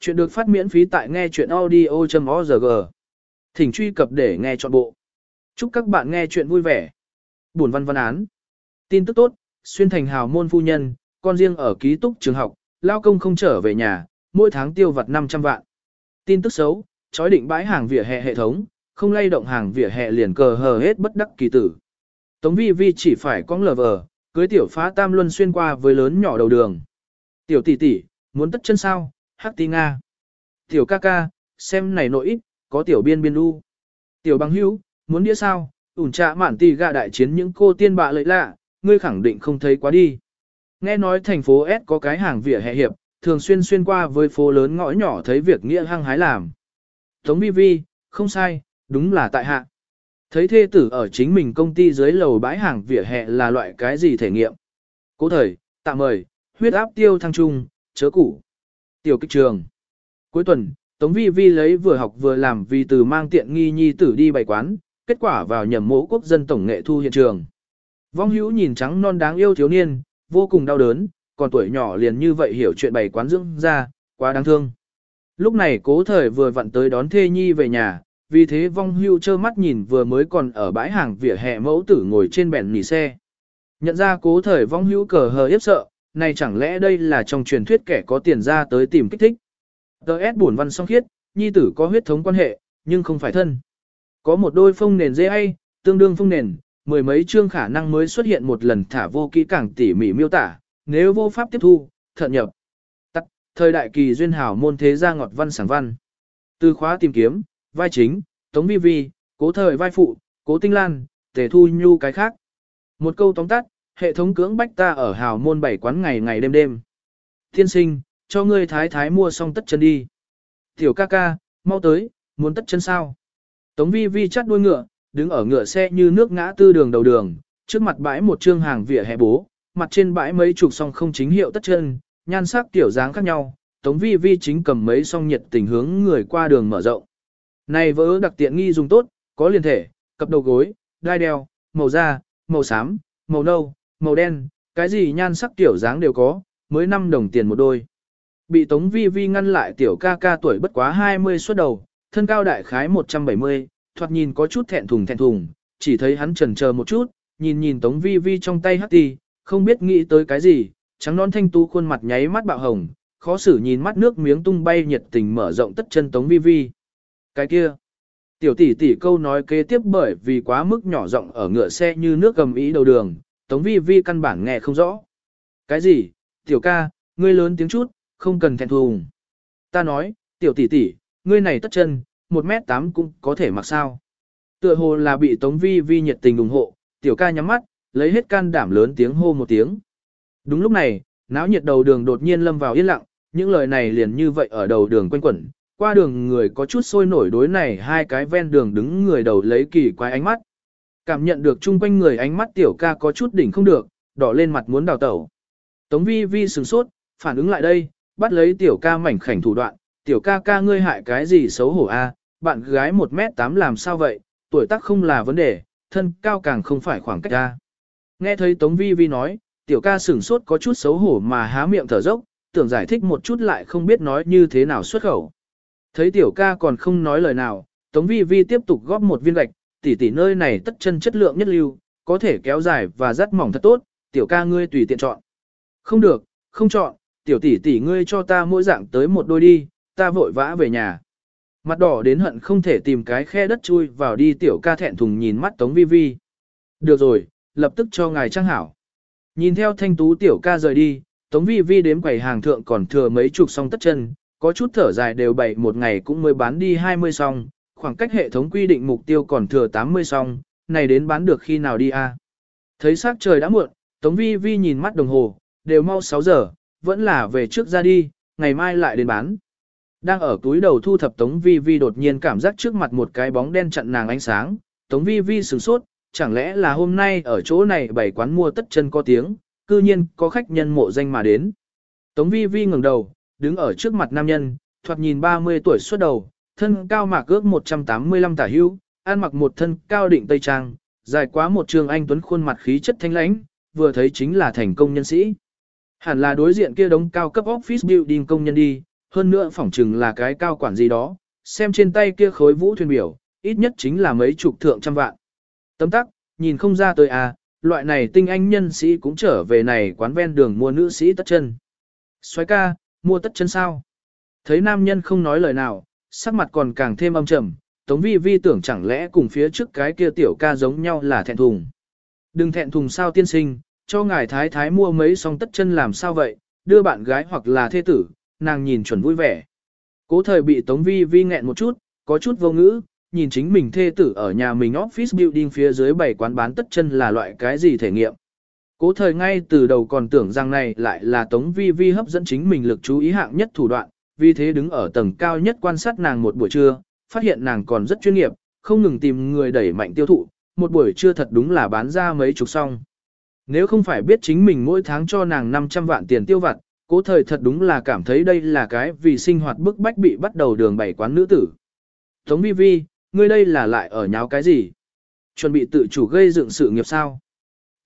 Chuyện được phát miễn phí tại nghe chuyện audio.org. Thỉnh truy cập để nghe trọn bộ. Chúc các bạn nghe chuyện vui vẻ. Buồn văn văn án. Tin tức tốt, xuyên thành hào môn phu nhân, con riêng ở ký túc trường học, lao công không trở về nhà, mỗi tháng tiêu vặt 500 vạn. Tin tức xấu, chói định bãi hàng vỉa hè hệ thống, không lay động hàng vỉa hè liền cờ hờ hết bất đắc kỳ tử. Tống vi vi chỉ phải con lờ vờ, cưới tiểu phá tam luân xuyên qua với lớn nhỏ đầu đường. Tiểu tỷ tỷ, muốn tất chân sao, hắc ti nga. Tiểu ca ca, xem này nội ít, có tiểu biên biên đu. Tiểu bằng hữu, muốn đĩa sao, ủn trạ mạn tì gạ đại chiến những cô tiên bạ lợi lạ, ngươi khẳng định không thấy quá đi. Nghe nói thành phố S có cái hàng vỉa hè hiệp, thường xuyên xuyên qua với phố lớn ngõ nhỏ thấy việc nghĩa hăng hái làm. Tống vi vi, không sai, đúng là tại hạ. Thấy thê tử ở chính mình công ty dưới lầu bãi hàng vỉa hè là loại cái gì thể nghiệm. Cố thời, tạm mời, huyết áp tiêu thăng trung, chớ củ. Tiểu kích trường. Cuối tuần, Tống Vi Vi lấy vừa học vừa làm vì từ mang tiện nghi nhi tử đi bày quán, kết quả vào nhầm mỗ quốc dân tổng nghệ thu hiện trường. Vong hữu nhìn trắng non đáng yêu thiếu niên, vô cùng đau đớn, còn tuổi nhỏ liền như vậy hiểu chuyện bày quán dưỡng ra, quá đáng thương. Lúc này cố thời vừa vặn tới đón thê nhi về nhà, vì thế vong hưu trơ mắt nhìn vừa mới còn ở bãi hàng vỉa hè mẫu tử ngồi trên bèn nỉ xe. Nhận ra cố thời vong hưu cờ hờ hiếp sợ, này chẳng lẽ đây là trong truyền thuyết kẻ có tiền ra tới tìm kích thích. Đợt buồn văn song khiết, nhi tử có huyết thống quan hệ, nhưng không phải thân. Có một đôi phông nền dê hay, tương đương phông nền, mười mấy chương khả năng mới xuất hiện một lần thả vô kỹ càng tỉ mỉ miêu tả, nếu vô pháp tiếp thu, thận nhập. Tắt, thời đại kỳ duyên hảo môn thế gia ngọt văn sáng văn. Từ khóa tìm kiếm, vai chính, tống vi vi, cố thời vai phụ, cố tinh lan, tề thu nhu cái khác. Một câu tóm tắt, hệ thống cưỡng bách ta ở hào môn bảy quán ngày ngày đêm đêm. Thiên sinh, cho ngươi thái thái mua xong tất chân đi. Tiểu ca ca, mau tới, muốn tất chân sao? Tống vi vi chắt đuôi ngựa, đứng ở ngựa xe như nước ngã tư đường đầu đường, trước mặt bãi một trương hàng vỉa hè bố, mặt trên bãi mấy chục song không chính hiệu tất chân, nhan sắc tiểu dáng khác nhau, Tống vi vi chính cầm mấy song nhiệt tình hướng người qua đường mở rộng. Này vỡ đặc tiện nghi dùng tốt, có liền thể, cặp đầu gối, đai đeo, màu da, màu xám, màu nâu, màu đen, cái gì nhan sắc tiểu dáng đều có, mới 5 đồng tiền một đôi. Bị Tống Vi Vi ngăn lại tiểu ca ca tuổi bất quá 20 xuất đầu, thân cao đại khái 170, thoạt nhìn có chút thẹn thùng thẹn thùng, chỉ thấy hắn chần chờ một chút, nhìn nhìn Tống Vi Vi trong tay hắt ti, không biết nghĩ tới cái gì, trắng non thanh tú khuôn mặt nháy mắt bạo hồng, khó xử nhìn mắt nước miếng tung bay nhiệt tình mở rộng tất chân Tống Vi Vi. Cái kia, tiểu tỷ tỷ câu nói kế tiếp bởi vì quá mức nhỏ rộng ở ngựa xe như nước gầm ý đầu đường, Tống Vi Vi căn bản nghe không rõ. Cái gì, tiểu ca, ngươi lớn tiếng chút, không cần thẹn thùng. Ta nói, tiểu tỷ tỷ, ngươi này tất chân, 1m8 cũng có thể mặc sao. Tựa hồ là bị Tống Vi Vi nhiệt tình ủng hộ, tiểu ca nhắm mắt, lấy hết can đảm lớn tiếng hô một tiếng. Đúng lúc này, náo nhiệt đầu đường đột nhiên lâm vào yên lặng, những lời này liền như vậy ở đầu đường quanh quẩn, qua đường người có chút sôi nổi đối này hai cái ven đường đứng người đầu lấy kỳ quái ánh mắt. Cảm nhận được chung quanh người ánh mắt tiểu ca có chút đỉnh không được, đỏ lên mặt muốn đào tẩu. Tống vi vi sửng sốt, phản ứng lại đây, bắt lấy tiểu ca mảnh khảnh thủ đoạn, tiểu ca ca ngươi hại cái gì xấu hổ a? bạn gái 1m8 làm sao vậy, tuổi tác không là vấn đề, thân cao càng không phải khoảng cách a. Nghe thấy Tống Vi Vi nói, tiểu ca sửng sốt có chút xấu hổ mà há miệng thở dốc, tưởng giải thích một chút lại không biết nói như thế nào xuất khẩu. Thấy tiểu ca còn không nói lời nào, Tống Vi Vi tiếp tục góp một viên gạch, Tỷ tỷ nơi này tất chân chất lượng nhất lưu, có thể kéo dài và rất mỏng thật tốt, tiểu ca ngươi tùy tiện chọn. Không được, không chọn, tiểu tỷ tỷ ngươi cho ta mỗi dạng tới một đôi đi, ta vội vã về nhà. Mặt đỏ đến hận không thể tìm cái khe đất chui vào đi tiểu ca thẹn thùng nhìn mắt Tống Vi Vi. Được rồi, lập tức cho ngài trang hảo. Nhìn theo thanh tú tiểu ca rời đi, Tống Vi Vi đếm quầy hàng thượng còn thừa mấy chục song tất chân, có chút thở dài đều bảy một ngày cũng mới bán đi 20 song, khoảng cách hệ thống quy định mục tiêu còn thừa 80 song, này đến bán được khi nào đi a? Thấy sắc trời đã muộn, Tống Vi Vi nhìn mắt đồng hồ, đều mau 6 giờ, vẫn là về trước ra đi, ngày mai lại đến bán. Đang ở túi đầu thu thập Tống Vi Vi đột nhiên cảm giác trước mặt một cái bóng đen chặn nàng ánh sáng, Tống Vi Vi sửng sốt, chẳng lẽ là hôm nay ở chỗ này bảy quán mua tất chân có tiếng, cư nhiên có khách nhân mộ danh mà đến. Tống Vi Vi ngẩng đầu, đứng ở trước mặt nam nhân, thoạt nhìn 30 tuổi xuất đầu, thân cao mạc ước 185 tả hưu, ăn mặc một thân cao định tây trang, dài quá một trường anh tuấn khuôn mặt khí chất thanh lãnh, vừa thấy chính là thành công nhân sĩ. Hẳn là đối diện kia đống cao cấp office building công nhân đi, hơn nữa phỏng chừng là cái cao quản gì đó, xem trên tay kia khối vũ thuyền biểu, ít nhất chính là mấy chục thượng trăm vạn. Tấm tắc, nhìn không ra tôi à, loại này tinh anh nhân sĩ cũng trở về này quán ven đường mua nữ sĩ tất chân. Xoái ca, mua tất chân sao? Thấy nam nhân không nói lời nào, sắc mặt còn càng thêm âm trầm, Tống Vi Vi tưởng chẳng lẽ cùng phía trước cái kia tiểu ca giống nhau là thẹn thùng. Đừng thẹn thùng sao tiên sinh, cho ngài thái thái mua mấy song tất chân làm sao vậy, đưa bạn gái hoặc là thê tử, nàng nhìn chuẩn vui vẻ. Cố thời bị Tống Vi Vi nghẹn một chút, có chút vô ngữ, nhìn chính mình thê tử ở nhà mình office building phía dưới bảy quán bán tất chân là loại cái gì thể nghiệm. Cố thời ngay từ đầu còn tưởng rằng này lại là Tống Vi Vi hấp dẫn chính mình lực chú ý hạng nhất thủ đoạn, vì thế đứng ở tầng cao nhất quan sát nàng một buổi trưa, phát hiện nàng còn rất chuyên nghiệp, không ngừng tìm người đẩy mạnh tiêu thụ, một buổi trưa thật đúng là bán ra mấy chục song. Nếu không phải biết chính mình mỗi tháng cho nàng 500 vạn tiền tiêu vặt, cố thời thật đúng là cảm thấy đây là cái vì sinh hoạt bức bách bị bắt đầu đường bảy quán nữ tử. Tống vi vi, ngươi đây là lại ở nháo cái gì? Chuẩn bị tự chủ gây dựng sự nghiệp sao?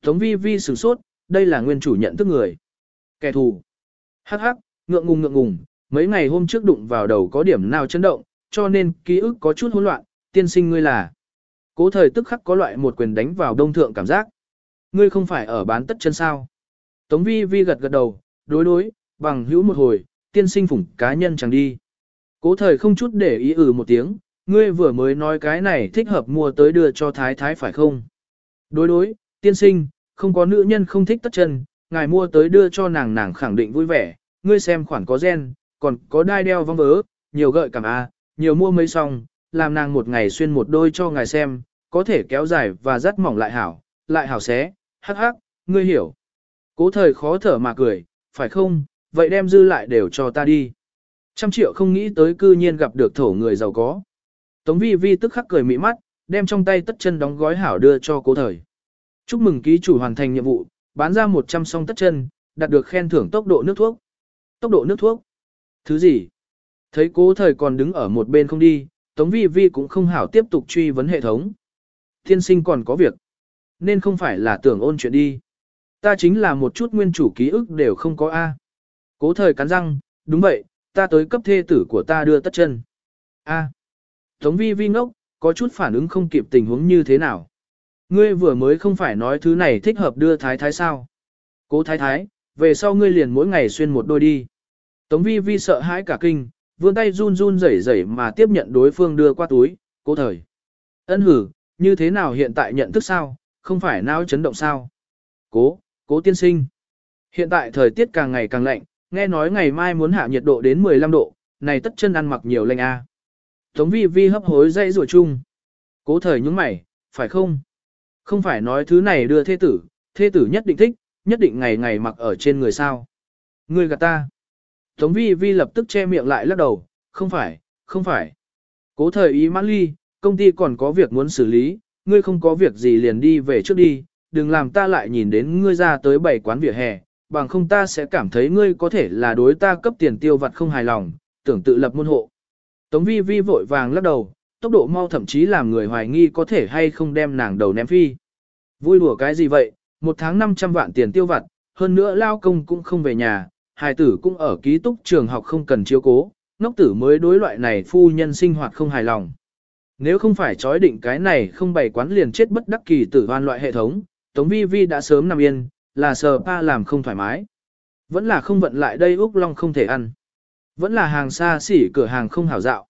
Tống vi vi sửng sốt, đây là nguyên chủ nhận thức người. Kẻ thù. Hắc hắc, ngượng ngùng ngượng ngùng, mấy ngày hôm trước đụng vào đầu có điểm nào chấn động, cho nên ký ức có chút hỗn loạn, tiên sinh ngươi là. Cố thời tức khắc có loại một quyền đánh vào đông thượng cảm giác. Ngươi không phải ở bán tất chân sao. Tống vi vi gật gật đầu, đối đối, bằng hữu một hồi, tiên sinh phủng cá nhân chẳng đi. Cố thời không chút để ý ừ một tiếng, ngươi vừa mới nói cái này thích hợp mua tới đưa cho thái thái phải không? Đối đối, tiên sinh, không có nữ nhân không thích tất chân, ngài mua tới đưa cho nàng nàng khẳng định vui vẻ, ngươi xem khoản có gen, còn có đai đeo vong vớ, nhiều gợi cảm a, nhiều mua mấy xong, làm nàng một ngày xuyên một đôi cho ngài xem, có thể kéo dài và rất mỏng lại hảo, lại hảo xé, hắc hắc, ngươi hiểu. Cố thời khó thở mà cười, phải không, vậy đem dư lại đều cho ta đi. Trăm triệu không nghĩ tới cư nhiên gặp được thổ người giàu có. Tống vi vi tức khắc cười mỹ mắt, đem trong tay tất chân đóng gói hảo đưa cho cố thời. Chúc mừng ký chủ hoàn thành nhiệm vụ, bán ra 100 song tất chân, đạt được khen thưởng tốc độ nước thuốc. Tốc độ nước thuốc? Thứ gì? Thấy cố thời còn đứng ở một bên không đi, Tống Vi Vi cũng không hảo tiếp tục truy vấn hệ thống. Thiên sinh còn có việc. Nên không phải là tưởng ôn chuyện đi. Ta chính là một chút nguyên chủ ký ức đều không có A. Cố thời cắn răng, đúng vậy, ta tới cấp thê tử của ta đưa tất chân. A. Tống Vi Vi ngốc, có chút phản ứng không kịp tình huống như thế nào. Ngươi vừa mới không phải nói thứ này thích hợp đưa thái thái sao. Cố thái thái, về sau ngươi liền mỗi ngày xuyên một đôi đi. Tống Vi Vi sợ hãi cả kinh, vươn tay run run rẩy rẩy mà tiếp nhận đối phương đưa qua túi, cố thời. Ân hử, như thế nào hiện tại nhận thức sao, không phải não chấn động sao? Cố, cố tiên sinh. Hiện tại thời tiết càng ngày càng lạnh, nghe nói ngày mai muốn hạ nhiệt độ đến 15 độ, này tất chân ăn mặc nhiều lạnh a. À. Tống vi vi hấp hối dây rùa chung. Cố thời nhúng mày, phải không? Không phải nói thứ này đưa thê tử, thê tử nhất định thích, nhất định ngày ngày mặc ở trên người sao. Người gạt ta. Tống vi vi lập tức che miệng lại lắc đầu, không phải, không phải. Cố thời ý mãn ly, công ty còn có việc muốn xử lý, ngươi không có việc gì liền đi về trước đi, đừng làm ta lại nhìn đến ngươi ra tới bảy quán vỉa hè, bằng không ta sẽ cảm thấy ngươi có thể là đối ta cấp tiền tiêu vặt không hài lòng, tưởng tự lập môn hộ. Tống vi vi vội vàng lắc đầu, tốc độ mau thậm chí làm người hoài nghi có thể hay không đem nàng đầu ném phi. Vui đùa cái gì vậy, một tháng 500 vạn tiền tiêu vặt, hơn nữa lao công cũng không về nhà, hài tử cũng ở ký túc trường học không cần chiếu cố, ngốc tử mới đối loại này phu nhân sinh hoạt không hài lòng. Nếu không phải chói định cái này không bày quán liền chết bất đắc kỳ tử hoan loại hệ thống, Tống Vi Vi đã sớm nằm yên, là sờ pa làm không thoải mái. Vẫn là không vận lại đây Úc Long không thể ăn. Vẫn là hàng xa xỉ cửa hàng không hảo dạo.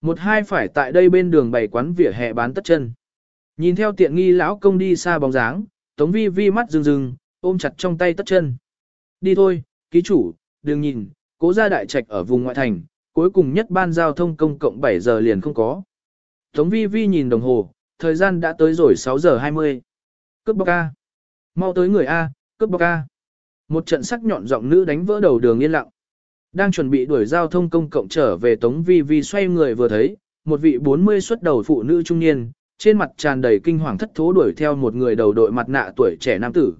Một hai phải tại đây bên đường bày quán vỉa hè bán tất chân. Nhìn theo tiện nghi lão công đi xa bóng dáng, Tống Vi Vi mắt rưng rưng, ôm chặt trong tay tất chân. Đi thôi, ký chủ, đừng nhìn, cố gia đại trạch ở vùng ngoại thành, cuối cùng nhất ban giao thông công cộng 7 giờ liền không có. Tống vi vi nhìn đồng hồ, thời gian đã tới rồi 6 giờ 20. Cướp bóc A. Mau tới người A, cướp bóc A. Một trận sắc nhọn giọng nữ đánh vỡ đầu đường yên lặng. Đang chuẩn bị đuổi giao thông công cộng trở về Tống Vi Vi xoay người vừa thấy, một vị 40 xuất đầu phụ nữ trung niên, trên mặt tràn đầy kinh hoàng thất thố đuổi theo một người đầu đội mặt nạ tuổi trẻ nam tử.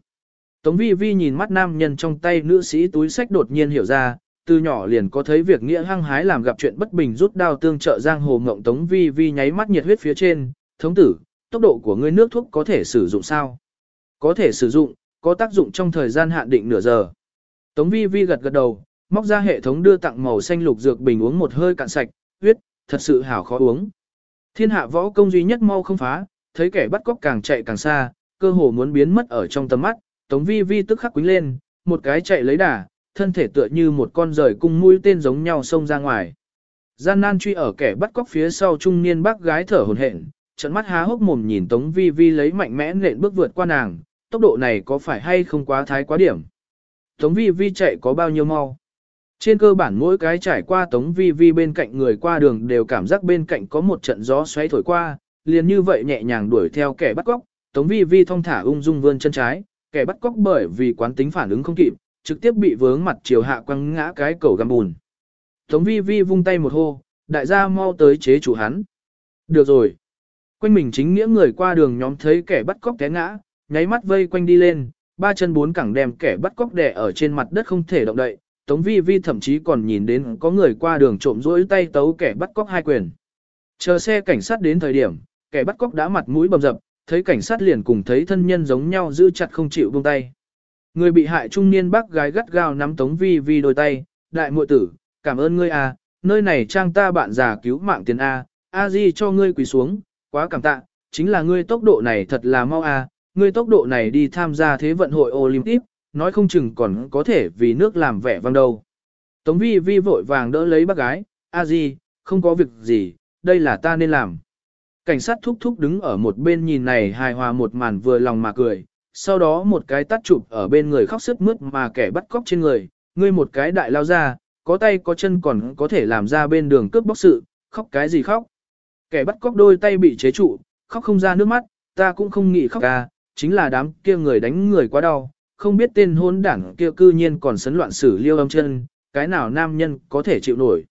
Tống vi vi nhìn mắt nam nhân trong tay nữ sĩ túi sách đột nhiên hiểu ra, từ nhỏ liền có thấy việc nghĩa hăng hái làm gặp chuyện bất bình rút đao tương trợ giang hồ ngộng tống vi vi nháy mắt nhiệt huyết phía trên, thống tử, tốc độ của ngươi nước thuốc có thể sử dụng sao? Có thể sử dụng, có tác dụng trong thời gian hạn định nửa giờ. Tống vi vi gật gật đầu, móc ra hệ thống đưa tặng màu xanh lục dược bình uống một hơi cạn sạch, huyết, thật sự hảo khó uống. Thiên hạ võ công duy nhất mau không phá, thấy kẻ bắt cóc càng chạy càng xa, cơ hồ muốn biến mất ở trong tầm mắt, Tống Vi Vi tức khắc quýnh lên, một cái chạy lấy đà, thân thể tựa như một con rời cung mũi tên giống nhau xông ra ngoài. Gian nan truy ở kẻ bắt cóc phía sau trung niên bác gái thở hổn hển, trận mắt há hốc mồm nhìn Tống Vi Vi lấy mạnh mẽ nện bước vượt qua nàng, tốc độ này có phải hay không quá thái quá điểm. Tống Vi Vi chạy có bao nhiêu mau. Trên cơ bản mỗi cái trải qua Tống Vi Vi bên cạnh người qua đường đều cảm giác bên cạnh có một trận gió xoáy thổi qua, liền như vậy nhẹ nhàng đuổi theo kẻ bắt cóc, Tống Vi Vi thong thả ung dung vươn chân trái, kẻ bắt cóc bởi vì quán tính phản ứng không kịp, trực tiếp bị vướng mặt chiều hạ quăng ngã cái cầu găm bùn. Tống Vi Vi vung tay một hô, đại gia mau tới chế chủ hắn. Được rồi. Quanh mình chính nghĩa người qua đường nhóm thấy kẻ bắt cóc té ngã, nháy mắt vây quanh đi lên, ba chân bốn cẳng đem kẻ bắt cóc đè ở trên mặt đất không thể động đậy. Tống Vi Vi thậm chí còn nhìn đến có người qua đường trộm rỗi tay tấu kẻ bắt cóc hai quyền. Chờ xe cảnh sát đến thời điểm, kẻ bắt cóc đã mặt mũi bầm dập, thấy cảnh sát liền cùng thấy thân nhân giống nhau giữ chặt không chịu buông tay. Người bị hại trung niên bác gái gắt gao nắm Tống Vi Vi đôi tay, đại muội tử, cảm ơn ngươi à, nơi này trang ta bạn già cứu mạng tiền A, A Di cho ngươi quỳ xuống, quá cảm tạ, chính là ngươi tốc độ này thật là mau A, ngươi tốc độ này đi tham gia thế vận hội Olympic, nói không chừng còn có thể vì nước làm vẻ vang đâu. Tống Vi Vi vội vàng đỡ lấy bác gái, A Di, không có việc gì, đây là ta nên làm. Cảnh sát thúc thúc đứng ở một bên nhìn này hài hòa một màn vừa lòng mà cười, sau đó một cái tắt chụp ở bên người khóc sức mướt mà kẻ bắt cóc trên người, ngươi một cái đại lao ra, có tay có chân còn có thể làm ra bên đường cướp bóc sự, khóc cái gì khóc. Kẻ bắt cóc đôi tay bị chế trụ, khóc không ra nước mắt, ta cũng không nghĩ khóc ca, chính là đám kia người đánh người quá đau, không biết tên hôn đảng kia cư nhiên còn sấn loạn xử liêu âm chân, cái nào nam nhân có thể chịu nổi.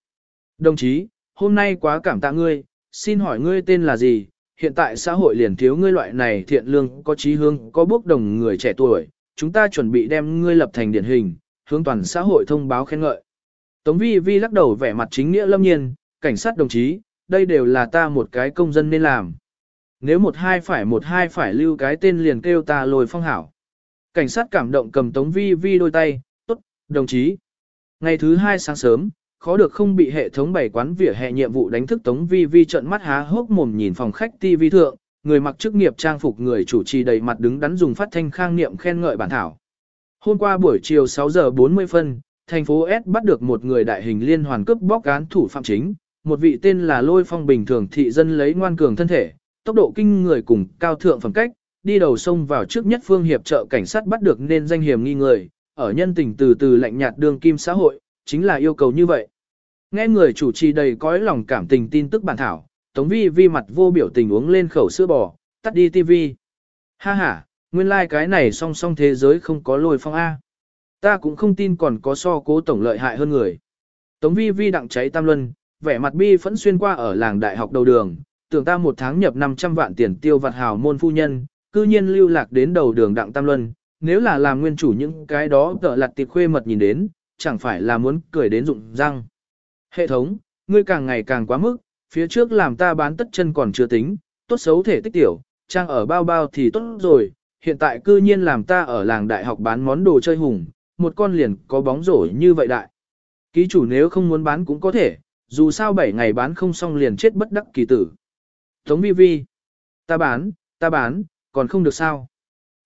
Đồng chí, hôm nay quá cảm tạ ngươi, xin hỏi ngươi tên là gì? Hiện tại xã hội liền thiếu ngươi loại này thiện lương, có trí hướng, có bước đồng người trẻ tuổi, chúng ta chuẩn bị đem ngươi lập thành điển hình, hướng toàn xã hội thông báo khen ngợi. Tống vi vi lắc đầu vẻ mặt chính nghĩa lâm nhiên, cảnh sát đồng chí, đây đều là ta một cái công dân nên làm. Nếu một hai phải một hai phải lưu cái tên liền kêu ta lồi phong hảo. Cảnh sát cảm động cầm tống vi vi đôi tay, tốt, đồng chí. Ngày thứ hai sáng sớm, khó được không bị hệ thống bảy quán vỉa hè nhiệm vụ đánh thức tống vi vi trợn mắt há hốc mồm nhìn phòng khách TV thượng, người mặc chức nghiệp trang phục người chủ trì đầy mặt đứng đắn dùng phát thanh khang niệm khen ngợi bản thảo. Hôm qua buổi chiều 6 giờ 40 phân, thành phố S bắt được một người đại hình liên hoàn cướp bóc án thủ phạm chính, một vị tên là Lôi Phong bình thường thị dân lấy ngoan cường thân thể, tốc độ kinh người cùng cao thượng phẩm cách, đi đầu sông vào trước nhất phương hiệp trợ cảnh sát bắt được nên danh hiểm nghi người, ở nhân tình từ từ lạnh nhạt đường kim xã hội, chính là yêu cầu như vậy. Nghe người chủ trì đầy cõi lòng cảm tình tin tức bản thảo, Tống Vi vi mặt vô biểu tình uống lên khẩu sữa bò, tắt đi tivi. Ha ha, nguyên lai like cái này song song thế giới không có lôi phong A. Ta cũng không tin còn có so cố tổng lợi hại hơn người. Tống vi vi đặng cháy tam luân, vẻ mặt bi phẫn xuyên qua ở làng đại học đầu đường, tưởng ta một tháng nhập 500 vạn tiền tiêu vặt hào môn phu nhân, cư nhiên lưu lạc đến đầu đường đặng tam luân, nếu là làm nguyên chủ những cái đó tợ lặt tiệt khuê mật nhìn đến, chẳng phải là muốn cười đến rụng răng. Hệ thống, ngươi càng ngày càng quá mức, phía trước làm ta bán tất chân còn chưa tính, tốt xấu thể tích tiểu, trang ở bao bao thì tốt rồi, hiện tại cư nhiên làm ta ở làng đại học bán món đồ chơi hùng, một con liền có bóng rổ như vậy đại. Ký chủ nếu không muốn bán cũng có thể, dù sao 7 ngày bán không xong liền chết bất đắc kỳ tử. Tống vi vi, ta bán, ta bán, còn không được sao.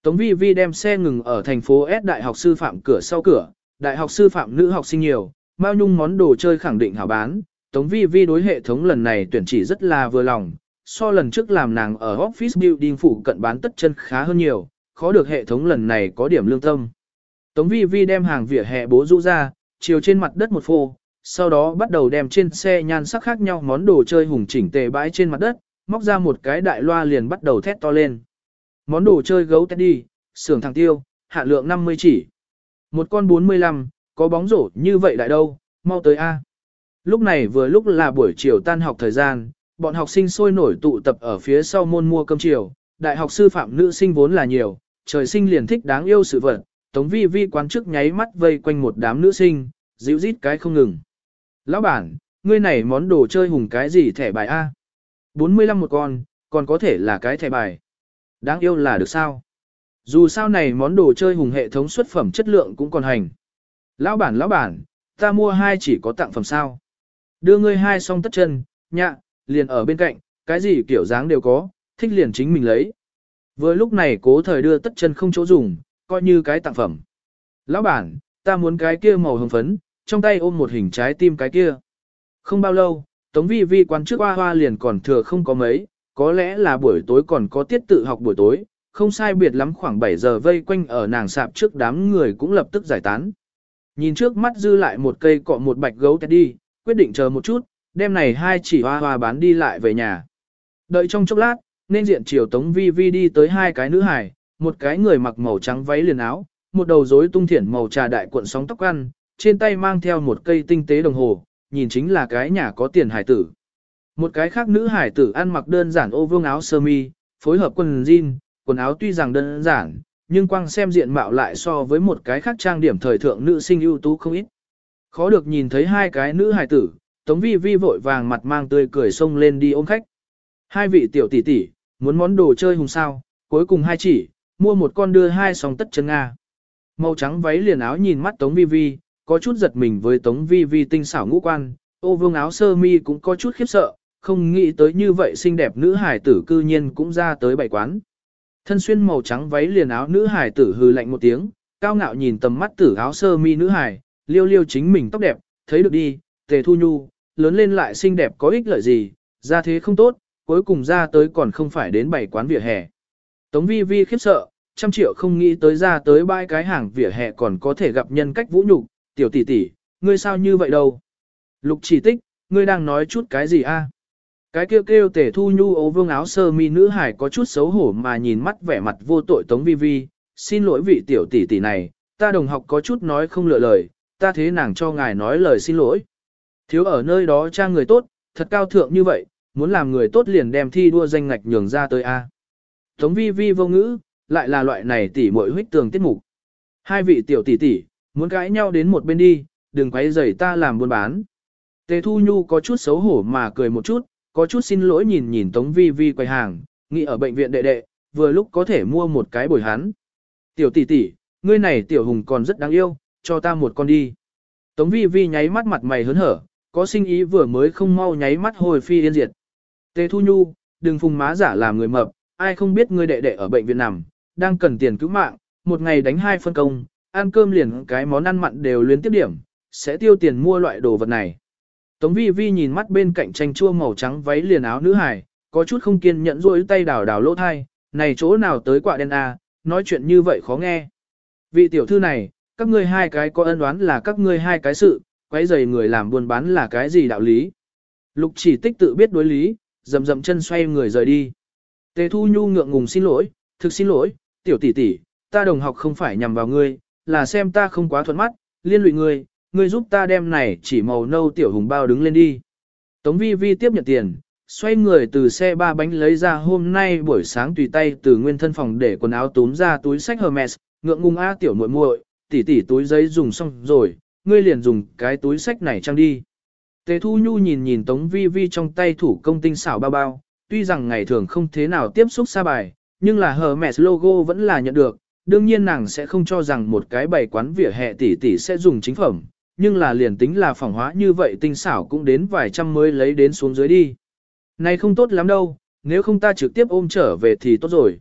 Tống vi vi đem xe ngừng ở thành phố S Đại học sư phạm cửa sau cửa, Đại học sư phạm nữ học sinh nhiều, bao nhung món đồ chơi khẳng định hảo bán. Tống vi vi đối hệ thống lần này tuyển chỉ rất là vừa lòng, so lần trước làm nàng ở office building phụ cận bán tất chân khá hơn nhiều, khó được hệ thống lần này có điểm lương tâm. Tống vi vi đem hàng vỉa hè bố rũ ra, chiều trên mặt đất một phô, sau đó bắt đầu đem trên xe nhan sắc khác nhau món đồ chơi hùng chỉnh tề bãi trên mặt đất, móc ra một cái đại loa liền bắt đầu thét to lên. Món đồ chơi gấu teddy, sưởng thằng tiêu, hạ lượng 50 chỉ. Một con 45, có bóng rổ như vậy đại đâu, mau tới A. Lúc này vừa lúc là buổi chiều tan học thời gian, bọn học sinh sôi nổi tụ tập ở phía sau môn mua cơm chiều, đại học sư phạm nữ sinh vốn là nhiều, trời sinh liền thích đáng yêu sự vật, Tống vi vi quán trước nháy mắt vây quanh một đám nữ sinh, dịu rít cái không ngừng. Lão bản, ngươi này món đồ chơi hùng cái gì thẻ bài A? 45 một con, còn có thể là cái thẻ bài. Đáng yêu là được sao? Dù sao này món đồ chơi hùng hệ thống xuất phẩm chất lượng cũng còn hành. Lão bản lão bản, ta mua hai chỉ có tặng phẩm sao. Đưa ngươi hai song tất chân, nhạ, liền ở bên cạnh, cái gì kiểu dáng đều có, thích liền chính mình lấy. Vừa lúc này cố thời đưa tất chân không chỗ dùng, coi như cái tặng phẩm. Lão bản, ta muốn cái kia màu hồng phấn, trong tay ôm một hình trái tim cái kia. Không bao lâu, Tống Vi Vi quan trước hoa hoa liền còn thừa không có mấy, có lẽ là buổi tối còn có tiết tự học buổi tối, không sai biệt lắm khoảng 7 giờ vây quanh ở nàng sạp trước đám người cũng lập tức giải tán. Nhìn trước mắt dư lại một cây cọ một bạch gấu đi, quyết định chờ một chút, đêm này hai chỉ hoa hoa bán đi lại về nhà. Đợi trong chốc lát, nên diện chiều Tống Vi Vi đi tới hai cái nữ hài, một cái người mặc màu trắng váy liền áo, một đầu rối tung thiển màu trà đại cuộn sóng tóc ăn, trên tay mang theo một cây tinh tế đồng hồ, nhìn chính là cái nhà có tiền hải tử. Một cái khác nữ hải tử ăn mặc đơn giản ô vương áo sơ mi, phối hợp quần jean, quần áo tuy rằng đơn giản, nhưng quang xem diện mạo lại so với một cái khác trang điểm thời thượng nữ sinh ưu tú không ít. Khó được nhìn thấy hai cái nữ hài tử, Tống Vi Vi vội vàng mặt mang tươi cười xông lên đi ôm khách. Hai vị tiểu tỷ tỷ, muốn món đồ chơi hùng sao, cuối cùng hai chỉ, mua một con đưa hai song tất chân Nga. Màu trắng váy liền áo nhìn mắt Tống Vi Vi, có chút giật mình với Tống Vi Vi tinh xảo ngũ quan, ô vương áo sơ mi cũng có chút khiếp sợ, không nghĩ tới như vậy xinh đẹp nữ hải tử cư nhiên cũng ra tới bảy quán. Thân xuyên màu trắng váy liền áo nữ hải tử hừ lạnh một tiếng, cao ngạo nhìn tầm mắt tử áo sơ mi nữ hải, liêu liêu chính mình tóc đẹp, thấy được đi, tề thu nhu, lớn lên lại xinh đẹp có ích lợi gì, ra thế không tốt, cuối cùng ra tới còn không phải đến bảy quán vỉa hè. Tống vi vi khiếp sợ, trăm triệu không nghĩ tới ra tới bãi cái hàng vỉa hè còn có thể gặp nhân cách vũ nhục, tiểu tỷ tỷ, ngươi sao như vậy đâu? Lục chỉ tích, ngươi đang nói chút cái gì a? Cái kêu kêu tể thu nhu ấu vương áo sơ mi nữ hải có chút xấu hổ mà nhìn mắt vẻ mặt vô tội tống vi vi, xin lỗi vị tiểu tỷ tỷ này, ta đồng học có chút nói không lựa lời, ta thế nàng cho ngài nói lời xin lỗi. Thiếu ở nơi đó cha người tốt, thật cao thượng như vậy, muốn làm người tốt liền đem thi đua danh ngạch nhường ra tới A. Tống vi vi vô ngữ, lại là loại này tỷ muội huyết tường tiết mục. Hai vị tiểu tỷ tỷ, muốn cãi nhau đến một bên đi, đừng quấy rầy ta làm buôn bán. Tề Thu Nhu có chút xấu hổ mà cười một chút, có chút xin lỗi nhìn nhìn Tống Vi Vi quầy hàng, nghĩ ở bệnh viện đệ đệ, vừa lúc có thể mua một cái bồi hắn. Tiểu tỷ tỷ, ngươi này tiểu hùng còn rất đáng yêu, cho ta một con đi. Tống Vi Vi nháy mắt mặt mày hớn hở, có sinh ý vừa mới không mau nháy mắt hồi phi yên diệt. Tề Thu Nhu, đừng phùng má giả làm người mập, ai không biết ngươi đệ đệ ở bệnh viện nằm, đang cần tiền cứu mạng, một ngày đánh hai phân công, ăn cơm liền cái món ăn mặn đều luyến tiếp điểm, sẽ tiêu tiền mua loại đồ vật này. Tống vi vi nhìn mắt bên cạnh tranh chua màu trắng váy liền áo nữ hải, có chút không kiên nhẫn rôi tay đảo đảo lỗ thai, này chỗ nào tới quả đen à, nói chuyện như vậy khó nghe. Vị tiểu thư này, các ngươi hai cái có ân đoán là các ngươi hai cái sự, quấy rầy người làm buôn bán là cái gì đạo lý. Lục chỉ tích tự biết đối lý, dầm dầm chân xoay người rời đi. Tề thu nhu ngượng ngùng xin lỗi, thực xin lỗi, tiểu tỷ tỷ, ta đồng học không phải nhằm vào ngươi, là xem ta không quá thuận mắt, liên lụy ngươi, ngươi giúp ta đem này chỉ màu nâu tiểu hùng bao đứng lên đi. Tống vi vi tiếp nhận tiền, xoay người từ xe ba bánh lấy ra hôm nay buổi sáng tùy tay từ nguyên thân phòng để quần áo túm ra túi sách Hermes, ngượng ngùng a tiểu muội muội, tỉ tỉ túi giấy dùng xong rồi, ngươi liền dùng cái túi sách này trang đi. Tề Thu Nhu nhìn nhìn Tống Vi Vi trong tay thủ công tinh xảo bao bao, tuy rằng ngày thường không thế nào tiếp xúc xa bài, nhưng là Hermes logo vẫn là nhận được, đương nhiên nàng sẽ không cho rằng một cái bày quán vỉa hè tỷ tỷ sẽ dùng chính phẩm, nhưng là liền tính là phỏng hóa như vậy tinh xảo cũng đến vài trăm mới lấy đến xuống dưới đi. Này không tốt lắm đâu, nếu không ta trực tiếp ôm trở về thì tốt rồi.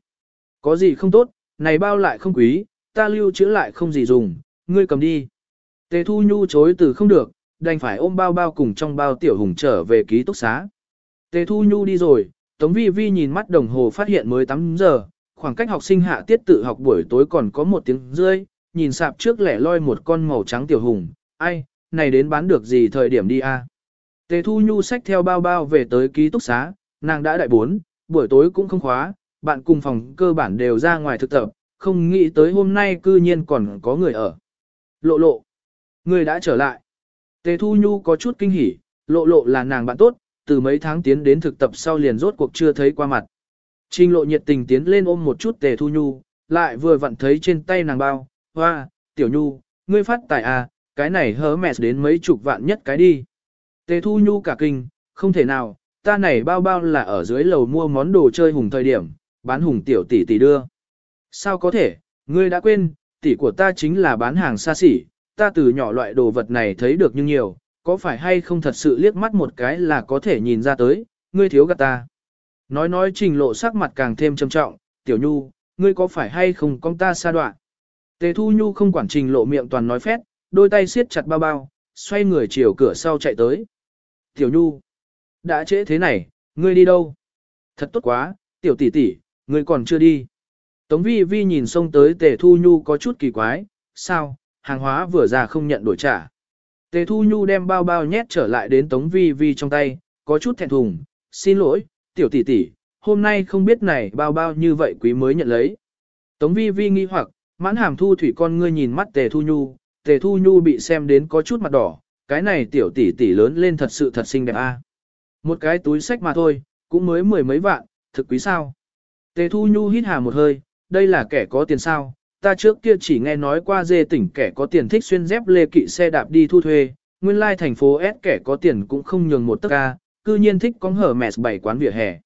Có gì không tốt, này bao lại không quý, ta lưu trữ lại không gì dùng, ngươi cầm đi. Tề Thu Nhu chối từ không được, đành phải ôm bao bao cùng trong bao tiểu hùng trở về ký túc xá. Tề Thu Nhu đi rồi, Tống Vi Vi nhìn mắt đồng hồ phát hiện mới 8 giờ, khoảng cách học sinh hạ tiết tự học buổi tối còn có một tiếng rưỡi, nhìn sạp trước lẻ loi một con màu trắng tiểu hùng, ai, này đến bán được gì thời điểm đi a? Tề Thu Nhu sách theo bao bao về tới ký túc xá, nàng đã đại bốn, buổi tối cũng không khóa, bạn cùng phòng cơ bản đều ra ngoài thực tập, không nghĩ tới hôm nay cư nhiên còn có người ở. Lộ lộ, người đã trở lại. Tề Thu Nhu có chút kinh hỉ, lộ lộ là nàng bạn tốt, từ mấy tháng tiến đến thực tập sau liền rốt cuộc chưa thấy qua mặt. Trình lộ nhiệt tình tiến lên ôm một chút Tề Thu Nhu, lại vừa vặn thấy trên tay nàng bao, hoa, tiểu Nhu, ngươi phát tài à, cái này hớ mẹ đến mấy chục vạn nhất cái đi. Tề thu nhu cả kinh, không thể nào, ta này bao bao là ở dưới lầu mua món đồ chơi hùng thời điểm, bán hùng tiểu tỷ tỷ đưa. Sao có thể, ngươi đã quên, tỷ của ta chính là bán hàng xa xỉ, ta từ nhỏ loại đồ vật này thấy được nhưng nhiều, có phải hay không thật sự liếc mắt một cái là có thể nhìn ra tới, ngươi thiếu gạt ta. Nói nói trình lộ sắc mặt càng thêm trầm trọng, tiểu nhu, ngươi có phải hay không con ta xa đoạn. Tề thu nhu không quản trình lộ miệng toàn nói phét, đôi tay siết chặt bao bao, xoay người chiều cửa sau chạy tới. Tiểu nhu, đã trễ thế này, ngươi đi đâu? Thật tốt quá, tiểu tỷ tỷ, ngươi còn chưa đi. Tống vi vi nhìn xông tới tề thu nhu có chút kỳ quái, sao, hàng hóa vừa ra không nhận đổi trả. Tề thu nhu đem bao bao nhét trở lại đến tống vi vi trong tay, có chút thẹn thùng, xin lỗi, tiểu tỷ tỷ, hôm nay không biết này bao bao như vậy quý mới nhận lấy. Tống vi vi nghi hoặc, mãn hàm thu thủy con ngươi nhìn mắt tề thu nhu, tề thu nhu bị xem đến có chút mặt đỏ, cái này tiểu tỷ tỷ lớn lên thật sự thật xinh đẹp a. Một cái túi sách mà thôi, cũng mới mười mấy vạn, thực quý sao. Tề thu nhu hít hà một hơi, đây là kẻ có tiền sao, ta trước kia chỉ nghe nói qua dê tỉnh kẻ có tiền thích xuyên dép lê kỵ xe đạp đi thu thuê, nguyên lai thành phố S kẻ có tiền cũng không nhường một tấc ca, cư nhiên thích có hở mẹ bảy quán vỉa hè.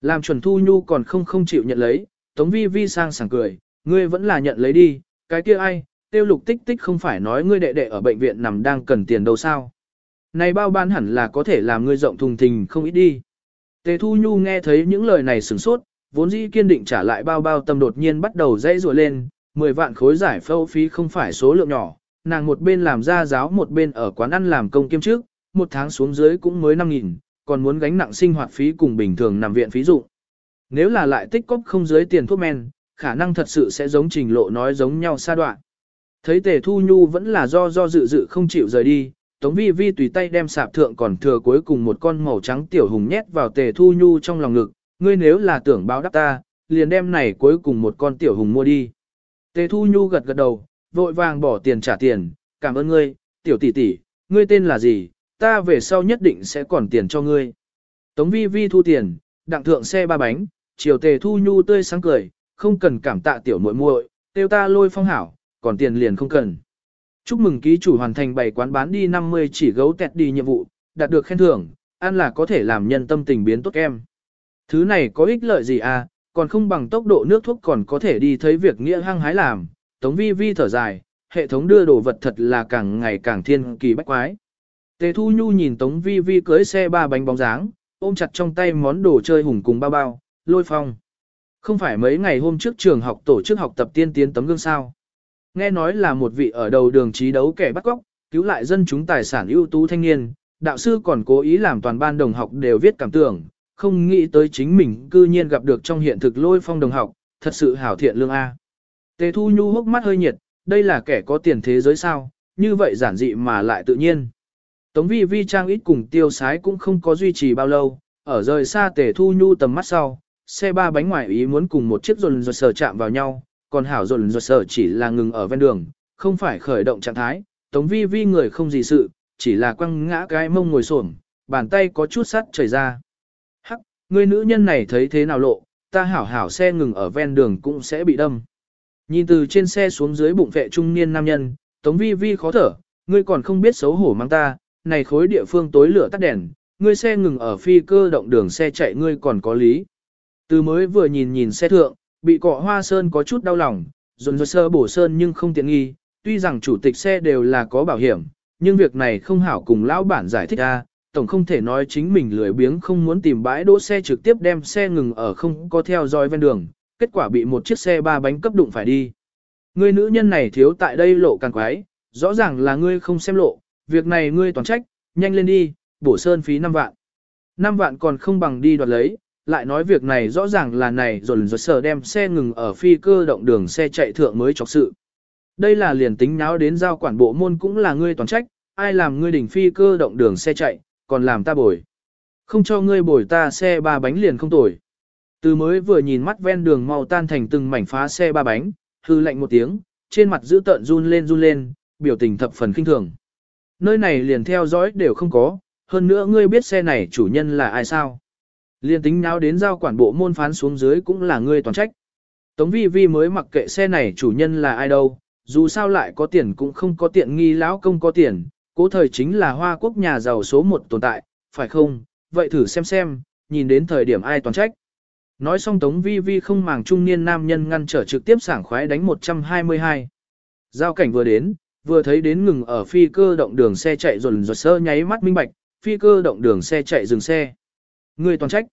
Làm chuẩn thu nhu còn không không chịu nhận lấy, tống vi vi sang sảng cười, ngươi vẫn là nhận lấy đi, cái kia ai, tiêu lục tích tích không phải nói ngươi đệ đệ ở bệnh viện nằm đang cần tiền đâu sao. Này bao ban hẳn là có thể làm ngươi rộng thùng thình không ít đi. Tề thu nhu nghe thấy những lời này sửng sốt, vốn dĩ kiên định trả lại bao bao tâm đột nhiên bắt đầu dãy rùa lên, 10 vạn khối giải phẫu phí không phải số lượng nhỏ, nàng một bên làm ra giáo một bên ở quán ăn làm công kiêm trước, một tháng xuống dưới cũng mới 5.000, còn muốn gánh nặng sinh hoạt phí cùng bình thường nằm viện phí dụ. Nếu là lại tích cóp không dưới tiền thuốc men, khả năng thật sự sẽ giống trình lộ nói giống nhau xa đoạn. Thấy tề thu nhu vẫn là do do dự dự không chịu rời đi, tống vi vi tùy tay đem sạp thượng còn thừa cuối cùng một con màu trắng tiểu hùng nhét vào tề thu nhu trong lòng ngực, ngươi nếu là tưởng báo đáp ta, liền đem này cuối cùng một con tiểu hùng mua đi. Tề Thu Nhu gật gật đầu, vội vàng bỏ tiền trả tiền, cảm ơn ngươi, tiểu tỷ tỷ, ngươi tên là gì, ta về sau nhất định sẽ còn tiền cho ngươi. Tống vi vi thu tiền, đặng thượng xe ba bánh, chiều Tề Thu Nhu tươi sáng cười, không cần cảm tạ tiểu muội muội, tiêu ta lôi phong hảo, còn tiền liền không cần. Chúc mừng ký chủ hoàn thành bảy quán bán đi 50 chỉ gấu tẹt đi nhiệm vụ, đạt được khen thưởng, ăn là có thể làm nhân tâm tình biến tốt em. Thứ này có ích lợi gì à, còn không bằng tốc độ nước thuốc còn có thể đi thấy việc nghĩa hăng hái làm, tống vi vi thở dài, hệ thống đưa đồ vật thật là càng ngày càng thiên kỳ bách quái. Tề Thu Nhu nhìn Tống Vi Vi cưới xe ba bánh bóng dáng, ôm chặt trong tay món đồ chơi hùng cùng bao bao, lôi phong. Không phải mấy ngày hôm trước trường học tổ chức học tập tiên tiến tấm gương sao. Nghe nói là một vị ở đầu đường trí đấu kẻ bắt cóc, cứu lại dân chúng tài sản ưu tú thanh niên, đạo sư còn cố ý làm toàn ban đồng học đều viết cảm tưởng, không nghĩ tới chính mình cư nhiên gặp được trong hiện thực lôi phong đồng học, thật sự hảo thiện lương A. Tề Thu Nhu hốc mắt hơi nhiệt, đây là kẻ có tiền thế giới sao, như vậy giản dị mà lại tự nhiên. Tống vi vi trang ít cùng tiêu sái cũng không có duy trì bao lâu, ở rời xa Tề Thu Nhu tầm mắt sau, xe ba bánh ngoài ý muốn cùng một chiếc rồn rồn sờ chạm vào nhau, còn hảo dồn dồn sở chỉ là ngừng ở ven đường, không phải khởi động trạng thái, Tống vi vi người không gì sự, chỉ là quăng ngã cái mông ngồi xổm, bàn tay có chút sắt chảy ra. Hắc, Người nữ nhân này thấy thế nào lộ, ta hảo hảo xe ngừng ở ven đường cũng sẽ bị đâm. Nhìn từ trên xe xuống dưới bụng vệ trung niên nam nhân, Tống Vi Vi khó thở, ngươi còn không biết xấu hổ mang ta, này khối địa phương tối lửa tắt đèn, ngươi xe ngừng ở phi cơ động đường xe chạy ngươi còn có lý. Từ mới vừa nhìn nhìn xe thượng, bị cọ hoa sơn có chút đau lòng, dồn dồn sơ bổ sơn nhưng không tiện nghi, tuy rằng chủ tịch xe đều là có bảo hiểm, nhưng việc này không hảo cùng lão bản giải thích ra, tổng không thể nói chính mình lười biếng không muốn tìm bãi đỗ xe trực tiếp đem xe ngừng ở không có theo dõi ven đường, kết quả bị một chiếc xe ba bánh cấp đụng phải đi. người nữ nhân này thiếu tại đây lộ càng quái, rõ ràng là ngươi không xem lộ, việc này ngươi toàn trách, nhanh lên đi, bổ sơn phí 5 vạn. 5 vạn còn không bằng đi đoạt lấy, lại nói việc này rõ ràng là này rồi rồi sở đem xe ngừng ở phi cơ động đường xe chạy thượng mới chọc sự. Đây là liền tính náo đến giao quản bộ môn cũng là ngươi toàn trách, ai làm ngươi đỉnh phi cơ động đường xe chạy, còn làm ta bồi. Không cho ngươi bồi ta xe ba bánh liền không tồi. Từ mới vừa nhìn mắt ven đường mau tan thành từng mảnh phá xe ba bánh, hư lạnh một tiếng, trên mặt giữ tợn run lên run lên, biểu tình thập phần kinh thường. Nơi này liền theo dõi đều không có, hơn nữa ngươi biết xe này chủ nhân là ai sao. Liền tính nháo đến giao quản bộ môn phán xuống dưới cũng là ngươi toàn trách. Tống vi vi mới mặc kệ xe này chủ nhân là ai đâu, dù sao lại có tiền cũng không có tiện nghi lão công có tiền, cố thời chính là Hoa Quốc nhà giàu số một tồn tại, phải không? Vậy thử xem xem, nhìn đến thời điểm ai toàn trách. Nói xong Tống Vi Vi không màng trung niên nam nhân ngăn trở trực tiếp sảng khoái đánh 122. Giao cảnh vừa đến, vừa thấy đến ngừng ở phi cơ động đường xe chạy rồn rột sơ nháy mắt minh bạch, phi cơ động đường xe chạy dừng xe. Người toàn trách.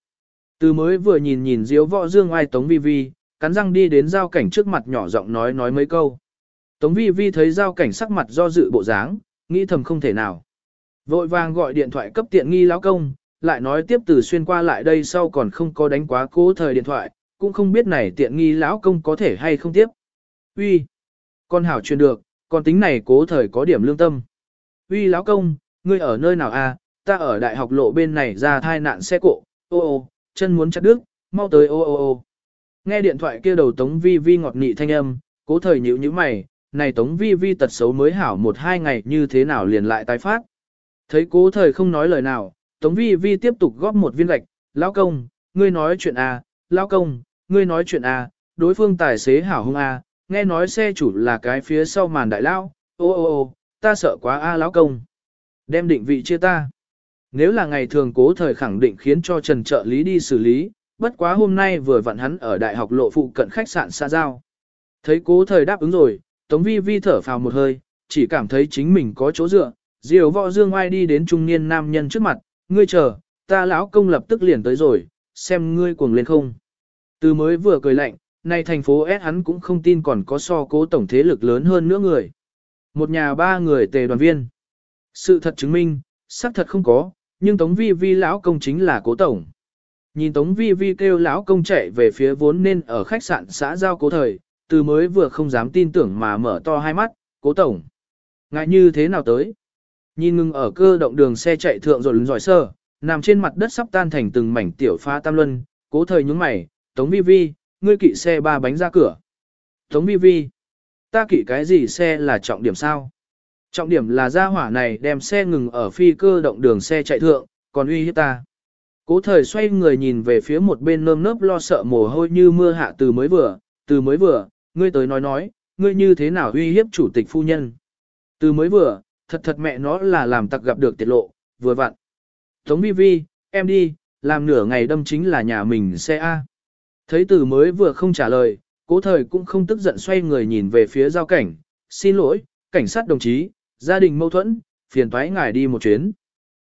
Từ mới vừa nhìn nhìn diếu võ dương ai Tống Vi Vi, cắn răng đi đến giao cảnh trước mặt nhỏ giọng nói nói mấy câu. Tống Vi Vi thấy giao cảnh sắc mặt do dự bộ dáng, nghĩ thầm không thể nào. Vội vàng gọi điện thoại cấp tiện nghi lão công, lại nói tiếp từ xuyên qua lại đây sau còn không có đánh quá cố thời điện thoại, cũng không biết này tiện nghi lão công có thể hay không tiếp. Uy, con hảo truyền được, con tính này cố thời có điểm lương tâm. Uy lão công, ngươi ở nơi nào a? À? ta ở đại học lộ bên này ra thai nạn xe cộ, ô ô, chân muốn chặt đứt, mau tới ô ô ô. Nghe điện thoại kia đầu Tống Vi Vi ngọt nị thanh âm, cố thời nhíu nhíu mày, này Tống Vi Vi tật xấu mới hảo một hai ngày như thế nào liền lại tái phát. Thấy cố thời không nói lời nào, Tống Vi Vi tiếp tục góp một viên gạch, lão công, ngươi nói chuyện à, lão công, ngươi nói chuyện à, đối phương tài xế hảo hung à, nghe nói xe chủ là cái phía sau màn đại lão, ô ô ô, ta sợ quá a lão công. Đem định vị chia ta. Nếu là ngày thường cố thời khẳng định khiến cho Trần trợ lý đi xử lý, bất quá hôm nay vừa vặn hắn ở đại học lộ phụ cận khách sạn xa giao. Thấy cố thời đáp ứng rồi, Tống Vi Vi thở phào một hơi, chỉ cảm thấy chính mình có chỗ dựa, diều võ dương oai đi đến trung niên nam nhân trước mặt, ngươi chờ, ta lão công lập tức liền tới rồi, xem ngươi cuồng lên không. Từ mới vừa cười lạnh, nay thành phố S hắn cũng không tin còn có so cố tổng thế lực lớn hơn nữa người. Một nhà ba người tề đoàn viên. Sự thật chứng minh, xác thật không có, nhưng Tống Vi Vi lão công chính là cố tổng. Nhìn Tống Vi Vi kêu lão công chạy về phía vốn nên ở khách sạn xã giao cố thời, từ mới vừa không dám tin tưởng mà mở to hai mắt, cố tổng. Ngại như thế nào tới? Nhìn ngưng ở cơ động đường xe chạy thượng rồi lưng giỏi sơ, nằm trên mặt đất sắp tan thành từng mảnh tiểu pha tam luân, cố thời nhúng mày, Tống Vi Vi, ngươi kỵ xe ba bánh ra cửa. Tống Vi Vi, ta kỵ cái gì xe là trọng điểm sao? Trọng điểm là gia hỏa này đem xe ngừng ở phi cơ động đường xe chạy thượng, còn uy hiếp ta. Cố thời xoay người nhìn về phía một bên nơm nớp lo sợ mồ hôi như mưa hạ từ mới vừa, từ mới vừa, ngươi tới nói nói, ngươi như thế nào uy hiếp chủ tịch phu nhân. Từ mới vừa, thật thật mẹ nó là làm tặc gặp được tiết lộ, vừa vặn. Tống vi vi, em đi, làm nửa ngày đâm chính là nhà mình xe A. Thấy từ mới vừa không trả lời, cố thời cũng không tức giận xoay người nhìn về phía giao cảnh, xin lỗi, cảnh sát đồng chí, gia đình mâu thuẫn, phiền toái ngài đi một chuyến.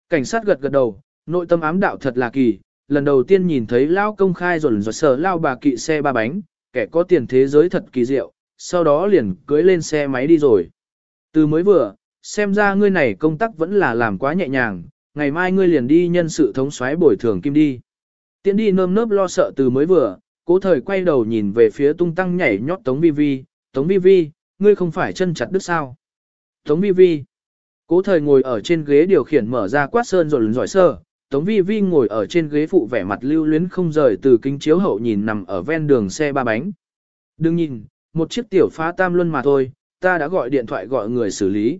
Cảnh sát gật gật đầu, nội tâm ám đạo thật là kỳ, lần đầu tiên nhìn thấy lao công khai rồi rồi sở lao bà kỵ xe ba bánh, kẻ có tiền thế giới thật kỳ diệu, sau đó liền cưới lên xe máy đi rồi. Từ mới vừa, xem ra ngươi này công tác vẫn là làm quá nhẹ nhàng, ngày mai ngươi liền đi nhân sự thống xoáy bồi thường kim đi. Tiến đi nơm nớp lo sợ từ mới vừa, cố thời quay đầu nhìn về phía tung tăng nhảy nhót Tống Vi Vi, Tống Vi Vi, ngươi không phải chân chặt đứt sao. Tống Vi Vi, cố thời ngồi ở trên ghế điều khiển mở ra quát sơn rồi giỏi sơ, Tống Vi Vi ngồi ở trên ghế phụ vẻ mặt lưu luyến không rời từ kính chiếu hậu nhìn nằm ở ven đường xe ba bánh. Đừng nhìn, một chiếc tiểu phá tam luân mà thôi, ta đã gọi điện thoại gọi người xử lý.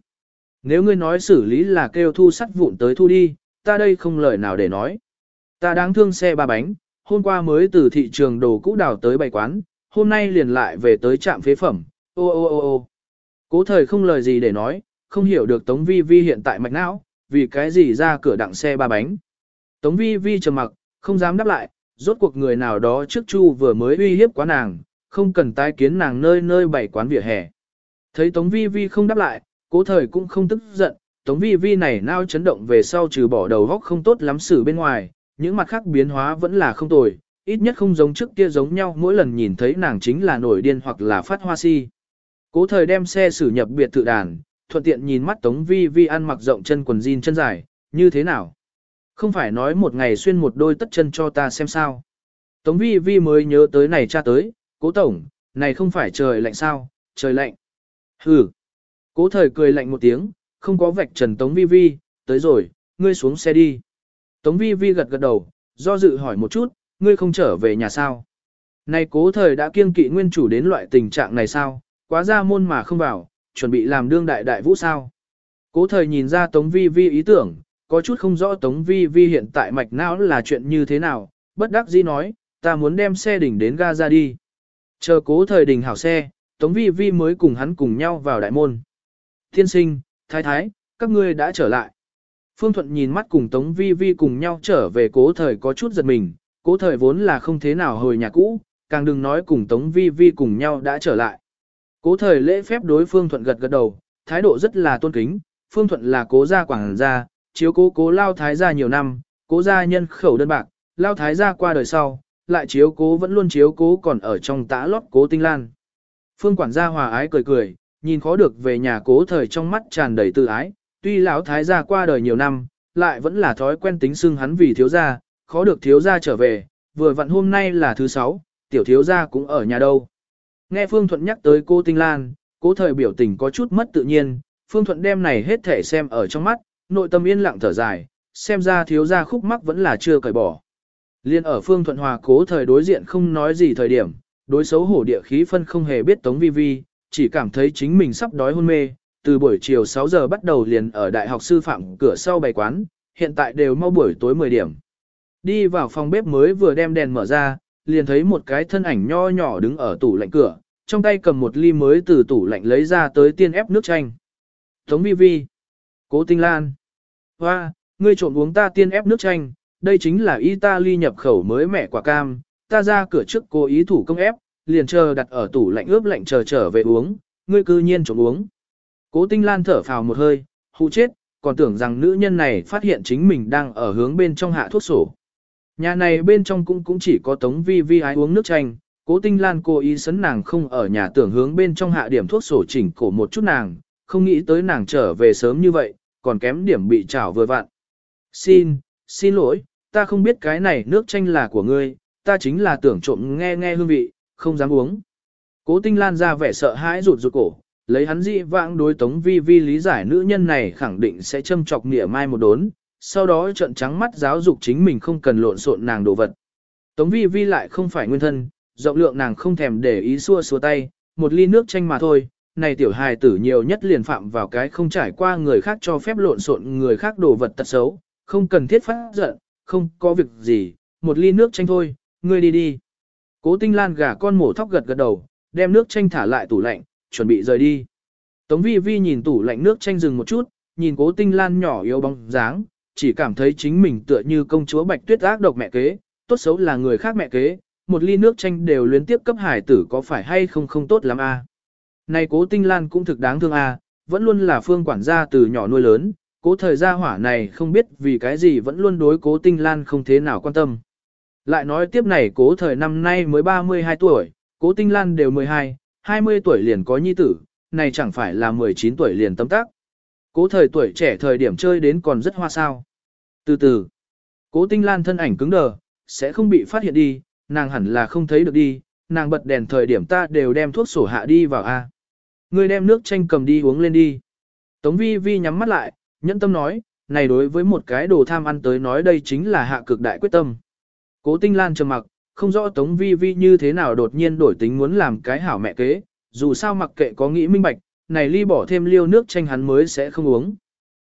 Nếu ngươi nói xử lý là kêu thu sắt vụn tới thu đi, ta đây không lời nào để nói. Ta đáng thương xe ba bánh, hôm qua mới từ thị trường đồ cũ đào tới bày quán, hôm nay liền lại về tới trạm phế phẩm, ô ô ô ô. Cố thời không lời gì để nói, không hiểu được Tống Vi Vi hiện tại mạch não, vì cái gì ra cửa đặng xe ba bánh. Tống Vi Vi trầm mặc, không dám đáp lại, rốt cuộc người nào đó trước Chu vừa mới uy hiếp quá nàng, không cần tái kiến nàng nơi nơi bày quán vỉa hè. Thấy Tống Vi Vi không đáp lại, cố thời cũng không tức giận, Tống Vi Vi này nao chấn động về sau trừ bỏ đầu góc không tốt lắm xử bên ngoài, những mặt khác biến hóa vẫn là không tồi, ít nhất không giống trước kia giống nhau mỗi lần nhìn thấy nàng chính là nổi điên hoặc là phát hoa si. Cố thời đem xe xử nhập biệt thự đàn, thuận tiện nhìn mắt Tống Vi Vi ăn mặc rộng chân quần jean chân dài, như thế nào? Không phải nói một ngày xuyên một đôi tất chân cho ta xem sao. Tống Vi Vi mới nhớ tới này cha tới, cố tổng, này không phải trời lạnh sao, trời lạnh. Hừ. Cố thời cười lạnh một tiếng, không có vạch trần Tống Vi Vi, tới rồi, ngươi xuống xe đi. Tống Vi Vi gật gật đầu, do dự hỏi một chút, ngươi không trở về nhà sao? Này cố thời đã kiêng kỵ nguyên chủ đến loại tình trạng này sao, quá ra môn mà không vào, chuẩn bị làm đương đại đại vũ sao? Cố thời nhìn ra Tống Vi Vi ý tưởng, có chút không rõ Tống Vi Vi hiện tại mạch não là chuyện như thế nào, bất đắc dĩ nói, ta muốn đem xe đỉnh đến ga ra đi. Chờ cố thời đình hảo xe, Tống Vi Vi mới cùng hắn cùng nhau vào đại môn. Thiên sinh, thái thái, các ngươi đã trở lại. Phương Thuận nhìn mắt cùng Tống Vi Vi cùng nhau trở về cố thời có chút giật mình, cố thời vốn là không thế nào hồi nhà cũ, càng đừng nói cùng Tống Vi Vi cùng nhau đã trở lại. Cố thời lễ phép đối Phương Thuận gật gật đầu, thái độ rất là tôn kính, Phương Thuận là cố gia quảng gia, chiếu cố cố lao thái gia nhiều năm, cố gia nhân khẩu đơn bạc, lao thái gia qua đời sau, lại chiếu cố vẫn luôn chiếu cố còn ở trong tã lót cố tinh lan. Phương quản gia hòa ái cười cười, nhìn khó được về nhà cố thời trong mắt tràn đầy tự ái, tuy lão thái gia qua đời nhiều năm, lại vẫn là thói quen tính xưng hắn vì thiếu gia, khó được thiếu gia trở về, vừa vặn hôm nay là thứ sáu, tiểu thiếu gia cũng ở nhà đâu. Nghe Phương Thuận nhắc tới cô Tinh Lan, cố thời biểu tình có chút mất tự nhiên, Phương Thuận đem này hết thể xem ở trong mắt, nội tâm yên lặng thở dài, xem ra thiếu gia khúc mắc vẫn là chưa cởi bỏ. Liên ở Phương Thuận Hòa cố thời đối diện không nói gì thời điểm, đối xấu hổ địa khí phân không hề biết Tống Vi Vi, chỉ cảm thấy chính mình sắp đói hôn mê, từ buổi chiều 6 giờ bắt đầu liền ở đại học sư phạm cửa sau bày quán, hiện tại đều mau buổi tối 10 điểm. Đi vào phòng bếp mới vừa đem đèn mở ra, liền thấy một cái thân ảnh nho nhỏ đứng ở tủ lạnh cửa, trong tay cầm một ly mới từ tủ lạnh lấy ra tới tiên ép nước chanh. Tống vi vi. Cố tinh lan. Hoa, ngươi trộn uống ta tiên ép nước chanh, đây chính là Italy nhập khẩu mới mẻ quả cam, ta ra cửa trước cố ý thủ công ép, liền chờ đặt ở tủ lạnh ướp lạnh chờ trở về uống, ngươi cư nhiên trộn uống. Cố tinh lan thở phào một hơi, hụ chết, còn tưởng rằng nữ nhân này phát hiện chính mình đang ở hướng bên trong hạ thuốc sổ. Nhà này bên trong cũng cũng chỉ có tống vi vi ái uống nước chanh, cố tinh lan cô ý sấn nàng không ở nhà tưởng hướng bên trong hạ điểm thuốc sổ chỉnh cổ một chút nàng, không nghĩ tới nàng trở về sớm như vậy, còn kém điểm bị trảo vừa vặn. Xin, xin lỗi, ta không biết cái này nước chanh là của ngươi, ta chính là tưởng trộm nghe nghe hương vị, không dám uống. Cố tinh lan ra vẻ sợ hãi rụt rụt cổ, lấy hắn dị vãng đối tống vi vi lý giải nữ nhân này khẳng định sẽ châm chọc nghĩa mai một đốn, sau đó trợn trắng mắt giáo dục chính mình không cần lộn xộn nàng đồ vật. Tống vi vi lại không phải nguyên thân, rộng lượng nàng không thèm để ý xua xua tay, một ly nước chanh mà thôi, này tiểu hài tử nhiều nhất liền phạm vào cái không trải qua người khác cho phép lộn xộn người khác đồ vật tật xấu, không cần thiết phát giận, không có việc gì, một ly nước chanh thôi, ngươi đi đi. Cố tinh lan gà con mổ thóc gật gật đầu, đem nước chanh thả lại tủ lạnh, chuẩn bị rời đi. Tống vi vi nhìn tủ lạnh nước chanh dừng một chút, nhìn cố tinh lan nhỏ yếu bóng dáng, chỉ cảm thấy chính mình tựa như công chúa bạch tuyết ác độc mẹ kế, tốt xấu là người khác mẹ kế, một ly nước chanh đều luyến tiếp cấp hải tử có phải hay không không tốt lắm a à. Này cố tinh lan cũng thực đáng thương a à, vẫn luôn là phương quản gia từ nhỏ nuôi lớn, cố thời gia hỏa này không biết vì cái gì vẫn luôn đối cố tinh lan không thế nào quan tâm. Lại nói tiếp này cố thời năm nay mới 32 tuổi, cố tinh lan đều 12, 20 tuổi liền có nhi tử, này chẳng phải là 19 tuổi liền tâm tác. Cố thời tuổi trẻ thời điểm chơi đến còn rất hoa sao. Từ từ, cố tinh lan thân ảnh cứng đờ, sẽ không bị phát hiện đi, nàng hẳn là không thấy được đi, nàng bật đèn thời điểm ta đều đem thuốc sổ hạ đi vào A. người đem nước chanh cầm đi uống lên đi. Tống vi vi nhắm mắt lại, nhẫn tâm nói, này đối với một cái đồ tham ăn tới nói đây chính là hạ cực đại quyết tâm. Cố tinh lan trầm mặc, không rõ Tống Vi Vi như thế nào đột nhiên đổi tính muốn làm cái hảo mẹ kế, dù sao mặc kệ có nghĩ minh bạch, này ly bỏ thêm liêu nước chanh hắn mới sẽ không uống.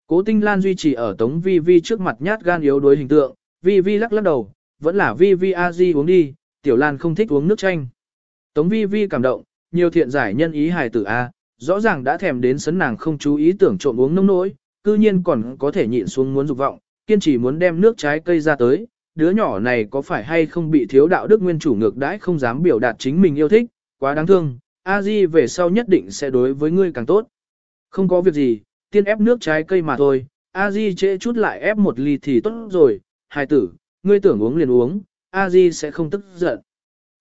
Cố Tinh Lan duy trì ở Tống Vi Vi trước mặt nhát gan yếu đuối hình tượng, Vi Vi lắc lắc đầu, vẫn là Vi Vi A Di uống đi, Tiểu Lan không thích uống nước chanh. Tống Vi Vi cảm động, nhiều thiện giải nhân ý hài tử A, rõ ràng đã thèm đến sấn nàng không chú ý tưởng trộm uống nông nỗi, cư nhiên còn có thể nhịn xuống muốn dục vọng, kiên trì muốn đem nước trái cây ra tới, đứa nhỏ này có phải hay không bị thiếu đạo đức nguyên chủ ngược đãi không dám biểu đạt chính mình yêu thích, quá đáng thương, a di về sau nhất định sẽ đối với ngươi càng tốt. Không có việc gì, tiên ép nước trái cây mà thôi, a di trễ chút lại ép một ly thì tốt rồi, hai tử, ngươi tưởng uống liền uống, a di sẽ không tức giận.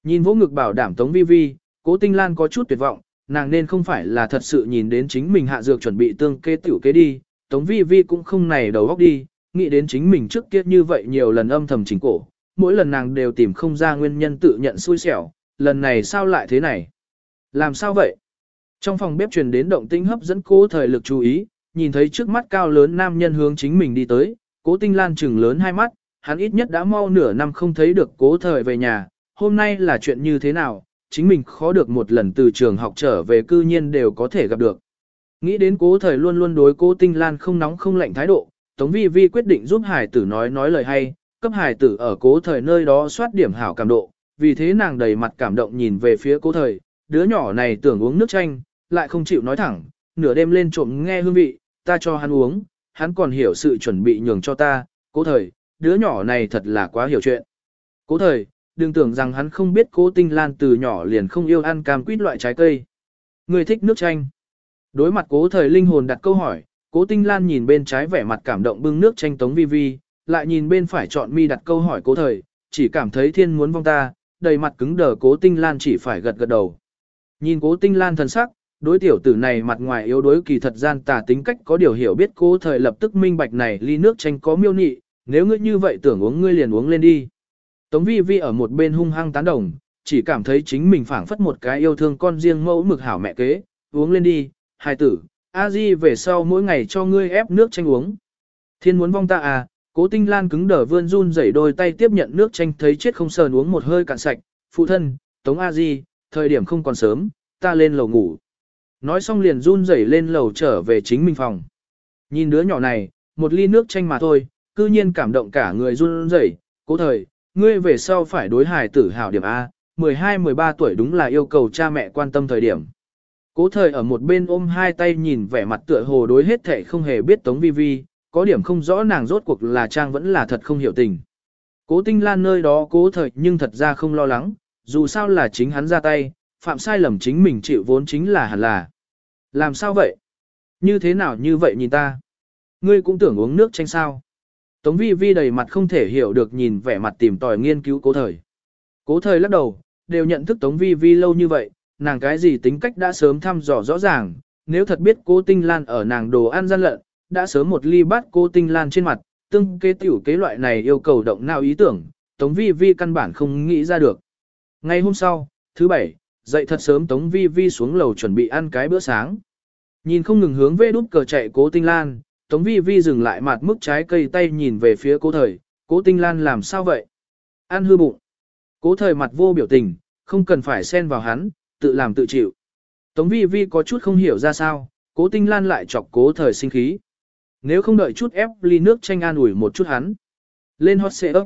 Nhìn vỗ ngực bảo đảm tống vi vi, cố tinh lan có chút tuyệt vọng, nàng nên không phải là thật sự nhìn đến chính mình hạ dược chuẩn bị tương kê tiểu kế đi, tống vi vi cũng không này đầu góc đi, nghĩ đến chính mình trước kia như vậy nhiều lần âm thầm chính cổ, mỗi lần nàng đều tìm không ra nguyên nhân tự nhận xui xẻo, lần này sao lại thế này? Làm sao vậy? Trong phòng bếp truyền đến động tĩnh hấp dẫn cố thời lực chú ý, nhìn thấy trước mắt cao lớn nam nhân hướng chính mình đi tới, cố tinh lan trừng lớn hai mắt, hắn ít nhất đã mau nửa năm không thấy được cố thời về nhà, hôm nay là chuyện như thế nào, chính mình khó được một lần từ trường học trở về cư nhiên đều có thể gặp được. Nghĩ đến cố thời luôn luôn đối cố tinh lan không nóng không lạnh thái độ, Tống Vi Vi quyết định giúp hải tử nói nói lời hay, cấp hải tử ở cố thời nơi đó soát điểm hảo cảm độ, vì thế nàng đầy mặt cảm động nhìn về phía cố thời, đứa nhỏ này tưởng uống nước chanh, lại không chịu nói thẳng, nửa đêm lên trộm nghe hương vị, ta cho hắn uống, hắn còn hiểu sự chuẩn bị nhường cho ta, cố thời, đứa nhỏ này thật là quá hiểu chuyện. Cố thời, đừng tưởng rằng hắn không biết cố tinh lan từ nhỏ liền không yêu ăn cam quýt loại trái cây. Người thích nước chanh. Đối mặt cố thời linh hồn đặt câu hỏi, cố tinh lan nhìn bên trái vẻ mặt cảm động bưng nước chanh tống vi vi, lại nhìn bên phải chọn mi đặt câu hỏi cố thời, chỉ cảm thấy thiên muốn vong ta, đầy mặt cứng đờ cố tinh lan chỉ phải gật gật đầu. Nhìn cố tinh lan thần sắc, đối tiểu tử này mặt ngoài yếu đối kỳ thật gian tà tính cách có điều hiểu biết cố thời lập tức minh bạch này ly nước tranh có miêu nị, nếu ngươi như vậy tưởng uống ngươi liền uống lên đi. Tống vi vi ở một bên hung hăng tán đồng, chỉ cảm thấy chính mình phảng phất một cái yêu thương con riêng mẫu mực hảo mẹ kế, uống lên đi, hài tử, a di về sau mỗi ngày cho ngươi ép nước chanh uống. Thiên muốn vong ta à, cố tinh lan cứng đờ vươn run rẩy đôi tay tiếp nhận nước chanh thấy chết không sờn uống một hơi cạn sạch, phụ thân, tống a di, thời điểm không còn sớm, ta lên lầu ngủ. Nói xong liền run rẩy lên lầu trở về chính mình phòng. Nhìn đứa nhỏ này, một ly nước chanh mà thôi, cư nhiên cảm động cả người run rẩy, cố thời, ngươi về sau phải đối hài tử hào điểm A, 12-13 tuổi đúng là yêu cầu cha mẹ quan tâm thời điểm. Cố thời ở một bên ôm hai tay nhìn vẻ mặt tựa hồ đối hết thệ không hề biết Tống Vi Vi, có điểm không rõ nàng rốt cuộc là trang vẫn là thật không hiểu tình. Cố tinh lan nơi đó cố thời nhưng thật ra không lo lắng, dù sao là chính hắn ra tay, phạm sai lầm chính mình chịu vốn chính là hẳn là. Làm sao vậy? Như thế nào như vậy nhìn ta? Ngươi cũng tưởng uống nước chanh sao? Tống vi vi đầy mặt không thể hiểu được nhìn vẻ mặt tìm tòi nghiên cứu cố thời. Cố thời lắc đầu, đều nhận thức Tống vi vi lâu như vậy, nàng cái gì tính cách đã sớm thăm dò rõ ràng, nếu thật biết cố tinh lan ở nàng đồ ăn gian lận, đã sớm một ly bát cố tinh lan trên mặt, tương kế tiểu kế loại này yêu cầu động nào ý tưởng, Tống vi vi căn bản không nghĩ ra được. Ngày hôm sau, thứ bảy, dậy thật sớm Tống vi vi xuống lầu chuẩn bị ăn cái bữa sáng. Nhìn không ngừng hướng về đút cờ chạy cố tinh lan, Tống vi vi dừng lại mặt mức trái cây tay nhìn về phía cố thời, cố tinh lan làm sao vậy? Ăn hư bụng. Cố thời mặt vô biểu tình, không cần phải xen vào hắn, tự làm tự chịu. Tống vi vi có chút không hiểu ra sao, cố tinh lan lại chọc cố thời sinh khí. Nếu không đợi chút ép ly nước chanh an ủi một chút hắn. Lên hot xe ấp.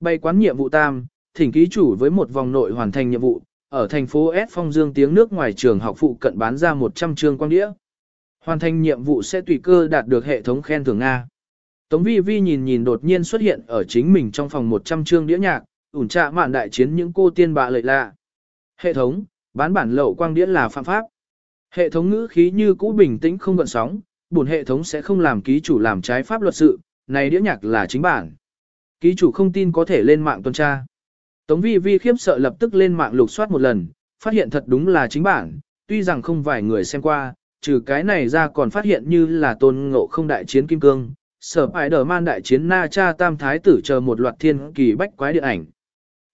Bay quán nhiệm vụ tam, thỉnh ký chủ với một vòng nội hoàn thành nhiệm vụ, ở thành phố S Phong Dương tiếng nước ngoài trường học phụ cận bán ra 100 trường quang đĩa. Hoàn thành nhiệm vụ sẽ tùy cơ đạt được hệ thống khen thưởng Nga. Tống vi vi nhìn nhìn đột nhiên xuất hiện ở chính mình trong phòng 100 chương đĩa nhạc, ủn trạ mạn đại chiến những cô tiên bạ lợi lạ. Hệ thống, bán bản lậu quang đĩa là phạm pháp. Hệ thống ngữ khí như cũ bình tĩnh không gợn sóng, buồn hệ thống sẽ không làm ký chủ làm trái pháp luật sự, này đĩa nhạc là chính bản. Ký chủ không tin có thể lên mạng tuần tra. Tống vi vi khiếp sợ lập tức lên mạng lục soát một lần, phát hiện thật đúng là chính bản, tuy rằng không vài người xem qua, trừ cái này ra còn phát hiện như là tôn ngộ không đại chiến kim cương, sở bài đờ man đại chiến na cha tam thái tử chờ một loạt thiên kỳ bách quái điện ảnh.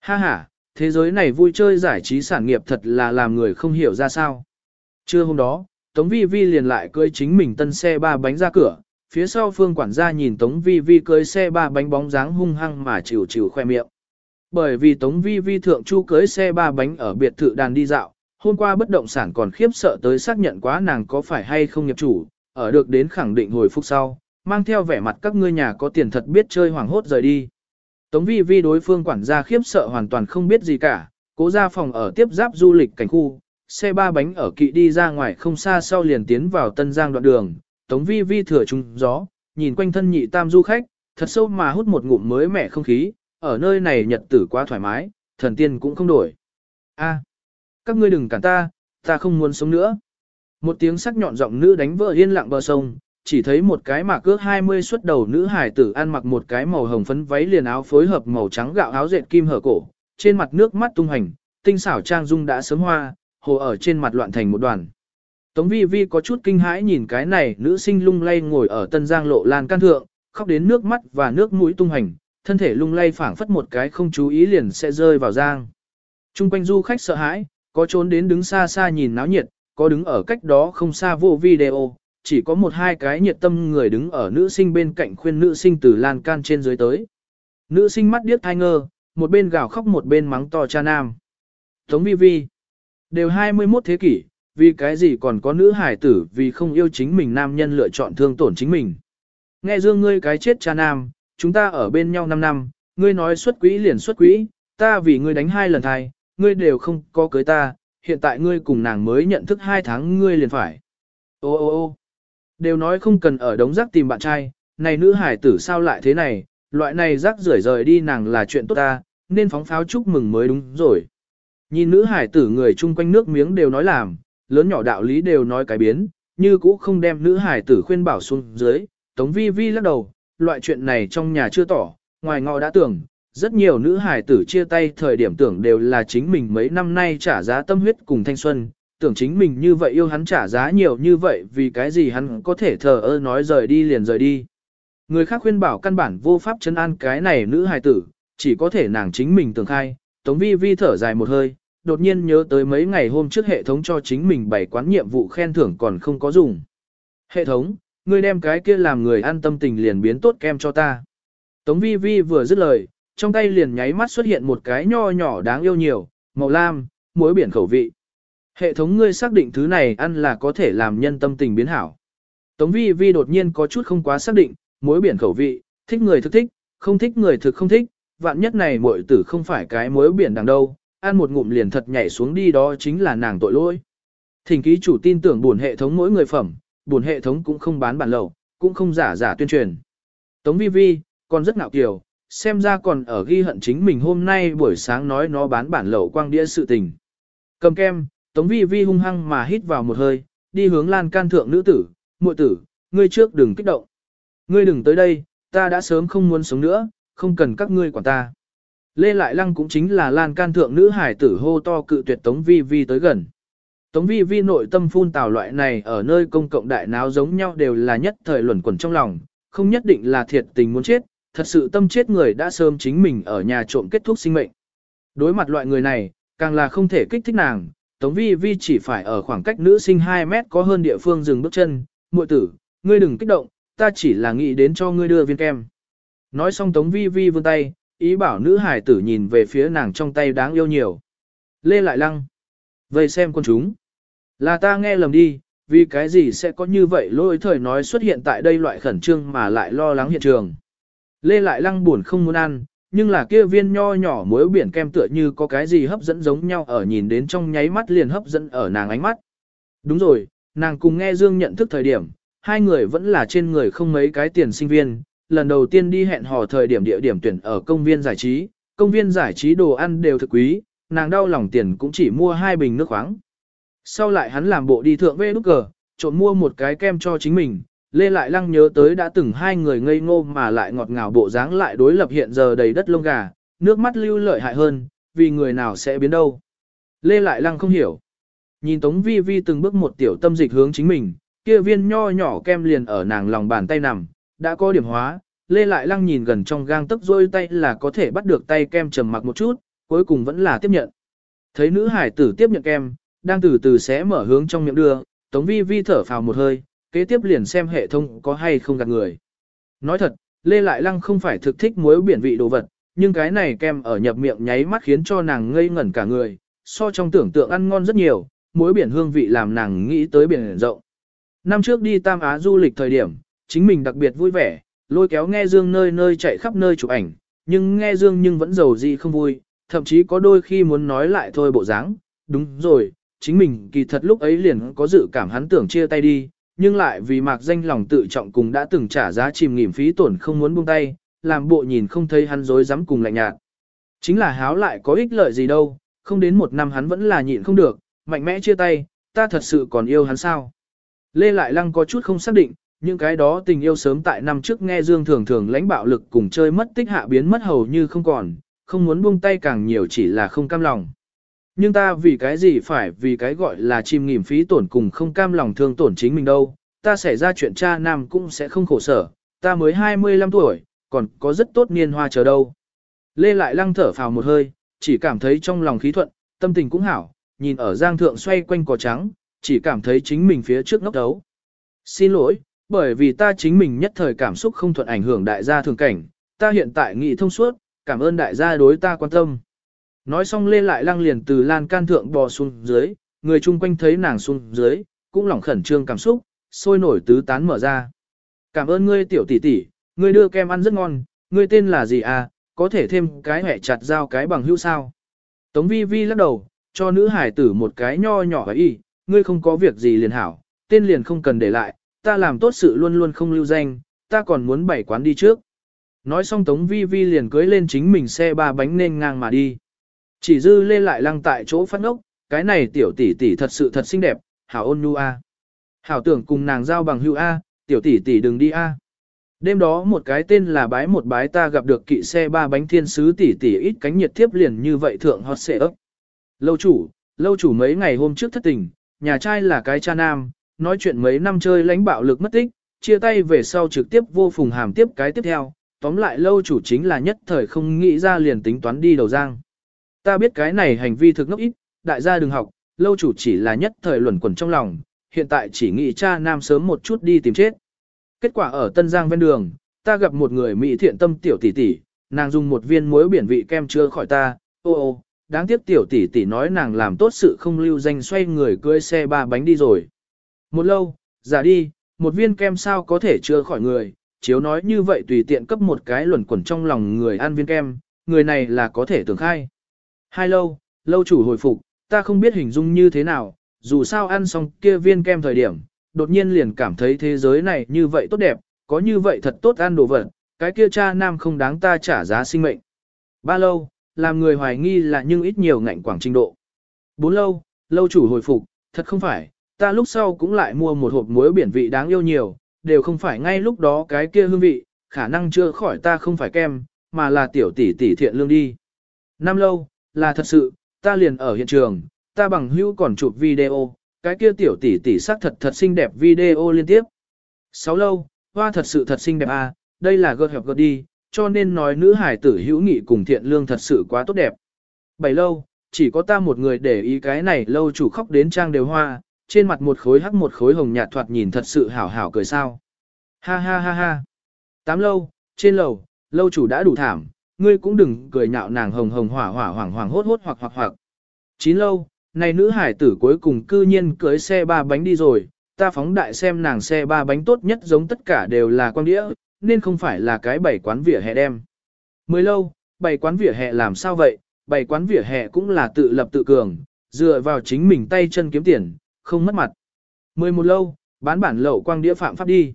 Ha ha, thế giới này vui chơi giải trí sản nghiệp thật là làm người không hiểu ra sao. Trưa hôm đó, Tống Vi Vi liền lại cưỡi chính mình tân xe ba bánh ra cửa, phía sau phương quản gia nhìn Tống Vi Vi cưỡi xe ba bánh bóng dáng hung hăng mà chịu chịu khoe miệng. Bởi vì Tống Vi Vi thượng chu cưỡi xe ba bánh ở biệt thự đàn đi dạo, hôm qua bất động sản còn khiếp sợ tới xác nhận quá nàng có phải hay không nhập chủ, ở được đến khẳng định hồi phục sau, mang theo vẻ mặt các ngươi nhà có tiền thật biết chơi hoảng hốt rời đi. Tống vi vi đối phương quản gia khiếp sợ hoàn toàn không biết gì cả, cố ra phòng ở tiếp giáp du lịch cảnh khu, xe ba bánh ở kỵ đi ra ngoài không xa sau liền tiến vào tân giang đoạn đường, tống vi vi thừa trung gió, nhìn quanh thân nhị tam du khách, thật sâu mà hút một ngụm mới mẻ không khí, ở nơi này nhật tử quá thoải mái, thần tiên cũng không đổi. A, các ngươi đừng cản ta, ta không muốn sống nữa. Một tiếng sắc nhọn giọng nữ đánh vỡ yên lặng bờ sông, chỉ thấy một cái mạc cước 20 xuất đầu nữ hải tử ăn mặc một cái màu hồng phấn váy liền áo phối hợp màu trắng gạo áo dệt kim hở cổ, trên mặt nước mắt tung hành, tinh xảo trang dung đã sớm hoa, hồ ở trên mặt loạn thành một đoàn. Tống vi vi có chút kinh hãi nhìn cái này nữ sinh lung lay ngồi ở tân giang lộ lan can thượng, khóc đến nước mắt và nước mũi tung hành, thân thể lung lay phảng phất một cái không chú ý liền sẽ rơi vào giang. Trung quanh du khách sợ hãi, có trốn đến đứng xa xa nhìn náo nhiệt, có đứng ở cách đó không xa vô video, chỉ có một hai cái nhiệt tâm người đứng ở nữ sinh bên cạnh khuyên nữ sinh từ lan can trên dưới tới. Nữ sinh mắt điếc thai ngơ, một bên gào khóc một bên mắng to cha nam. Tống vi vi, đều 21 thế kỷ, vì cái gì còn có nữ hải tử vì không yêu chính mình nam nhân lựa chọn thương tổn chính mình. Nghe dương ngươi cái chết cha nam, chúng ta ở bên nhau 5 năm, ngươi nói xuất quỹ liền xuất quỹ, ta vì ngươi đánh hai lần thai, ngươi đều không có cưới ta, hiện tại ngươi cùng nàng mới nhận thức hai tháng ngươi liền phải. Ô ô ô Đều nói không cần ở đống rác tìm bạn trai, này nữ hải tử sao lại thế này, loại này rác rưởi rời đi nàng là chuyện tốt ta, nên phóng pháo chúc mừng mới đúng rồi. Nhìn nữ hải tử người chung quanh nước miếng đều nói làm, lớn nhỏ đạo lý đều nói cái biến, như cũ không đem nữ hải tử khuyên bảo xuống dưới, Tống Vi Vi lắc đầu, loại chuyện này trong nhà chưa tỏ, ngoài ngọ đã tưởng, rất nhiều nữ hài tử chia tay thời điểm tưởng đều là chính mình mấy năm nay trả giá tâm huyết cùng thanh xuân, tưởng chính mình như vậy yêu hắn trả giá nhiều như vậy vì cái gì hắn có thể thờ ơ nói rời đi liền rời đi. Người khác khuyên bảo căn bản vô pháp chấn an cái này nữ hài tử, chỉ có thể nàng chính mình tưởng khai, Tống Vi Vi thở dài một hơi, đột nhiên nhớ tới mấy ngày hôm trước hệ thống cho chính mình bày quán nhiệm vụ khen thưởng còn không có dùng. Hệ thống, ngươi đem cái kia làm người an tâm tình liền biến tốt kem cho ta. Tống Vi Vi vừa dứt lời, trong tay liền nháy mắt xuất hiện một cái nho nhỏ đáng yêu nhiều, màu lam, muối biển khẩu vị. Hệ thống ngươi xác định thứ này ăn là có thể làm nhân tâm tình biến hảo. Tống Vi Vi đột nhiên có chút không quá xác định, muối biển khẩu vị, thích người thực thích, không thích người thực không thích, vạn nhất này muội tử không phải cái muối biển đằng đâu, ăn một ngụm liền thật nhảy xuống đi đó chính là nàng tội lỗi. Thỉnh ký chủ tin tưởng buồn hệ thống mỗi người phẩm, buồn hệ thống cũng không bán bản lậu, cũng không giả giả tuyên truyền. Tống Vi Vi, còn rất ngạo kiều, xem ra còn ở ghi hận chính mình hôm nay buổi sáng nói nó bán bản lậu quang đĩa sự tình. Cầm kem, Tống Vi Vi hung hăng mà hít vào một hơi, đi hướng lan can thượng nữ tử, muội tử, ngươi trước đừng kích động. Ngươi đừng tới đây, ta đã sớm không muốn sống nữa, không cần các ngươi quản ta. Lê Lại Lăng cũng chính là lan can thượng nữ hải tử hô to cự tuyệt Tống Vi Vi tới gần. Tống Vi Vi nội tâm phun tào loại này ở nơi công cộng đại náo giống nhau đều là nhất thời luẩn quẩn trong lòng, không nhất định là thiệt tình muốn chết, thật sự tâm chết người đã sớm chính mình ở nhà trộm kết thúc sinh mệnh. Đối mặt loại người này, càng là không thể kích thích nàng, Tống Vi Vi chỉ phải ở khoảng cách nữ sinh 2 mét có hơn địa phương dừng bước chân, muội tử, ngươi đừng kích động, ta chỉ là nghĩ đến cho ngươi đưa viên kem. Nói xong Tống Vi Vi vươn tay, ý bảo nữ hải tử nhìn về phía nàng trong tay đáng yêu nhiều. Lê Lại Lăng. vây xem con chúng. Là ta nghe lầm đi, vì cái gì sẽ có như vậy lôi thời nói xuất hiện tại đây loại khẩn trương mà lại lo lắng hiện trường. Lê Lại Lăng buồn không muốn ăn, nhưng là kia viên nho nhỏ muối biển kem tựa như có cái gì hấp dẫn giống nhau ở nhìn đến trong nháy mắt liền hấp dẫn ở nàng ánh mắt. Đúng rồi, nàng cùng nghe Dương nhận thức thời điểm, hai người vẫn là trên người không mấy cái tiền sinh viên, lần đầu tiên đi hẹn hò thời điểm địa điểm tuyển ở công viên giải trí, công viên giải trí đồ ăn đều thực quý, nàng đau lòng tiền cũng chỉ mua hai bình nước khoáng. Sau lại hắn làm bộ đi thượng vê nút cờ, trộn mua một cái kem cho chính mình, Lê Lại Lăng nhớ tới đã từng hai người ngây ngô mà lại ngọt ngào bộ dáng lại đối lập hiện giờ đầy đất lông gà, nước mắt lưu lợi hại hơn, vì người nào sẽ biến đâu. Lê Lại Lăng không hiểu. Nhìn Tống Vi Vi từng bước một tiểu tâm dịch hướng chính mình, kia viên nho nhỏ kem liền ở nàng lòng bàn tay nằm, đã có điểm hóa, Lê Lại Lăng nhìn gần trong gang tấc rôi tay là có thể bắt được tay kem trầm mặc một chút, cuối cùng vẫn là tiếp nhận. Thấy nữ hải tử tiếp nhận kem, đang từ từ xé mở hướng trong miệng đưa, Tống Vi Vi thở phào một hơi, kế tiếp liền xem hệ thống có hay không gạt người. Nói thật, Lê Lại Lăng không phải thực thích muối biển vị đồ vật, nhưng cái này kem ở nhập miệng nháy mắt khiến cho nàng ngây ngẩn cả người, so trong tưởng tượng ăn ngon rất nhiều, muối biển hương vị làm nàng nghĩ tới biển rộng. Năm trước đi Tam Á du lịch thời điểm, chính mình đặc biệt vui vẻ, lôi kéo nghe Dương nơi nơi chạy khắp nơi chụp ảnh, nhưng nghe Dương nhưng vẫn giàu gì không vui, thậm chí có đôi khi muốn nói lại thôi bộ dáng. đúng rồi, chính mình kỳ thật lúc ấy liền có dự cảm hắn tưởng chia tay đi, nhưng lại vì mạc danh lòng tự trọng cùng đã từng trả giá chìm nghỉm phí tổn không muốn buông tay, làm bộ nhìn không thấy hắn dối dám cùng lạnh nhạt. Chính là háo lại có ích lợi gì đâu, không đến một năm hắn vẫn là nhịn không được, mạnh mẽ chia tay, ta thật sự còn yêu hắn sao. Lê Lại Lăng có chút không xác định, những cái đó tình yêu sớm tại năm trước nghe Dương thường thường lãnh bạo lực cùng chơi mất tích hạ biến mất hầu như không còn, không muốn buông tay càng nhiều chỉ là không cam lòng. Nhưng ta vì cái gì phải vì cái gọi là chim nghỉm phí tổn cùng không cam lòng thương tổn chính mình đâu, ta xảy ra chuyện cha nam cũng sẽ không khổ sở, ta mới 25 tuổi, còn có rất tốt niên hoa chờ đâu. Lê lại lăng thở phào một hơi, chỉ cảm thấy trong lòng khí thuận, tâm tình cũng hảo, nhìn ở giang thượng xoay quanh cỏ trắng, chỉ cảm thấy chính mình phía trước ngốc đấu. Xin lỗi, bởi vì ta chính mình nhất thời cảm xúc không thuận ảnh hưởng đại gia thường cảnh, ta hiện tại nghị thông suốt, cảm ơn đại gia đối ta quan tâm. Nói xong lên lại lăng liền từ lan can thượng bò xuống dưới, người chung quanh thấy nàng xuống dưới, cũng lỏng khẩn trương cảm xúc, sôi nổi tứ tán mở ra. Cảm ơn ngươi tiểu tỷ tỷ, ngươi đưa kem ăn rất ngon, ngươi tên là gì à, có thể thêm cái hẹ chặt dao cái bằng hữu sao. Tống vi vi lắc đầu, cho nữ hải tử một cái nho nhỏ và y, ngươi không có việc gì liền hảo, tên liền không cần để lại, ta làm tốt sự luôn luôn không lưu danh, ta còn muốn bảy quán đi trước. Nói xong Tống Vi Vi liền cưới lên chính mình xe ba bánh nên ngang mà đi. Chỉ dư lê lại lăng tại chỗ phát ngốc, cái này tiểu tỷ tỷ thật sự thật xinh đẹp, hảo ôn nhu a. Hảo tưởng cùng nàng giao bằng hữu A, tiểu tỷ tỷ đừng đi A. Đêm đó một cái tên là bái một bái ta gặp được kỵ xe ba bánh thiên sứ tỷ tỷ ít cánh nhiệt thiếp liền như vậy thượng hot xệ ấp. Lâu chủ, lâu chủ mấy ngày hôm trước thất tình, nhà trai là cái cha nam, nói chuyện mấy năm chơi lãnh bạo lực mất tích, chia tay về sau trực tiếp vô phùng hàm tiếp cái tiếp theo, tóm lại lâu chủ chính là nhất thời không nghĩ ra liền tính toán đi đầu giang. Ta biết cái này hành vi thực ngốc ít, đại gia đừng học, lâu chủ chỉ là nhất thời luẩn quẩn trong lòng, hiện tại chỉ nghĩ cha nam sớm một chút đi tìm chết. Kết quả ở Tân Giang ven đường, ta gặp một người mỹ thiện tâm tiểu tỷ tỷ, nàng dùng một viên muối biển vị kem chưa khỏi ta, ô ô, đáng tiếc tiểu tỷ tỷ nói nàng làm tốt sự không lưu danh xoay người cưỡi xe ba bánh đi rồi. Một lâu, giả đi, một viên kem sao có thể chưa khỏi người, chiếu nói như vậy tùy tiện cấp một cái luẩn quẩn trong lòng người ăn viên kem, người này là có thể tưởng khai. Hai lâu, lâu chủ hồi phục, ta không biết hình dung như thế nào, dù sao ăn xong kia viên kem thời điểm, đột nhiên liền cảm thấy thế giới này như vậy tốt đẹp, có như vậy thật tốt ăn đồ vật, cái kia cha nam không đáng ta trả giá sinh mệnh. Ba lâu, làm người hoài nghi là nhưng ít nhiều ngạnh quảng trình độ. Bốn lâu, lâu chủ hồi phục, thật không phải, ta lúc sau cũng lại mua một hộp muối biển vị đáng yêu nhiều, đều không phải ngay lúc đó cái kia hương vị, khả năng chưa khỏi ta không phải kem, mà là tiểu tỷ tỷ thiện lương đi. Năm lâu, là thật sự, ta liền ở hiện trường, ta bằng hữu còn chụp video, cái kia tiểu tỷ tỷ sắc thật thật xinh đẹp video liên tiếp. Sáu lâu, hoa thật sự thật xinh đẹp à, đây là gợt hẹp gợt đi, cho nên nói nữ hải tử hữu nghị cùng thiện lương thật sự quá tốt đẹp. Bảy lâu, chỉ có ta một người để ý cái này lâu chủ khóc đến trang đều hoa, trên mặt một khối hắc một khối hồng nhạt thoạt nhìn thật sự hảo hảo cười sao. Ha ha ha ha. Tám lâu, trên lầu, lâu chủ đã đủ thảm, ngươi cũng đừng cười nhạo nàng hồng hồng hỏa hỏa hoảng hoảng hốt hốt hoặc hoặc hoặc. Chín lâu, này nữ hải tử cuối cùng cư nhiên cưới xe ba bánh đi rồi, ta phóng đại xem nàng xe ba bánh tốt nhất giống tất cả đều là quang đĩa, nên không phải là cái bảy quán vỉa hè đem. Mười lâu, bảy quán vỉa hè làm sao vậy, bảy quán vỉa hè cũng là tự lập tự cường, dựa vào chính mình tay chân kiếm tiền, không mất mặt. Mười một lâu, bán bản lậu quang đĩa phạm pháp đi.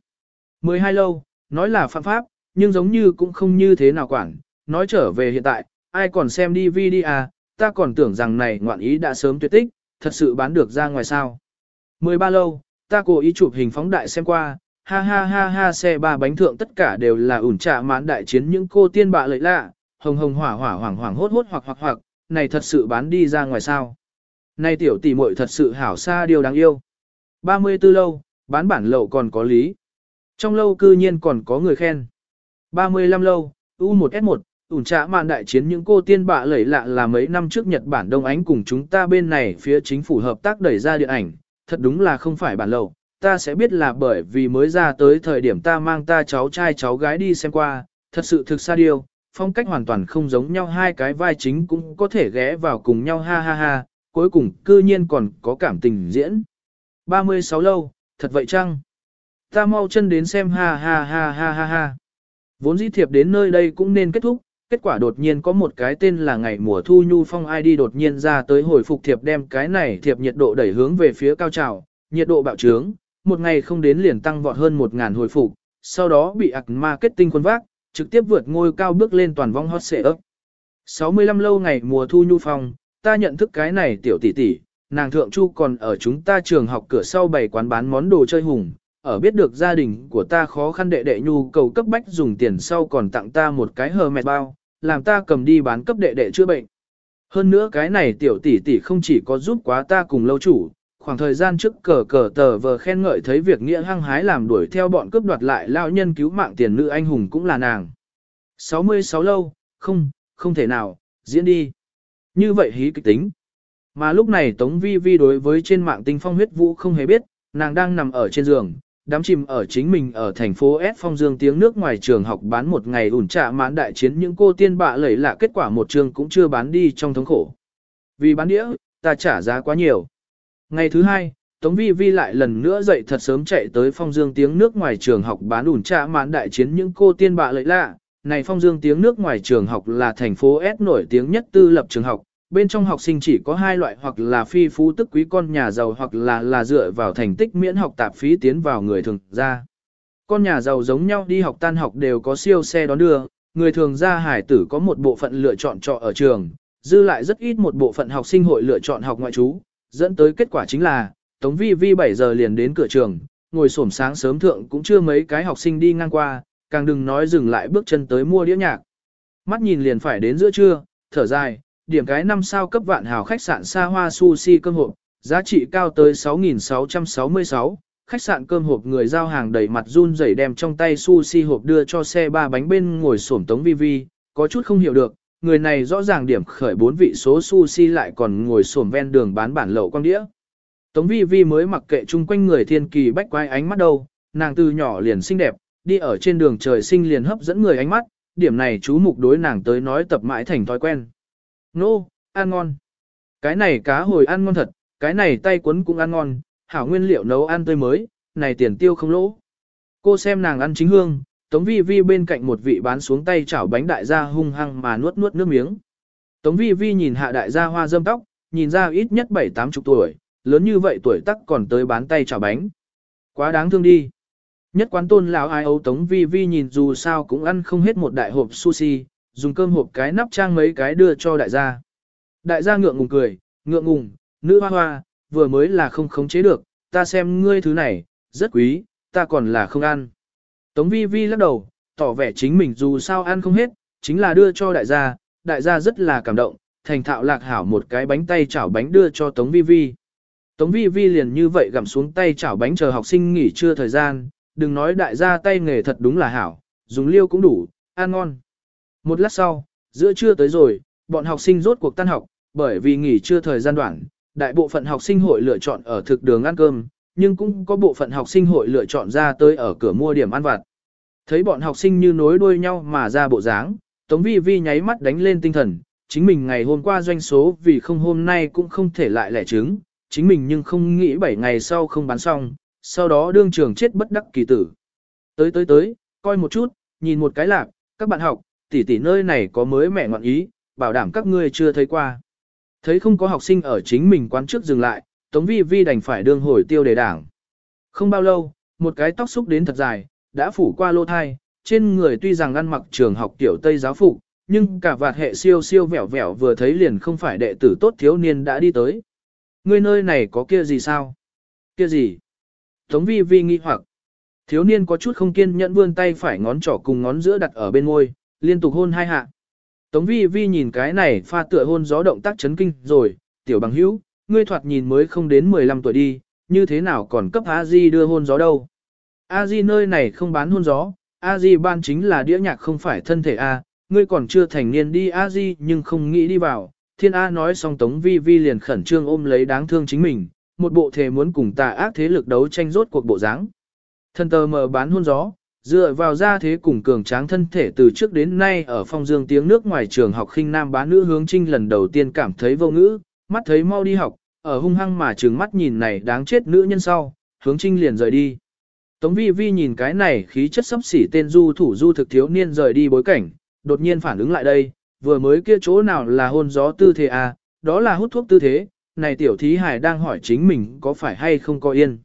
Mười hai lâu, nói là phạm pháp, nhưng giống như cũng không như thế nào quản, nói trở về hiện tại, ai còn xem DVD à, ta còn tưởng rằng này ngoạn ý đã sớm tuyệt tích, thật sự bán được ra ngoài sao. 13 lâu, ta cố ý chụp hình phóng đại xem qua, ha ha ha ha xe ba bánh thượng tất cả đều là ủn trạ mãn đại chiến những cô tiên bạ lợi lạ, hồng hồng hỏa hỏa hoảng hoảng hốt hốt hoặc hoặc hoặc, này thật sự bán đi ra ngoài sao. Này tiểu tỷ muội thật sự hảo xa điều đáng yêu. 34 lâu, bán bản lậu còn có lý. Trong lâu cư nhiên còn có người khen. 35 lâu, U1S1, ủn trạ mạn đại chiến những cô tiên bạ lẩy lạ là mấy năm trước Nhật Bản Đông Ánh cùng chúng ta bên này phía chính phủ hợp tác đẩy ra điện ảnh, thật đúng là không phải bản lậu, ta sẽ biết là bởi vì mới ra tới thời điểm ta mang ta cháu trai cháu gái đi xem qua, thật sự thực xa điều, phong cách hoàn toàn không giống nhau. Hai cái vai chính cũng có thể ghé vào cùng nhau. Ha ha ha, cuối cùng cư nhiên còn có cảm tình diễn. 36 lâu, thật vậy chăng? Ta mau chân đến xem. Ha ha ha ha ha ha. Vốn dĩ thiệp đến nơi đây cũng nên kết thúc, kết quả đột nhiên có một cái tên là ngày mùa thu nhu phong ID đột nhiên ra tới hồi phục thiệp đem cái này thiệp nhiệt độ đẩy hướng về phía cao trào, nhiệt độ bạo trướng, một ngày không đến liền tăng vọt hơn 1.000 hồi phục, sau đó bị ạc marketing quân vác, trực tiếp vượt ngôi cao bước lên toàn vong hot xệ ấp. 65 lâu ngày mùa thu nhu phong, ta nhận thức cái này tiểu tỷ tỷ, nàng thượng chu còn ở chúng ta trường học cửa sau bày quán bán món đồ chơi hùng, ở biết được gia đình của ta khó khăn đệ đệ nhu cầu cấp bách dùng tiền sau còn tặng ta một cái hờ mẹt bao, làm ta cầm đi bán cấp đệ đệ chữa bệnh. Hơn nữa cái này tiểu tỷ tỷ không chỉ có giúp quá ta cùng lâu chủ, khoảng thời gian trước cờ cờ tờ vờ khen ngợi thấy việc nghĩa hăng hái làm đuổi theo bọn cướp đoạt lại lao nhân cứu mạng tiền nữ anh hùng cũng là nàng. 66 lâu, không, không thể nào, diễn đi. Như vậy hí kịch tính. Mà lúc này Tống Vi Vi đối với trên mạng tinh phong huyết vũ không hề biết, nàng đang nằm ở trên giường, đám chìm ở chính mình ở thành phố S phong dương tiếng nước ngoài trường học bán một ngày ủn trạ mãn đại chiến những cô tiên bạ lẩy lạ kết quả một trường cũng chưa bán đi trong thống khổ. Vì bán đĩa, ta trả giá quá nhiều. Ngày thứ hai, Tống Vi Vi lại lần nữa dậy thật sớm chạy tới phong dương tiếng nước ngoài trường học bán ủn trạ mãn đại chiến những cô tiên bạ lẩy lạ. Này phong dương tiếng nước ngoài trường học là thành phố S nổi tiếng nhất tư lập trường học, bên trong học sinh chỉ có hai loại hoặc là phi phú tức quý con nhà giàu hoặc là là dựa vào thành tích miễn học tạp phí tiến vào người thường ra. Con nhà giàu giống nhau đi học tan học đều có siêu xe đón đưa, người thường ra hải tử có một bộ phận lựa chọn trọ ở trường, dư lại rất ít một bộ phận học sinh hội lựa chọn học ngoại trú, dẫn tới kết quả chính là, Tống Vi Vi 7 giờ liền đến cửa trường, ngồi xổm sáng sớm thượng cũng chưa mấy cái học sinh đi ngang qua, càng đừng nói dừng lại bước chân tới mua đĩa nhạc. Mắt nhìn liền phải đến giữa trưa, thở dài, điểm cái năm sao cấp vạn hào khách sạn xa hoa sushi cơm hộp, giá trị cao tới 6.666, khách sạn cơm hộp người giao hàng đầy mặt run rẩy đem trong tay sushi hộp đưa cho xe ba bánh bên ngồi xổm tống vi vi, có chút không hiểu được, người này rõ ràng điểm khởi bốn vị số sushi lại còn ngồi xổm ven đường bán bản lậu quang đĩa. Tống vi vi mới mặc kệ chung quanh người thiên kỳ bách quái ánh mắt đâu, nàng từ nhỏ liền xinh đẹp, đi ở trên đường trời sinh liền hấp dẫn người ánh mắt, điểm này chú mục đối nàng tới nói tập mãi thành thói quen. Nô, ăn ngon. Cái này cá hồi ăn ngon thật, cái này tay cuốn cũng ăn ngon, hảo nguyên liệu nấu ăn tươi mới, này tiền tiêu không lỗ. Cô xem nàng ăn chính hương, Tống Vi Vi bên cạnh một vị bán xuống tay chảo bánh đại gia hung hăng mà nuốt nuốt nước miếng. Tống Vi Vi nhìn hạ đại gia hoa dâm tóc, nhìn ra ít nhất bảy tám chục tuổi, lớn như vậy tuổi tắc còn tới bán tay chảo bánh. Quá đáng thương đi. Nhất quán tôn lão ai ấu Tống Vi Vi nhìn dù sao cũng ăn không hết một đại hộp sushi, dùng cơm hộp cái nắp trang mấy cái đưa cho đại gia. Đại gia ngượng ngùng cười, ngượng ngùng, nữ hoa hoa, vừa mới là không khống chế được, ta xem ngươi thứ này, rất quý, ta còn là không ăn. Tống vi vi lắc đầu, tỏ vẻ chính mình dù sao ăn không hết, chính là đưa cho đại gia, đại gia rất là cảm động, thành thạo lạc hảo một cái bánh tay chảo bánh đưa cho Tống vi vi. Tống vi vi liền như vậy gặm xuống tay chảo bánh chờ học sinh nghỉ trưa thời gian, đừng nói đại gia tay nghề thật đúng là hảo, dùng liêu cũng đủ, ăn ngon. Một lát sau, giữa trưa tới rồi, bọn học sinh rốt cuộc tan học, bởi vì nghỉ trưa thời gian đoạn, đại bộ phận học sinh hội lựa chọn ở thực đường ăn cơm, nhưng cũng có bộ phận học sinh hội lựa chọn ra tới ở cửa mua điểm ăn vặt. Thấy bọn học sinh như nối đuôi nhau mà ra bộ dáng, Tống Vi Vi nháy mắt đánh lên tinh thần, chính mình ngày hôm qua doanh số vì không hôm nay cũng không thể lại lẻ trứng, chính mình nhưng không nghĩ 7 ngày sau không bán xong, sau đó đương trường chết bất đắc kỳ tử. Tới tới tới, coi một chút, nhìn một cái lạc, các bạn học, tỷ tỷ nơi này có mới mẹ ngoạn ý, bảo đảm các ngươi chưa thấy qua. Thấy không có học sinh ở chính mình quán trước dừng lại, Tống Vi Vi đành phải đương hồi tiêu đề đảng. Không bao lâu, một cái tóc xúc đến thật dài, đã phủ qua lô thai, trên người tuy rằng ăn mặc trường học tiểu Tây giáo phục, nhưng cả vạt hệ siêu siêu vẻo vẻo vừa thấy liền không phải đệ tử tốt thiếu niên đã đi tới. Ngươi nơi này có kia gì sao? Kia gì? Tống Vi Vi nghi hoặc. Thiếu niên có chút không kiên nhẫn vươn tay phải ngón trỏ cùng ngón giữa đặt ở bên môi, liên tục hôn hai hạ. Tống vi vi nhìn cái này pha tựa hôn gió động tác chấn kinh rồi, tiểu bằng hữu, ngươi thoạt nhìn mới không đến 15 tuổi đi, như thế nào còn cấp a di đưa hôn gió đâu. a di nơi này không bán hôn gió, a di ban chính là đĩa nhạc không phải thân thể A, ngươi còn chưa thành niên đi a di nhưng không nghĩ đi vào. Thiên A nói xong Tống Vi Vi liền khẩn trương ôm lấy đáng thương chính mình, một bộ thể muốn cùng tà ác thế lực đấu tranh rốt cuộc bộ dáng. Thân tờ mờ bán hôn gió, dựa vào ra thế cùng cường tráng thân thể từ trước đến nay ở phong dương tiếng nước ngoài trường học khinh nam bá nữ hướng trinh lần đầu tiên cảm thấy vô ngữ, mắt thấy mau đi học, ở hung hăng mà trừng mắt nhìn này đáng chết nữ nhân sau, hướng trinh liền rời đi. Tống vi vi nhìn cái này khí chất sắp xỉ tên du thủ du thực thiếu niên rời đi bối cảnh, đột nhiên phản ứng lại đây, vừa mới kia chỗ nào là hôn gió tư thế à, đó là hút thuốc tư thế, này tiểu thí hải đang hỏi chính mình có phải hay không có yên.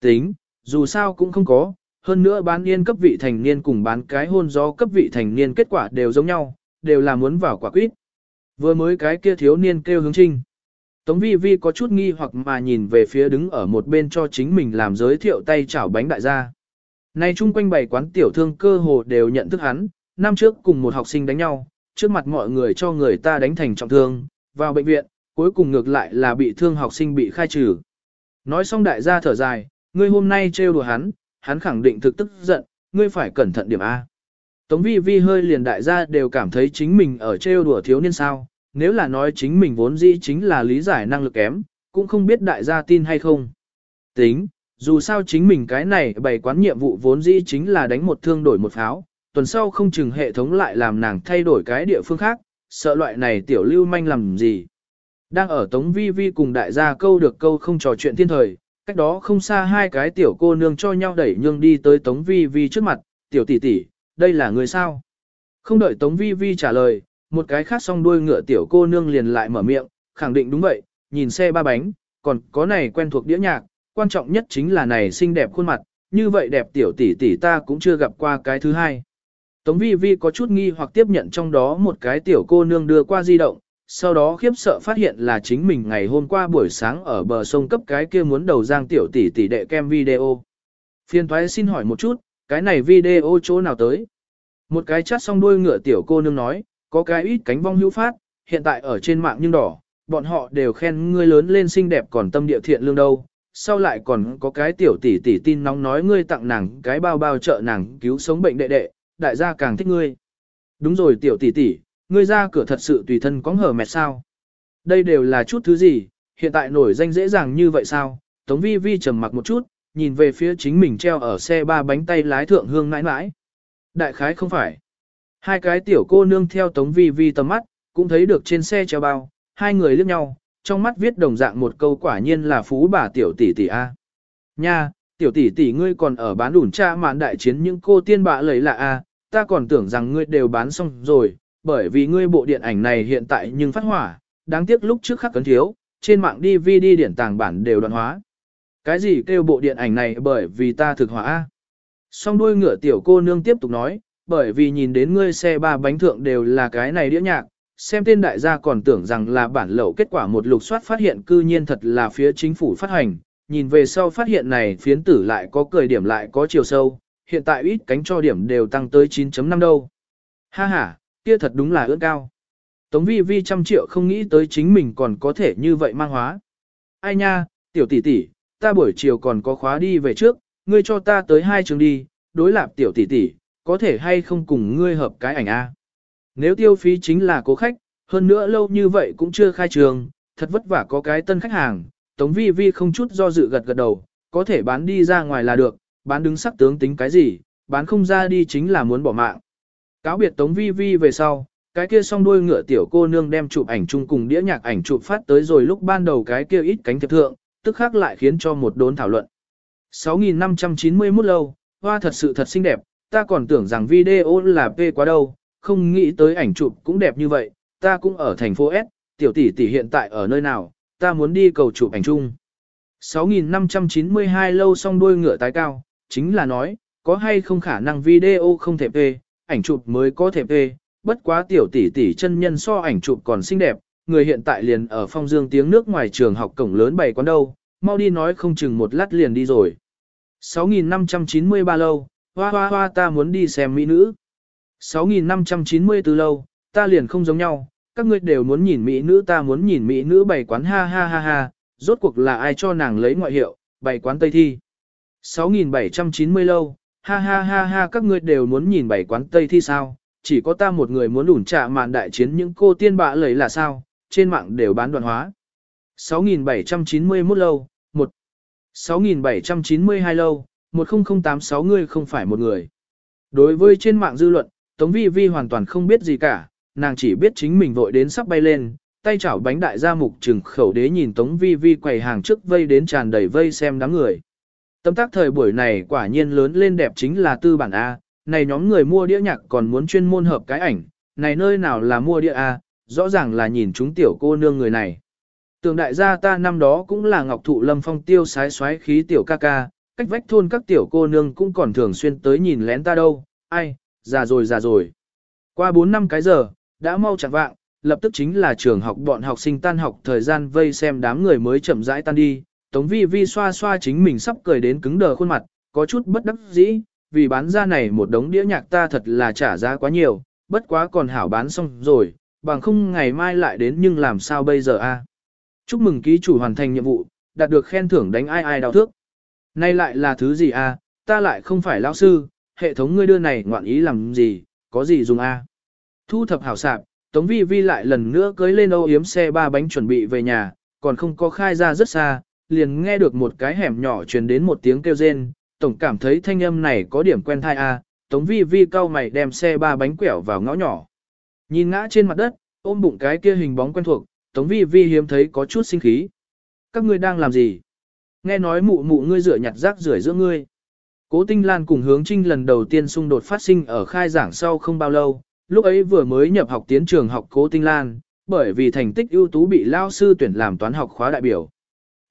Tính, dù sao cũng không có, hơn nữa bán yên cấp vị thành niên cùng bán cái hôn gió cấp vị thành niên kết quả đều giống nhau, đều là muốn vào quả quýt. Vừa mới cái kia thiếu niên kêu hướng trinh. Tống vi vi có chút nghi hoặc mà nhìn về phía đứng ở một bên cho chính mình làm giới thiệu tay chảo bánh đại gia. Nay chung quanh bảy quán tiểu thương cơ hồ đều nhận thức hắn, năm trước cùng một học sinh đánh nhau, trước mặt mọi người cho người ta đánh thành trọng thương, vào bệnh viện, cuối cùng ngược lại là bị thương học sinh bị khai trừ. Nói xong đại gia thở dài, ngươi hôm nay trêu đùa hắn, hắn khẳng định thực tức giận, ngươi phải cẩn thận điểm A. Tống vi vi hơi liền đại gia đều cảm thấy chính mình ở trêu đùa thiếu niên sao, nếu là nói chính mình vốn dĩ chính là lý giải năng lực kém, cũng không biết đại gia tin hay không. Tính, dù sao chính mình cái này bày quán nhiệm vụ vốn dĩ chính là đánh một thương đổi một pháo, tuần sau không chừng hệ thống lại làm nàng thay đổi cái địa phương khác, sợ loại này tiểu lưu manh làm gì. Đang ở Tống Vi Vi cùng đại gia câu được câu không trò chuyện thiên thời, cách đó không xa hai cái tiểu cô nương cho nhau đẩy nhương đi tới Tống Vi Vi trước mặt, tiểu tỷ tỷ, đây là người sao? Không đợi Tống Vi Vi trả lời, một cái khác song đuôi ngựa tiểu cô nương liền lại mở miệng, khẳng định đúng vậy, nhìn xe ba bánh, còn có này quen thuộc đĩa nhạc, quan trọng nhất chính là này xinh đẹp khuôn mặt, như vậy đẹp tiểu tỷ tỷ ta cũng chưa gặp qua cái thứ hai. Tống Vi Vi có chút nghi hoặc tiếp nhận trong đó một cái tiểu cô nương đưa qua di động, sau đó khiếp sợ phát hiện là chính mình ngày hôm qua buổi sáng ở bờ sông cấp cái kia muốn đầu giang tiểu tỷ tỷ đệ kem video. Phiên thoái xin hỏi một chút, cái này video chỗ nào tới? Một cái chát xong đuôi ngựa tiểu cô nương nói, có cái ít cánh vong hữu phát, hiện tại ở trên mạng nhưng đỏ, bọn họ đều khen ngươi lớn lên xinh đẹp còn tâm địa thiện lương đâu. Sau lại còn có cái tiểu tỷ tỷ tin nóng nói ngươi tặng nàng cái bao bao trợ nàng cứu sống bệnh đệ đệ, đại gia càng thích ngươi. Đúng rồi tiểu tỷ tỷ, ngươi ra cửa thật sự tùy thân có hở mệt sao. Đây đều là chút thứ gì, hiện tại nổi danh dễ dàng như vậy sao? Tống vi vi trầm mặc một chút, nhìn về phía chính mình treo ở xe ba bánh tay lái thượng hương mãi mãi. Đại khái không phải. Hai cái tiểu cô nương theo tống vi vi tầm mắt, cũng thấy được trên xe treo bao, hai người liếc nhau, trong mắt viết đồng dạng một câu quả nhiên là phú bà tiểu tỷ tỷ A. Nha, tiểu tỷ tỷ ngươi còn ở bán đủn cha mạn đại chiến những cô tiên bạ lấy lạ A, ta còn tưởng rằng ngươi đều bán xong rồi, bởi vì ngươi bộ điện ảnh này hiện tại nhưng phát hỏa, đáng tiếc lúc trước khắc cấn thiếu, trên mạng DVD điển tàng bản đều đoạn hóa. Cái gì kêu bộ điện ảnh này bởi vì ta thực hỏa. Song đuôi ngựa tiểu cô nương tiếp tục nói, bởi vì nhìn đến ngươi xe ba bánh thượng đều là cái này đĩa nhạc, xem tên đại gia còn tưởng rằng là bản lậu kết quả một lục soát phát hiện cư nhiên thật là phía chính phủ phát hành, nhìn về sau phát hiện này phiến tử lại có cười điểm lại có chiều sâu, hiện tại ít cánh cho điểm đều tăng tới 9.5 đâu. Ha ha, kia thật đúng là ưỡn cao. Tống vi vi trăm triệu không nghĩ tới chính mình còn có thể như vậy mang hóa. Ai nha, tiểu tỷ tỷ, ta buổi chiều còn có khóa đi về trước, ngươi cho ta tới hai trường đi, đối lạp tiểu tỷ tỷ, có thể hay không cùng ngươi hợp cái ảnh A. Nếu tiêu phí chính là cố khách, hơn nữa lâu như vậy cũng chưa khai trường, thật vất vả có cái tân khách hàng, Tống Vi Vi không chút do dự gật gật đầu, có thể bán đi ra ngoài là được, bán đứng sắc tướng tính cái gì, bán không ra đi chính là muốn bỏ mạng. Cáo biệt Tống Vi Vi về sau, cái kia song đuôi ngựa tiểu cô nương đem chụp ảnh chung cùng đĩa nhạc ảnh chụp phát tới rồi lúc ban đầu cái kia ít cánh thiệp thượng, tức khác lại khiến cho một đốn thảo luận. 6.591 lâu, hoa thật sự thật xinh đẹp, ta còn tưởng rằng video là p quá đâu, không nghĩ tới ảnh chụp cũng đẹp như vậy, ta cũng ở thành phố S, tiểu tỷ tỷ hiện tại ở nơi nào, ta muốn đi cầu chụp ảnh chung. 6.592 lâu song đuôi ngựa tái cao, chính là nói, có hay không khả năng video không thể p, ảnh chụp mới có thể phê, bất quá tiểu tỷ tỷ chân nhân so ảnh chụp còn xinh đẹp, người hiện tại liền ở phong dương tiếng nước ngoài trường học cổng lớn bày quán đâu, mau đi nói không chừng một lát liền đi rồi. 6.593 lâu, hoa hoa hoa ta muốn đi xem mỹ nữ. 6.594 lâu, ta liền không giống nhau, các ngươi đều muốn nhìn mỹ nữ ta muốn nhìn mỹ nữ bày quán ha ha ha ha, rốt cuộc là ai cho nàng lấy ngoại hiệu, bày quán Tây Thi. 6.790 lâu, ha ha ha ha các ngươi đều muốn nhìn bảy quán Tây Thi sao, chỉ có ta một người muốn ủn trạ màn đại chiến những cô tiên bạ lấy là sao, trên mạng đều bán đoạn hóa. 6.791 lâu, 1. 6.792 lâu, 10086 người không phải một người. Đối với trên mạng dư luận, Tống Vi Vi hoàn toàn không biết gì cả, nàng chỉ biết chính mình vội đến sắp bay lên, tay chảo bánh đại gia mục trừng khẩu đế nhìn Tống Vi Vi quầy hàng trước vây đến tràn đầy vây xem đám người. Tâm tác thời buổi này quả nhiên lớn lên đẹp chính là tư bản A, này nhóm người mua đĩa nhạc còn muốn chuyên môn hợp cái ảnh, này nơi nào là mua đĩa A, rõ ràng là nhìn chúng tiểu cô nương người này. Tường đại gia ta năm đó cũng là ngọc thụ lâm phong tiêu sái xoáy khí tiểu ca ca, cách vách thôn các tiểu cô nương cũng còn thường xuyên tới nhìn lén ta đâu, ai, già rồi già rồi. Qua 4 năm cái giờ, đã mau chẳng vạng, lập tức chính là trường học bọn học sinh tan học thời gian vây xem đám người mới chậm rãi tan đi. Tống vi vi xoa xoa chính mình sắp cười đến cứng đờ khuôn mặt, có chút bất đắc dĩ, vì bán ra này một đống đĩa nhạc ta thật là trả giá quá nhiều, bất quá còn hảo bán xong rồi, bằng không ngày mai lại đến nhưng làm sao bây giờ a? Chúc mừng ký chủ hoàn thành nhiệm vụ, đạt được khen thưởng đánh ai ai đau thước. Nay lại là thứ gì a? Ta lại không phải lão sư, hệ thống ngươi đưa này ngoạn ý làm gì, có gì dùng a? Thu thập hảo sạp, Tống Vi Vi lại lần nữa cưới lên âu yếm xe ba bánh chuẩn bị về nhà, còn không có khai ra rất xa, liền nghe được một cái hẻm nhỏ truyền đến một tiếng kêu rên, tổng cảm thấy thanh âm này có điểm quen thai a. Tống Vi Vi cau mày đem xe ba bánh quẹo vào ngõ nhỏ. Nhìn ngã trên mặt đất, ôm bụng cái kia hình bóng quen thuộc, Tống Vi Vi hiếm thấy có chút sinh khí. Các ngươi đang làm gì? Nghe nói mụ mụ ngươi rửa nhặt rác rưởi giữa ngươi. Cố Tinh Lan cùng hướng trinh lần đầu tiên xung đột phát sinh ở khai giảng sau không bao lâu, lúc ấy vừa mới nhập học tiến trường học Cố Tinh Lan, bởi vì thành tích ưu tú bị lao sư tuyển làm toán học khóa đại biểu.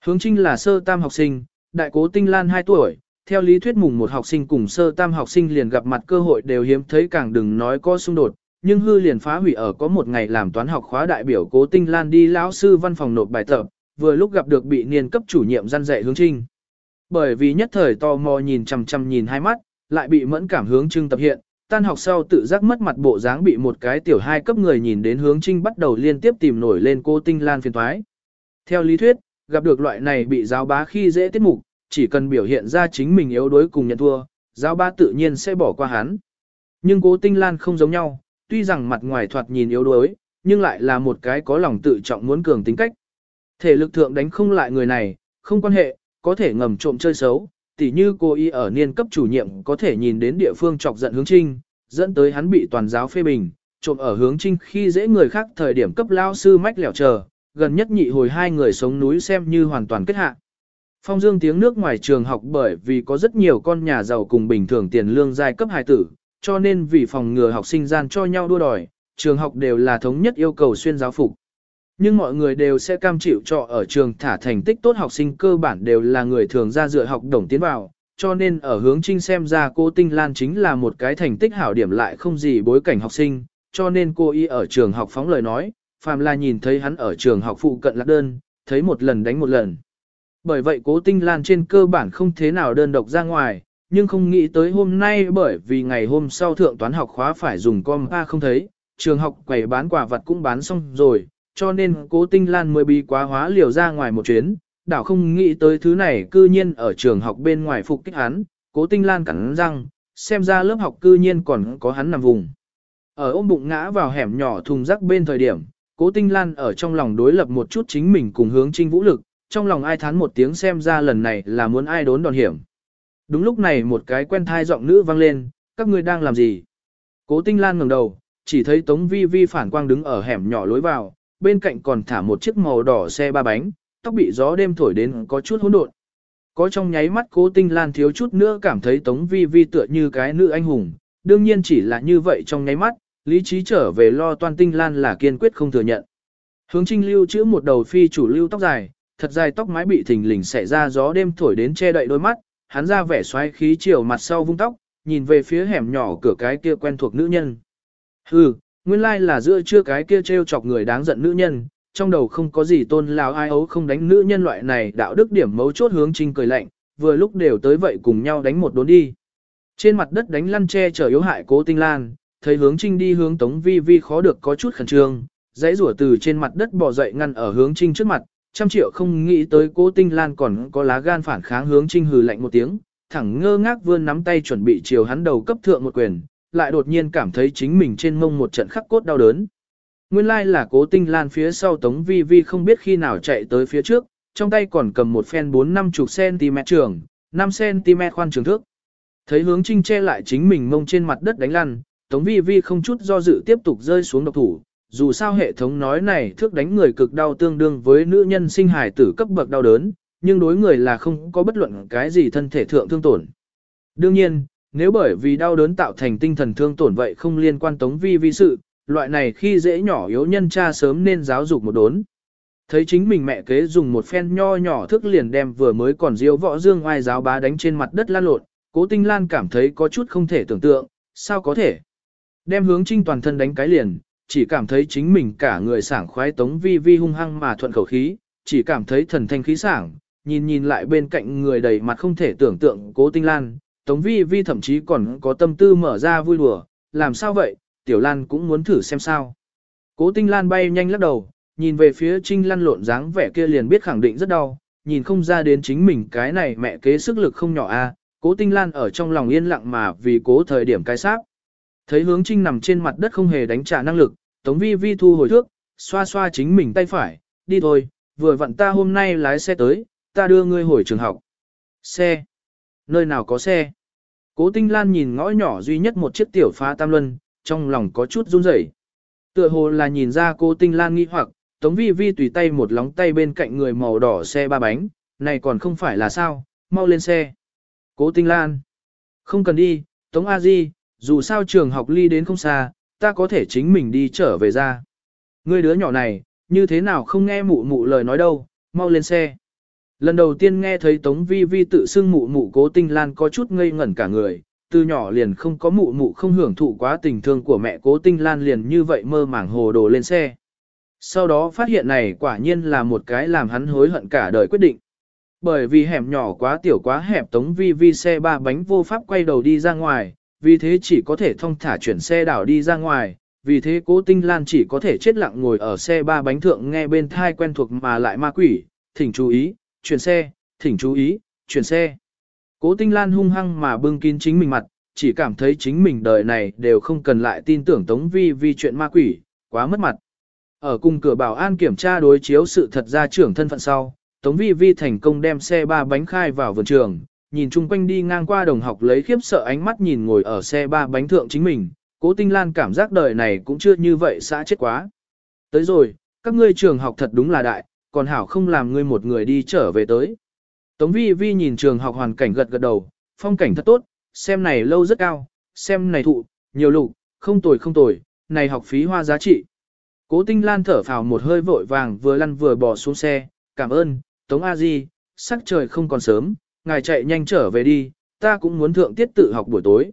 Hướng trinh là sơ tam học sinh, đại Cố Tinh Lan 2 tuổi, theo lý thuyết mùng một học sinh cùng sơ tam học sinh liền gặp mặt cơ hội đều hiếm thấy càng đừng nói có xung đột, nhưng hư liền phá hủy ở có một ngày làm toán học khóa đại biểu cố tinh lan đi lão sư văn phòng nộp bài tập, vừa lúc gặp được bị niên cấp chủ nhiệm gian dạy hướng trinh. Bởi vì nhất thời tò mò nhìn chằm chằm nhìn hai mắt, lại bị mẫn cảm hướng Trinh tập hiện, tan học sau tự giác mất mặt bộ dáng bị một cái tiểu hai cấp người nhìn đến hướng trinh bắt đầu liên tiếp tìm nổi lên cô tinh lan phiền toái. Theo lý thuyết, gặp được loại này bị giáo bá khi dễ tiết mục, chỉ cần biểu hiện ra chính mình yếu đuối cùng nhận thua, giáo bá tự nhiên sẽ bỏ qua hắn. Nhưng cố tinh lan không giống nhau, tuy rằng mặt ngoài thoạt nhìn yếu đuối, nhưng lại là một cái có lòng tự trọng muốn cường tính cách. Thể lực thượng đánh không lại người này, không quan hệ, có thể ngầm trộm chơi xấu, tỉ như cô y ở niên cấp chủ nhiệm có thể nhìn đến địa phương chọc giận hướng trinh, dẫn tới hắn bị toàn giáo phê bình, trộm ở hướng trinh khi dễ người khác thời điểm cấp lao sư mách lẻo chờ, gần nhất nhị hồi hai người sống núi xem như hoàn toàn kết hạ. Phong dương tiếng nước ngoài trường học bởi vì có rất nhiều con nhà giàu cùng bình thường tiền lương giai cấp hài tử, cho nên vì phòng ngừa học sinh gian cho nhau đua đòi, trường học đều là thống nhất yêu cầu xuyên giáo phục. Nhưng mọi người đều sẽ cam chịu cho ở trường thả thành tích tốt học sinh cơ bản đều là người thường ra dựa học đồng tiến vào, cho nên ở hướng trinh xem ra cô Tinh Lan chính là một cái thành tích hảo điểm lại không gì bối cảnh học sinh, cho nên cô y ở trường học phóng lời nói, phàm là nhìn thấy hắn ở trường học phụ cận lạc đơn, thấy một lần đánh một lần. Bởi vậy cố Tinh Lan trên cơ bản không thế nào đơn độc ra ngoài, nhưng không nghĩ tới hôm nay bởi vì ngày hôm sau thượng toán học khóa phải dùng com A không thấy, trường học quầy bán quả vật cũng bán xong rồi, cho nên cố tinh lan mới bị quá hóa liều ra ngoài một chuyến, đảo không nghĩ tới thứ này cư nhiên ở trường học bên ngoài phục kích hắn, cố tinh lan cắn răng, xem ra lớp học cư nhiên còn có hắn nằm vùng. Ở ôm bụng ngã vào hẻm nhỏ thùng rác bên thời điểm, cố tinh lan ở trong lòng đối lập một chút chính mình cùng hướng trinh vũ lực, trong lòng ai thán một tiếng xem ra lần này là muốn ai đốn đòn hiểm. Đúng lúc này một cái quen thai giọng nữ vang lên, các ngươi đang làm gì? Cố tinh lan ngẩng đầu, chỉ thấy Tống Vi Vi phản quang đứng ở hẻm nhỏ lối vào, bên cạnh còn thả một chiếc màu đỏ xe ba bánh, tóc bị gió đêm thổi đến có chút hỗn độn. Có trong nháy mắt cố tinh lan thiếu chút nữa cảm thấy Tống Vi Vi tựa như cái nữ anh hùng, đương nhiên chỉ là như vậy trong nháy mắt, lý trí trở về lo toan tinh lan là kiên quyết không thừa nhận. Hướng trinh lưu chữ một đầu phi chủ lưu tóc dài, thật dài tóc mái bị thình lình xẻ ra gió đêm thổi đến che đậy đôi mắt, hắn ra vẻ xoáy khí chiều mặt sau vung tóc, nhìn về phía hẻm nhỏ cửa cái kia quen thuộc nữ nhân. Hừ, nguyên lai là giữa chưa cái kia trêu chọc người đáng giận nữ nhân, trong đầu không có gì tôn lao ai ấu không đánh nữ nhân loại này đạo đức điểm mấu chốt hướng trinh cười lạnh, vừa lúc đều tới vậy cùng nhau đánh một đốn đi. Trên mặt đất đánh lăn che chở yếu hại cố tinh lan, thấy hướng trinh đi hướng tống vi vi khó được có chút khẩn trương, dãy rủa từ trên mặt đất bò dậy ngăn ở hướng trinh trước mặt, trăm triệu không nghĩ tới cố tinh lan còn có lá gan phản kháng hướng trinh hừ lạnh một tiếng, thẳng ngơ ngác vươn nắm tay chuẩn bị chiều hắn đầu cấp thượng một quyền, lại đột nhiên cảm thấy chính mình trên mông một trận khắc cốt đau đớn. Nguyên lai là cố tinh lan phía sau tống vi vi không biết khi nào chạy tới phía trước, trong tay còn cầm một phen 4-50cm trường, 5cm khoan trường thước. Thấy hướng trinh che lại chính mình mông trên mặt đất đánh lăn, tống vi vi không chút do dự tiếp tục rơi xuống độc thủ. Dù sao hệ thống nói này thước đánh người cực đau tương đương với nữ nhân sinh hài tử cấp bậc đau đớn, nhưng đối người là không có bất luận cái gì thân thể thượng thương tổn. Đương nhiên, nếu bởi vì đau đớn tạo thành tinh thần thương tổn vậy không liên quan tống vi vi sự, loại này khi dễ nhỏ yếu nhân cha sớm nên giáo dục một đốn. Thấy chính mình mẹ kế dùng một phen nho nhỏ thức liền đem vừa mới còn diêu võ dương oai giáo bá đánh trên mặt đất lan lộn, cố tinh lan cảm thấy có chút không thể tưởng tượng, sao có thể. Đem hướng trinh toàn thân đánh cái liền, chỉ cảm thấy chính mình cả người sảng khoái tống vi vi hung hăng mà thuận khẩu khí, chỉ cảm thấy thần thanh khí sảng, nhìn nhìn lại bên cạnh người đầy mặt không thể tưởng tượng cố tinh lan, Tống Vi Vi thậm chí còn có tâm tư mở ra vui đùa, làm sao vậy, Tiểu Lan cũng muốn thử xem sao. Cố Tinh Lan bay nhanh lắc đầu, nhìn về phía Trinh Lan lộn dáng vẻ kia liền biết khẳng định rất đau, nhìn không ra đến chính mình cái này mẹ kế sức lực không nhỏ a. Cố Tinh Lan ở trong lòng yên lặng mà vì cố thời điểm cái sáp. Thấy hướng Trinh nằm trên mặt đất không hề đánh trả năng lực, Tống Vi Vi thu hồi thước, xoa xoa chính mình tay phải, đi thôi, vừa vặn ta hôm nay lái xe tới, ta đưa ngươi hồi trường học. Xe. Nơi nào có xe? Cố Tinh Lan nhìn ngõ nhỏ duy nhất một chiếc tiểu phá tam luân, trong lòng có chút run rẩy. Tựa hồ là nhìn ra cố Tinh Lan nghi hoặc, Tống Vi Vi tùy tay một lóng tay bên cạnh người màu đỏ xe ba bánh, này còn không phải là sao, mau lên xe. Cố Tinh Lan. Không cần đi, Tống A Di, dù sao trường học ly đến không xa, ta có thể chính mình đi trở về ra. Ngươi đứa nhỏ này, như thế nào không nghe mụ mụ lời nói đâu, mau lên xe. Lần đầu tiên nghe thấy Tống Vi Vi tự xưng mụ mụ cố tinh lan có chút ngây ngẩn cả người, từ nhỏ liền không có mụ mụ không hưởng thụ quá tình thương của mẹ cố tinh lan liền như vậy mơ màng hồ đồ lên xe. Sau đó phát hiện này quả nhiên là một cái làm hắn hối hận cả đời quyết định. Bởi vì hẻm nhỏ quá tiểu quá hẹp tống vi vi xe ba bánh vô pháp quay đầu đi ra ngoài, vì thế chỉ có thể thông thả chuyển xe đảo đi ra ngoài, vì thế cố tinh lan chỉ có thể chết lặng ngồi ở xe ba bánh thượng nghe bên thai quen thuộc mà lại ma quỷ, thỉnh chú ý, chuyển xe, thỉnh chú ý, chuyển xe. Cố tinh lan hung hăng mà bưng kín chính mình mặt, chỉ cảm thấy chính mình đời này đều không cần lại tin tưởng tống vi vi chuyện ma quỷ, quá mất mặt. Ở cùng cửa bảo an kiểm tra đối chiếu sự thật ra trưởng thân phận sau, Tống Vi Vi thành công đem xe ba bánh khai vào vườn trường, nhìn chung quanh đi ngang qua đồng học lấy khiếp sợ ánh mắt nhìn ngồi ở xe ba bánh thượng chính mình, cố tinh lan cảm giác đời này cũng chưa như vậy xã chết quá. Tới rồi, các ngươi trường học thật đúng là đại, còn hảo không làm ngươi một người đi trở về tới. Tống Vi Vi nhìn trường học hoàn cảnh gật gật đầu, phong cảnh thật tốt, xem này lâu rất cao, xem này thụ, nhiều lục, không tồi không tồi, này học phí hoa giá trị. Cố Tinh Lan thở phào một hơi vội vàng vừa lăn vừa bỏ xuống xe, cảm ơn, Tống A Di, sắc trời không còn sớm, ngài chạy nhanh trở về đi, ta cũng muốn thượng tiết tự học buổi tối.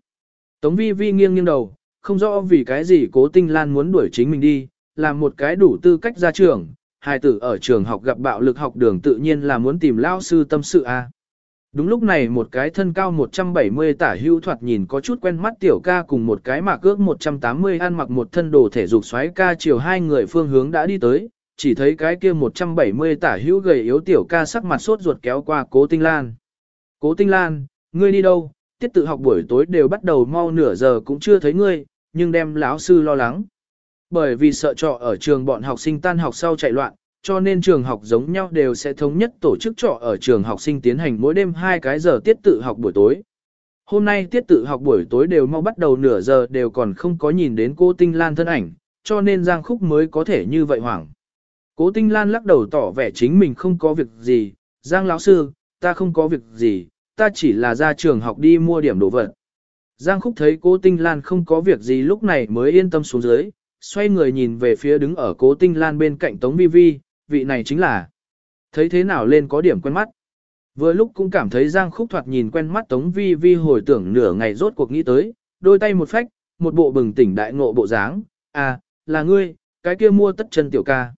Tống Vi Vi nghiêng nghiêng đầu, không rõ vì cái gì Cố Tinh Lan muốn đuổi chính mình đi, làm một cái đủ tư cách ra trường, hài tử ở trường học gặp bạo lực học đường tự nhiên là muốn tìm lao sư tâm sự a. Đúng lúc này một cái thân cao 170 tả hưu thoạt nhìn có chút quen mắt tiểu ca cùng một cái mạc cước 180 ăn mặc một thân đồ thể dục xoáy ca chiều hai người phương hướng đã đi tới, chỉ thấy cái kia 170 tả hữu gầy yếu tiểu ca sắc mặt sốt ruột kéo qua cố tinh lan. Cố tinh lan, ngươi đi đâu, tiết tự học buổi tối đều bắt đầu mau nửa giờ cũng chưa thấy ngươi, nhưng đem lão sư lo lắng. Bởi vì sợ trọ ở trường bọn học sinh tan học sau chạy loạn, cho nên trường học giống nhau đều sẽ thống nhất tổ chức trọ ở trường học sinh tiến hành mỗi đêm hai cái giờ tiết tự học buổi tối. Hôm nay tiết tự học buổi tối đều mau bắt đầu nửa giờ đều còn không có nhìn đến cô Tinh Lan thân ảnh, cho nên Giang Khúc mới có thể như vậy hoảng. Cố Tinh Lan lắc đầu tỏ vẻ chính mình không có việc gì, Giang lão sư, ta không có việc gì, ta chỉ là ra trường học đi mua điểm đồ vật. Giang Khúc thấy cố Tinh Lan không có việc gì lúc này mới yên tâm xuống dưới, xoay người nhìn về phía đứng ở cố Tinh Lan bên cạnh Tống Vi Vi, vị này chính là. Thấy thế nào lên có điểm quen mắt. Vừa lúc cũng cảm thấy Giang Khúc thoạt nhìn quen mắt Tống Vi Vi hồi tưởng nửa ngày rốt cuộc nghĩ tới, đôi tay một phách, một bộ bừng tỉnh đại ngộ bộ dáng, à, là ngươi, cái kia mua tất chân tiểu ca.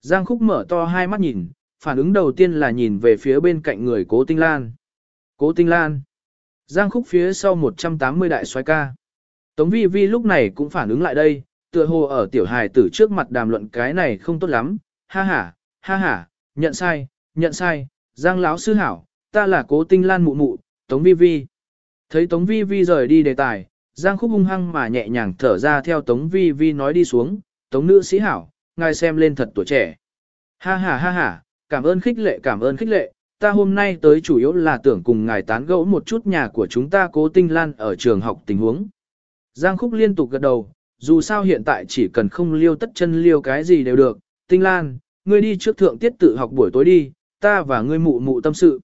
Giang Khúc mở to hai mắt nhìn, phản ứng đầu tiên là nhìn về phía bên cạnh người Cố Tinh Lan. Cố Tinh Lan. Giang Khúc phía sau 180 đại xoái ca. Tống Vi Vi lúc này cũng phản ứng lại đây, tựa hồ ở tiểu hài tử trước mặt đàm luận cái này không tốt lắm, ha ha, ha ha, nhận sai, nhận sai, Giang lão sư hảo, ta là Cố Tinh Lan mụ mụ, Tống Vi Vi. Thấy Tống Vi Vi rời đi đề tài, Giang Khúc hung hăng mà nhẹ nhàng thở ra theo Tống Vi Vi nói đi xuống, Tống nữ sĩ hảo, ngài xem lên thật tuổi trẻ. Ha ha ha ha, cảm ơn khích lệ cảm ơn khích lệ, ta hôm nay tới chủ yếu là tưởng cùng ngài tán gẫu một chút nhà của chúng ta cố tinh lan ở trường học tình huống. Giang Khúc liên tục gật đầu, dù sao hiện tại chỉ cần không liêu tất chân liêu cái gì đều được, tinh lan, ngươi đi trước thượng tiết tự học buổi tối đi, ta và ngươi mụ mụ tâm sự.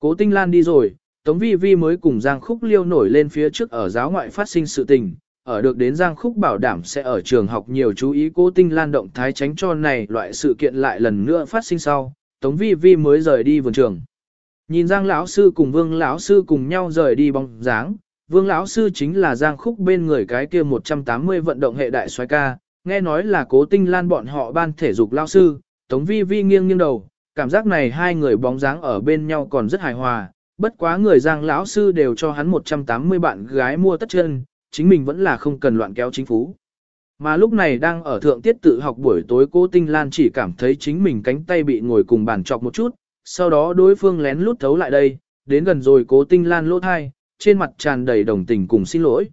Cố tinh lan đi rồi, Tống Vi Vi mới cùng Giang Khúc liêu nổi lên phía trước ở giáo ngoại phát sinh sự tình, ở được đến Giang Khúc bảo đảm sẽ ở trường học nhiều chú ý cố tinh lan động thái tránh cho này loại sự kiện lại lần nữa phát sinh sau, Tống Vi Vi mới rời đi vườn trường. Nhìn Giang lão sư cùng Vương lão sư cùng nhau rời đi bóng dáng, Vương lão sư chính là Giang Khúc bên người cái kia 180 vận động hệ đại xoái ca, nghe nói là cố tinh lan bọn họ ban thể dục lão sư, Tống Vi Vi nghiêng nghiêng đầu, cảm giác này hai người bóng dáng ở bên nhau còn rất hài hòa, bất quá người Giang lão sư đều cho hắn 180 bạn gái mua tất chân, chính mình vẫn là không cần loạn kéo chính phủ. Mà lúc này đang ở thượng tiết tự học buổi tối cô Tinh Lan chỉ cảm thấy chính mình cánh tay bị ngồi cùng bàn chọc một chút, sau đó đối phương lén lút thấu lại đây, đến gần rồi cố Tinh Lan lỗ thai, trên mặt tràn đầy đồng tình cùng xin lỗi.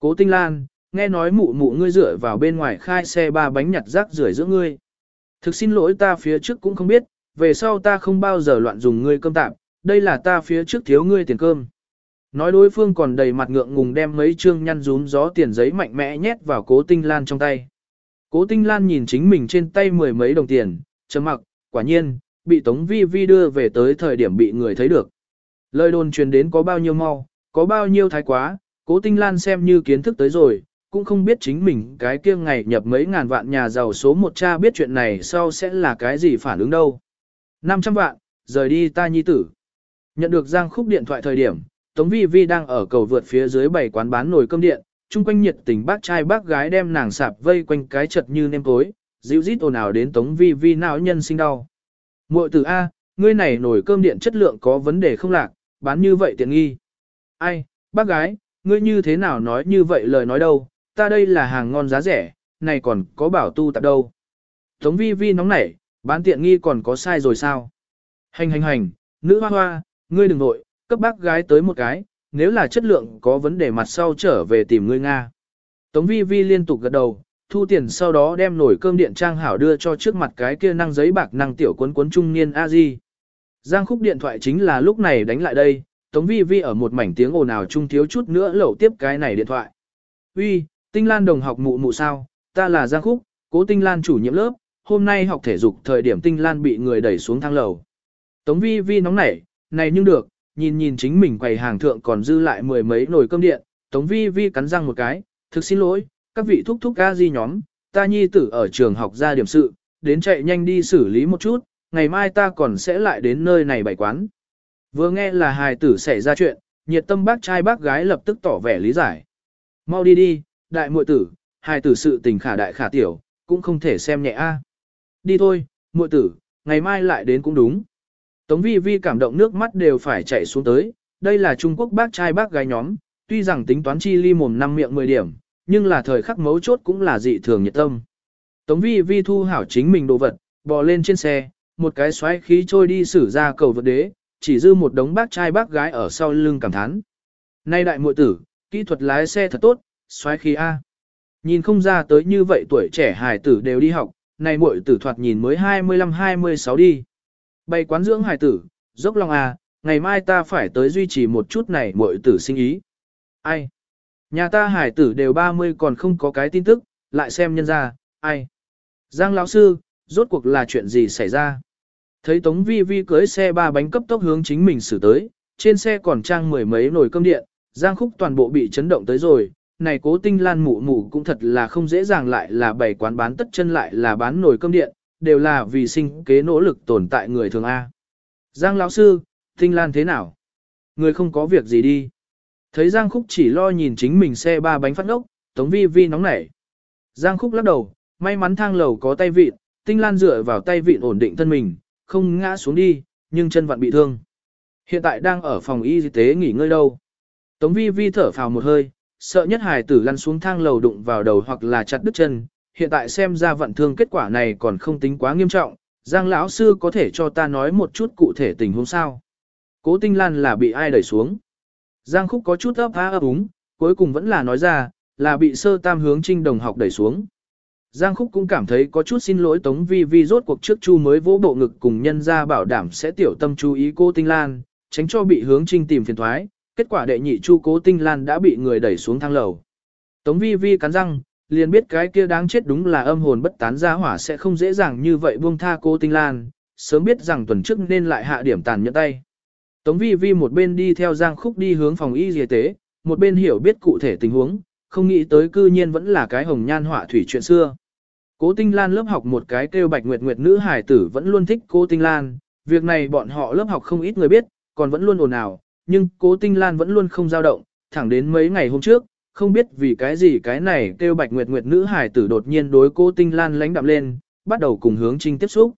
Cố Tinh Lan, nghe nói mụ mụ ngươi rửa vào bên ngoài khai xe ba bánh nhặt rác rưởi giữa ngươi. Thực xin lỗi ta phía trước cũng không biết, về sau ta không bao giờ loạn dùng ngươi cơm tạm, đây là ta phía trước thiếu ngươi tiền cơm. Nói đối phương còn đầy mặt ngượng ngùng đem mấy chương nhăn rúm gió tiền giấy mạnh mẽ nhét vào cố tinh lan trong tay. Cố tinh lan nhìn chính mình trên tay mười mấy đồng tiền, chấm mặc, quả nhiên, bị Tống Vi Vi đưa về tới thời điểm bị người thấy được. Lời đồn truyền đến có bao nhiêu mau, có bao nhiêu thái quá, cố tinh lan xem như kiến thức tới rồi, cũng không biết chính mình cái kia ngày nhập mấy ngàn vạn nhà giàu số một cha biết chuyện này sau sẽ là cái gì phản ứng đâu. 500 vạn, rời đi ta nhi tử. Nhận được Giang Khúc điện thoại thời điểm, Tống Vi Vi đang ở cầu vượt phía dưới bảy quán bán nồi cơm điện, chung quanh nhiệt tình bác trai bác gái đem nàng sạp vây quanh cái chật như nêm tối, dịu rít ồn ào đến Tống Vi Vi não nhân sinh đau. Muội tử A, ngươi này nồi cơm điện chất lượng có vấn đề không lạc, bán như vậy tiện nghi. Ai, bác gái, ngươi như thế nào nói như vậy lời nói đâu, ta đây là hàng ngon giá rẻ, này còn có bảo tu tạp đâu. Tống Vi Vi nóng nảy, bán tiện nghi còn có sai rồi sao? Hành hành hành, nữ hoa hoa, ngươi đừng nội, cấp bác gái tới một cái, nếu là chất lượng có vấn đề mặt sau trở về tìm ngươi Nga. Tống vi vi liên tục gật đầu, thu tiền sau đó đem nổi cơm điện trang hảo đưa cho trước mặt cái kia năng giấy bạc năng tiểu cuốn cuốn trung niên a di. Giang khúc điện thoại chính là lúc này đánh lại đây, Tống vi vi ở một mảnh tiếng ồn ào trung thiếu chút nữa lẩu tiếp cái này điện thoại. Uy, Tinh Lan đồng học mụ mụ sao, ta là Giang khúc, cố Tinh Lan chủ nhiệm lớp, hôm nay học thể dục thời điểm Tinh Lan bị người đẩy xuống thang lầu. Tống vi vi nóng nảy, này nhưng được, nhìn nhìn chính mình quầy hàng thượng còn dư lại mười mấy nồi cơm điện, Tống Vi Vi cắn răng một cái, thực xin lỗi, các vị thúc thúc ca di nhóm, ta nhi tử ở trường học ra điểm sự, đến chạy nhanh đi xử lý một chút, ngày mai ta còn sẽ lại đến nơi này bày quán. Vừa nghe là hài tử xảy ra chuyện, nhiệt tâm bác trai bác gái lập tức tỏ vẻ lý giải. Mau đi đi, đại muội tử, hài tử sự tình khả đại khả tiểu, cũng không thể xem nhẹ a. Đi thôi, muội tử, ngày mai lại đến cũng đúng. Tống vi vi cảm động nước mắt đều phải chảy xuống tới, đây là Trung Quốc bác trai bác gái nhóm, tuy rằng tính toán chi ly mồm năm miệng 10 điểm, nhưng là thời khắc mấu chốt cũng là dị thường nhiệt tâm. Tống vi vi thu hảo chính mình đồ vật, bò lên trên xe, một cái xoáy khí trôi đi xử ra cầu vật đế, chỉ dư một đống bác trai bác gái ở sau lưng cảm thán. Nay đại muội tử, kỹ thuật lái xe thật tốt, xoáy khí A. Nhìn không ra tới như vậy tuổi trẻ hài tử đều đi học, này muội tử thoạt nhìn mới 25-26 đi. Bày quán dưỡng hải tử, dốc lòng à, ngày mai ta phải tới duy trì một chút này mọi tử sinh ý. Ai? Nhà ta hải tử đều 30 còn không có cái tin tức, lại xem nhân ra, ai? Giang lão sư, rốt cuộc là chuyện gì xảy ra? Thấy Tống Vi Vi cưới xe ba bánh cấp tốc hướng chính mình xử tới, trên xe còn trang mười mấy nồi cơm điện, Giang Khúc toàn bộ bị chấn động tới rồi, này cố tinh lan mụ mụ cũng thật là không dễ dàng lại là bày quán bán tất chân lại là bán nồi cơm điện, đều là vì sinh kế nỗ lực tồn tại người thường A. Giang lão sư, Tinh Lan thế nào? Người không có việc gì đi. Thấy Giang Khúc chỉ lo nhìn chính mình xe ba bánh phát ốc, Tống Vi Vi nóng nảy. Giang Khúc lắc đầu, may mắn thang lầu có tay vịn, Tinh Lan dựa vào tay vịn ổn định thân mình, không ngã xuống đi, nhưng chân vặn bị thương. Hiện tại đang ở phòng y tế nghỉ ngơi đâu. Tống Vi Vi thở phào một hơi, sợ nhất hài tử lăn xuống thang lầu đụng vào đầu hoặc là chặt đứt chân, hiện tại xem ra vận thương kết quả này còn không tính quá nghiêm trọng, Giang lão sư có thể cho ta nói một chút cụ thể tình huống sao? Cố Tinh Lan là bị ai đẩy xuống? Giang Khúc có chút ấp á ấp úng, cuối cùng vẫn là nói ra, là bị sơ tam hướng trinh đồng học đẩy xuống. Giang Khúc cũng cảm thấy có chút xin lỗi Tống Vi Vi rốt cuộc trước chu mới vỗ bộ ngực cùng nhân ra bảo đảm sẽ tiểu tâm chú ý cô Tinh Lan, tránh cho bị hướng trinh tìm phiền thoái, kết quả đệ nhị chu cố Tinh Lan đã bị người đẩy xuống thang lầu. Tống Vi Vi cắn răng, liền biết cái kia đáng chết đúng là âm hồn bất tán ra hỏa sẽ không dễ dàng như vậy buông tha cô Tinh Lan, sớm biết rằng tuần trước nên lại hạ điểm tàn nhẫn tay. Tống vi vi một bên đi theo Giang Khúc đi hướng phòng y y tế, một bên hiểu biết cụ thể tình huống, không nghĩ tới cư nhiên vẫn là cái hồng nhan họa thủy chuyện xưa. Cố Tinh Lan lớp học một cái kêu Bạch Nguyệt Nguyệt nữ hải tử vẫn luôn thích Cố Tinh Lan, việc này bọn họ lớp học không ít người biết, còn vẫn luôn ồn ào, nhưng Cố Tinh Lan vẫn luôn không dao động, thẳng đến mấy ngày hôm trước, không biết vì cái gì cái này kêu bạch nguyệt nguyệt nữ hải tử đột nhiên đối cô tinh lan lánh đạm lên, bắt đầu cùng hướng trinh tiếp xúc.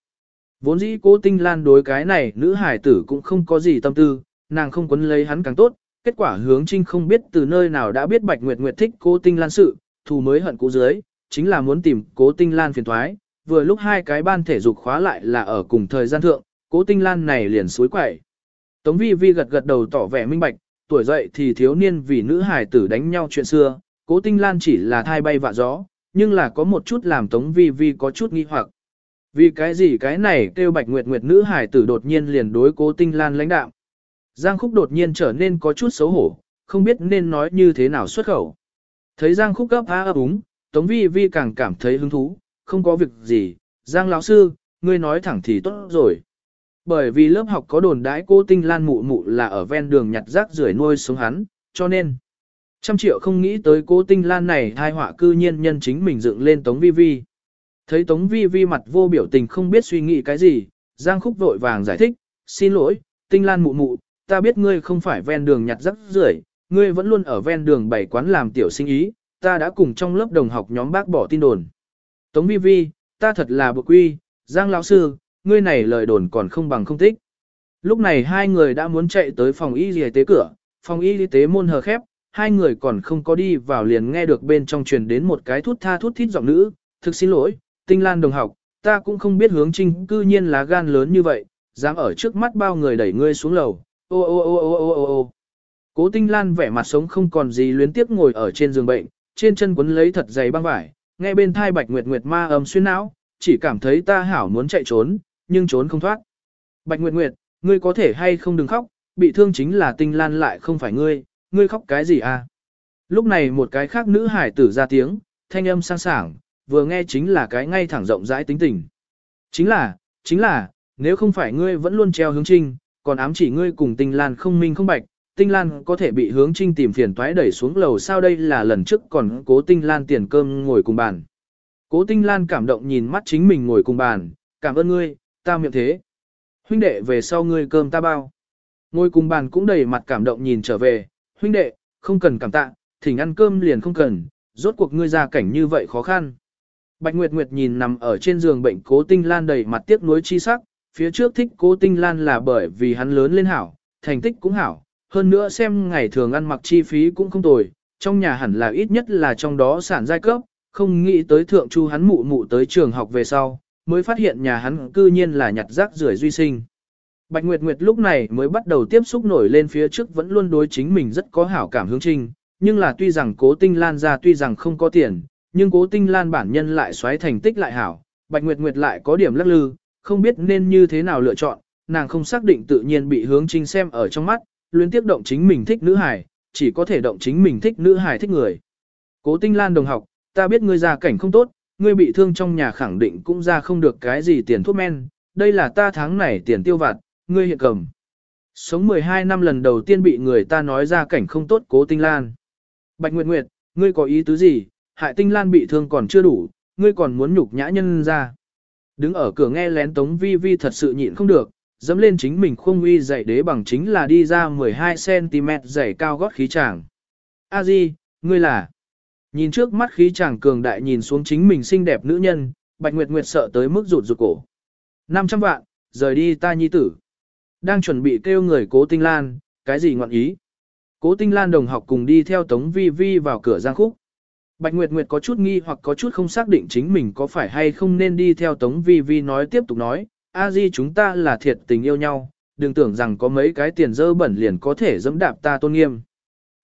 Vốn dĩ cô tinh lan đối cái này nữ hải tử cũng không có gì tâm tư, nàng không quấn lấy hắn càng tốt, kết quả hướng trinh không biết từ nơi nào đã biết bạch nguyệt nguyệt thích cô tinh lan sự, thù mới hận cũ dưới, chính là muốn tìm cố tinh lan phiền thoái, vừa lúc hai cái ban thể dục khóa lại là ở cùng thời gian thượng, cố tinh lan này liền suối quẩy. Tống vi vi gật gật đầu tỏ vẻ minh bạch, tuổi dậy thì thiếu niên vì nữ hài tử đánh nhau chuyện xưa, cố tinh lan chỉ là thai bay vạ gió, nhưng là có một chút làm tống vi vi có chút nghi hoặc. Vì cái gì cái này kêu bạch nguyệt nguyệt nữ hài tử đột nhiên liền đối cố tinh lan lãnh đạo. Giang khúc đột nhiên trở nên có chút xấu hổ, không biết nên nói như thế nào xuất khẩu. Thấy Giang khúc gấp á ấp úng, tống vi vi càng cảm thấy hứng thú, không có việc gì, Giang lão sư, ngươi nói thẳng thì tốt rồi. Bởi vì lớp học có đồn đãi cô Tinh Lan mụ mụ là ở ven đường nhặt rác rưởi nuôi sống hắn, cho nên trăm triệu không nghĩ tới cô Tinh Lan này hai họa cư nhiên nhân chính mình dựng lên Tống Vi Vi. Thấy Tống Vi Vi mặt vô biểu tình không biết suy nghĩ cái gì, Giang Khúc vội vàng giải thích, xin lỗi, Tinh Lan mụ mụ, ta biết ngươi không phải ven đường nhặt rác rưởi, ngươi vẫn luôn ở ven đường bày quán làm tiểu sinh ý, ta đã cùng trong lớp đồng học nhóm bác bỏ tin đồn. Tống vi vi, ta thật là bực quy, Giang lão sư, ngươi này lời đồn còn không bằng không thích. Lúc này hai người đã muốn chạy tới phòng y y tế cửa, phòng y y tế môn hờ khép, hai người còn không có đi vào liền nghe được bên trong truyền đến một cái thút tha thút thít giọng nữ, thực xin lỗi, tinh lan đồng học, ta cũng không biết hướng trinh cư nhiên là gan lớn như vậy, dám ở trước mắt bao người đẩy ngươi xuống lầu, ô ô ô ô ô ô ô Cố tinh lan vẻ mặt sống không còn gì luyến tiếp ngồi ở trên giường bệnh, trên chân quấn lấy thật dày băng vải, nghe bên thai bạch nguyệt nguyệt ma âm xuyên não, chỉ cảm thấy ta hảo muốn chạy trốn, nhưng trốn không thoát. Bạch nguyệt nguyệt, ngươi có thể hay không đừng khóc, bị thương chính là tinh lan lại không phải ngươi, ngươi khóc cái gì à? Lúc này một cái khác nữ hải tử ra tiếng, thanh âm sang sảng, vừa nghe chính là cái ngay thẳng rộng rãi tính tình. Chính là, chính là, nếu không phải ngươi vẫn luôn treo hướng trinh, còn ám chỉ ngươi cùng tinh lan không minh không bạch, tinh lan có thể bị hướng trinh tìm phiền toái đẩy xuống lầu sao đây là lần trước còn cố tinh lan tiền cơm ngồi cùng bàn. Cố tinh lan cảm động nhìn mắt chính mình ngồi cùng bàn, cảm ơn ngươi, ta miệng thế. Huynh đệ về sau ngươi cơm ta bao. Ngồi cùng bàn cũng đầy mặt cảm động nhìn trở về, huynh đệ, không cần cảm tạ, thỉnh ăn cơm liền không cần, rốt cuộc ngươi ra cảnh như vậy khó khăn. Bạch Nguyệt Nguyệt nhìn nằm ở trên giường bệnh cố tinh lan đầy mặt tiếc nuối chi sắc, phía trước thích cố tinh lan là bởi vì hắn lớn lên hảo, thành tích cũng hảo, hơn nữa xem ngày thường ăn mặc chi phí cũng không tồi, trong nhà hẳn là ít nhất là trong đó sản giai cấp, không nghĩ tới thượng chu hắn mụ mụ tới trường học về sau, mới phát hiện nhà hắn cư nhiên là nhặt rác rưởi duy sinh. Bạch Nguyệt Nguyệt lúc này mới bắt đầu tiếp xúc nổi lên phía trước vẫn luôn đối chính mình rất có hảo cảm hướng trinh, nhưng là tuy rằng cố tinh lan ra tuy rằng không có tiền, nhưng cố tinh lan bản nhân lại xoáy thành tích lại hảo, Bạch Nguyệt Nguyệt lại có điểm lắc lư, không biết nên như thế nào lựa chọn, nàng không xác định tự nhiên bị hướng trinh xem ở trong mắt, luyến tiếp động chính mình thích nữ hải, chỉ có thể động chính mình thích nữ hải thích người. Cố tinh lan đồng học, ta biết ngươi gia cảnh không tốt, ngươi bị thương trong nhà khẳng định cũng ra không được cái gì tiền thuốc men, đây là ta tháng này tiền tiêu vặt, ngươi hiện cầm. Sống 12 năm lần đầu tiên bị người ta nói ra cảnh không tốt cố tinh lan. Bạch Nguyệt Nguyệt, ngươi có ý tứ gì, hại tinh lan bị thương còn chưa đủ, ngươi còn muốn nhục nhã nhân ra. Đứng ở cửa nghe lén Tống Vi Vi thật sự nhịn không được, dẫm lên chính mình không uy dạy đế bằng chính là đi ra 12cm dày cao gót khí chàng. A Di, ngươi là... Nhìn trước mắt khí chàng cường đại nhìn xuống chính mình xinh đẹp nữ nhân, Bạch Nguyệt Nguyệt sợ tới mức rụt rụt cổ. 500 vạn, rời đi ta nhi tử. Đang chuẩn bị kêu người cố tinh lan, cái gì ngọn ý. Cố tinh lan đồng học cùng đi theo Tống Vi Vi vào cửa giang khúc. Bạch Nguyệt Nguyệt có chút nghi hoặc có chút không xác định chính mình có phải hay không nên đi theo Tống Vi Vi nói tiếp tục nói, a di chúng ta là thiệt tình yêu nhau, đừng tưởng rằng có mấy cái tiền dơ bẩn liền có thể dẫm đạp ta tôn nghiêm.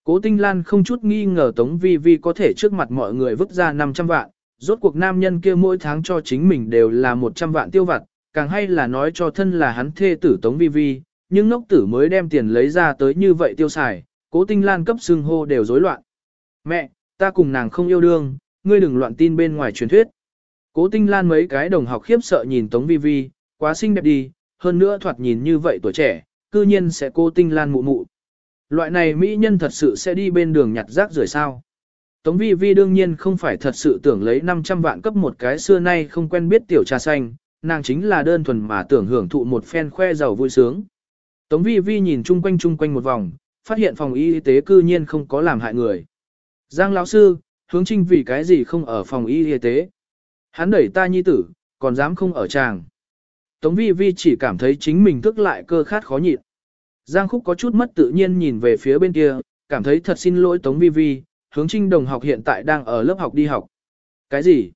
Cố Tinh Lan không chút nghi ngờ Tống Vi Vi có thể trước mặt mọi người vứt ra 500 vạn, rốt cuộc nam nhân kia mỗi tháng cho chính mình đều là 100 vạn tiêu vặt, càng hay là nói cho thân là hắn thê tử Tống Vi Vi, nhưng ngốc tử mới đem tiền lấy ra tới như vậy tiêu xài, Cố Tinh Lan cấp xưng hô đều rối loạn. Mẹ, ta cùng nàng không yêu đương, ngươi đừng loạn tin bên ngoài truyền thuyết. Cố Tinh Lan mấy cái đồng học khiếp sợ nhìn Tống Vi Vi, quá xinh đẹp đi, hơn nữa thoạt nhìn như vậy tuổi trẻ, cư nhiên sẽ cô Tinh Lan mụ mụ. Loại này mỹ nhân thật sự sẽ đi bên đường nhặt rác rưởi sao. Tống vi vi đương nhiên không phải thật sự tưởng lấy 500 vạn cấp một cái xưa nay không quen biết tiểu trà xanh, nàng chính là đơn thuần mà tưởng hưởng thụ một phen khoe giàu vui sướng. Tống vi vi nhìn chung quanh chung quanh một vòng, phát hiện phòng y tế cư nhiên không có làm hại người. Giang lão sư, hướng trinh vì cái gì không ở phòng y tế. Hắn đẩy ta nhi tử, còn dám không ở tràng. Tống vi vi chỉ cảm thấy chính mình thức lại cơ khát khó nhịn. Giang Khúc có chút mất tự nhiên nhìn về phía bên kia, cảm thấy thật xin lỗi Tống Vi Vi, hướng trinh đồng học hiện tại đang ở lớp học đi học. Cái gì?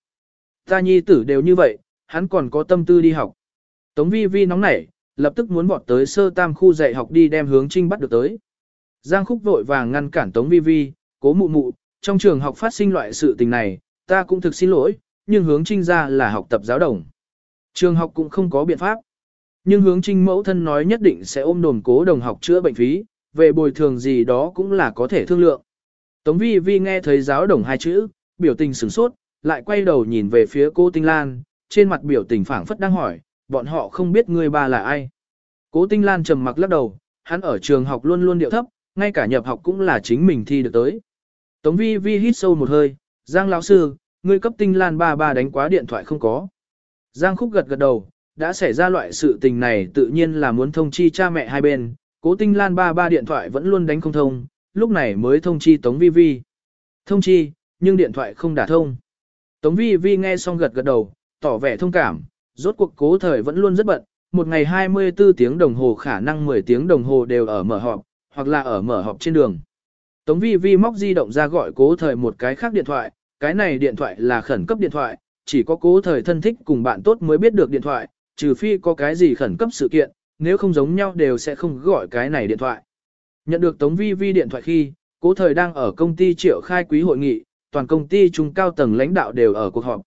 Ta nhi tử đều như vậy, hắn còn có tâm tư đi học. Tống Vi Vi nóng nảy, lập tức muốn vọt tới sơ tam khu dạy học đi đem hướng trinh bắt được tới. Giang Khúc vội vàng ngăn cản Tống Vi Vi, cố mụ mụ, trong trường học phát sinh loại sự tình này, ta cũng thực xin lỗi, nhưng hướng trinh ra là học tập giáo đồng. Trường học cũng không có biện pháp. Nhưng hướng trinh mẫu thân nói nhất định sẽ ôm đồn cố đồng học chữa bệnh phí, về bồi thường gì đó cũng là có thể thương lượng. Tống vi vi nghe thấy giáo đồng hai chữ, biểu tình sửng sốt, lại quay đầu nhìn về phía cô Tinh Lan, trên mặt biểu tình phảng phất đang hỏi, bọn họ không biết người bà là ai. Cố Tinh Lan trầm mặc lắc đầu, hắn ở trường học luôn luôn điệu thấp, ngay cả nhập học cũng là chính mình thi được tới. Tống vi vi hít sâu một hơi, Giang lão sư, ngươi cấp Tinh Lan ba ba đánh quá điện thoại không có. Giang Khúc gật gật đầu, đã xảy ra loại sự tình này tự nhiên là muốn thông chi cha mẹ hai bên, cố tinh lan ba ba điện thoại vẫn luôn đánh không thông, lúc này mới thông chi Tống Vi Vi. Thông chi, nhưng điện thoại không đả thông. Tống Vi Vi nghe xong gật gật đầu, tỏ vẻ thông cảm, rốt cuộc cố thời vẫn luôn rất bận, một ngày 24 tiếng đồng hồ khả năng 10 tiếng đồng hồ đều ở mở họp, hoặc là ở mở họp trên đường. Tống Vi Vi móc di động ra gọi cố thời một cái khác điện thoại, cái này điện thoại là khẩn cấp điện thoại, chỉ có cố thời thân thích cùng bạn tốt mới biết được điện thoại, trừ phi có cái gì khẩn cấp sự kiện, nếu không giống nhau đều sẽ không gọi cái này điện thoại. Nhận được Tống Vi Vi điện thoại khi, cố thời đang ở công ty triệu khai quý hội nghị, toàn công ty trung cao tầng lãnh đạo đều ở cuộc họp.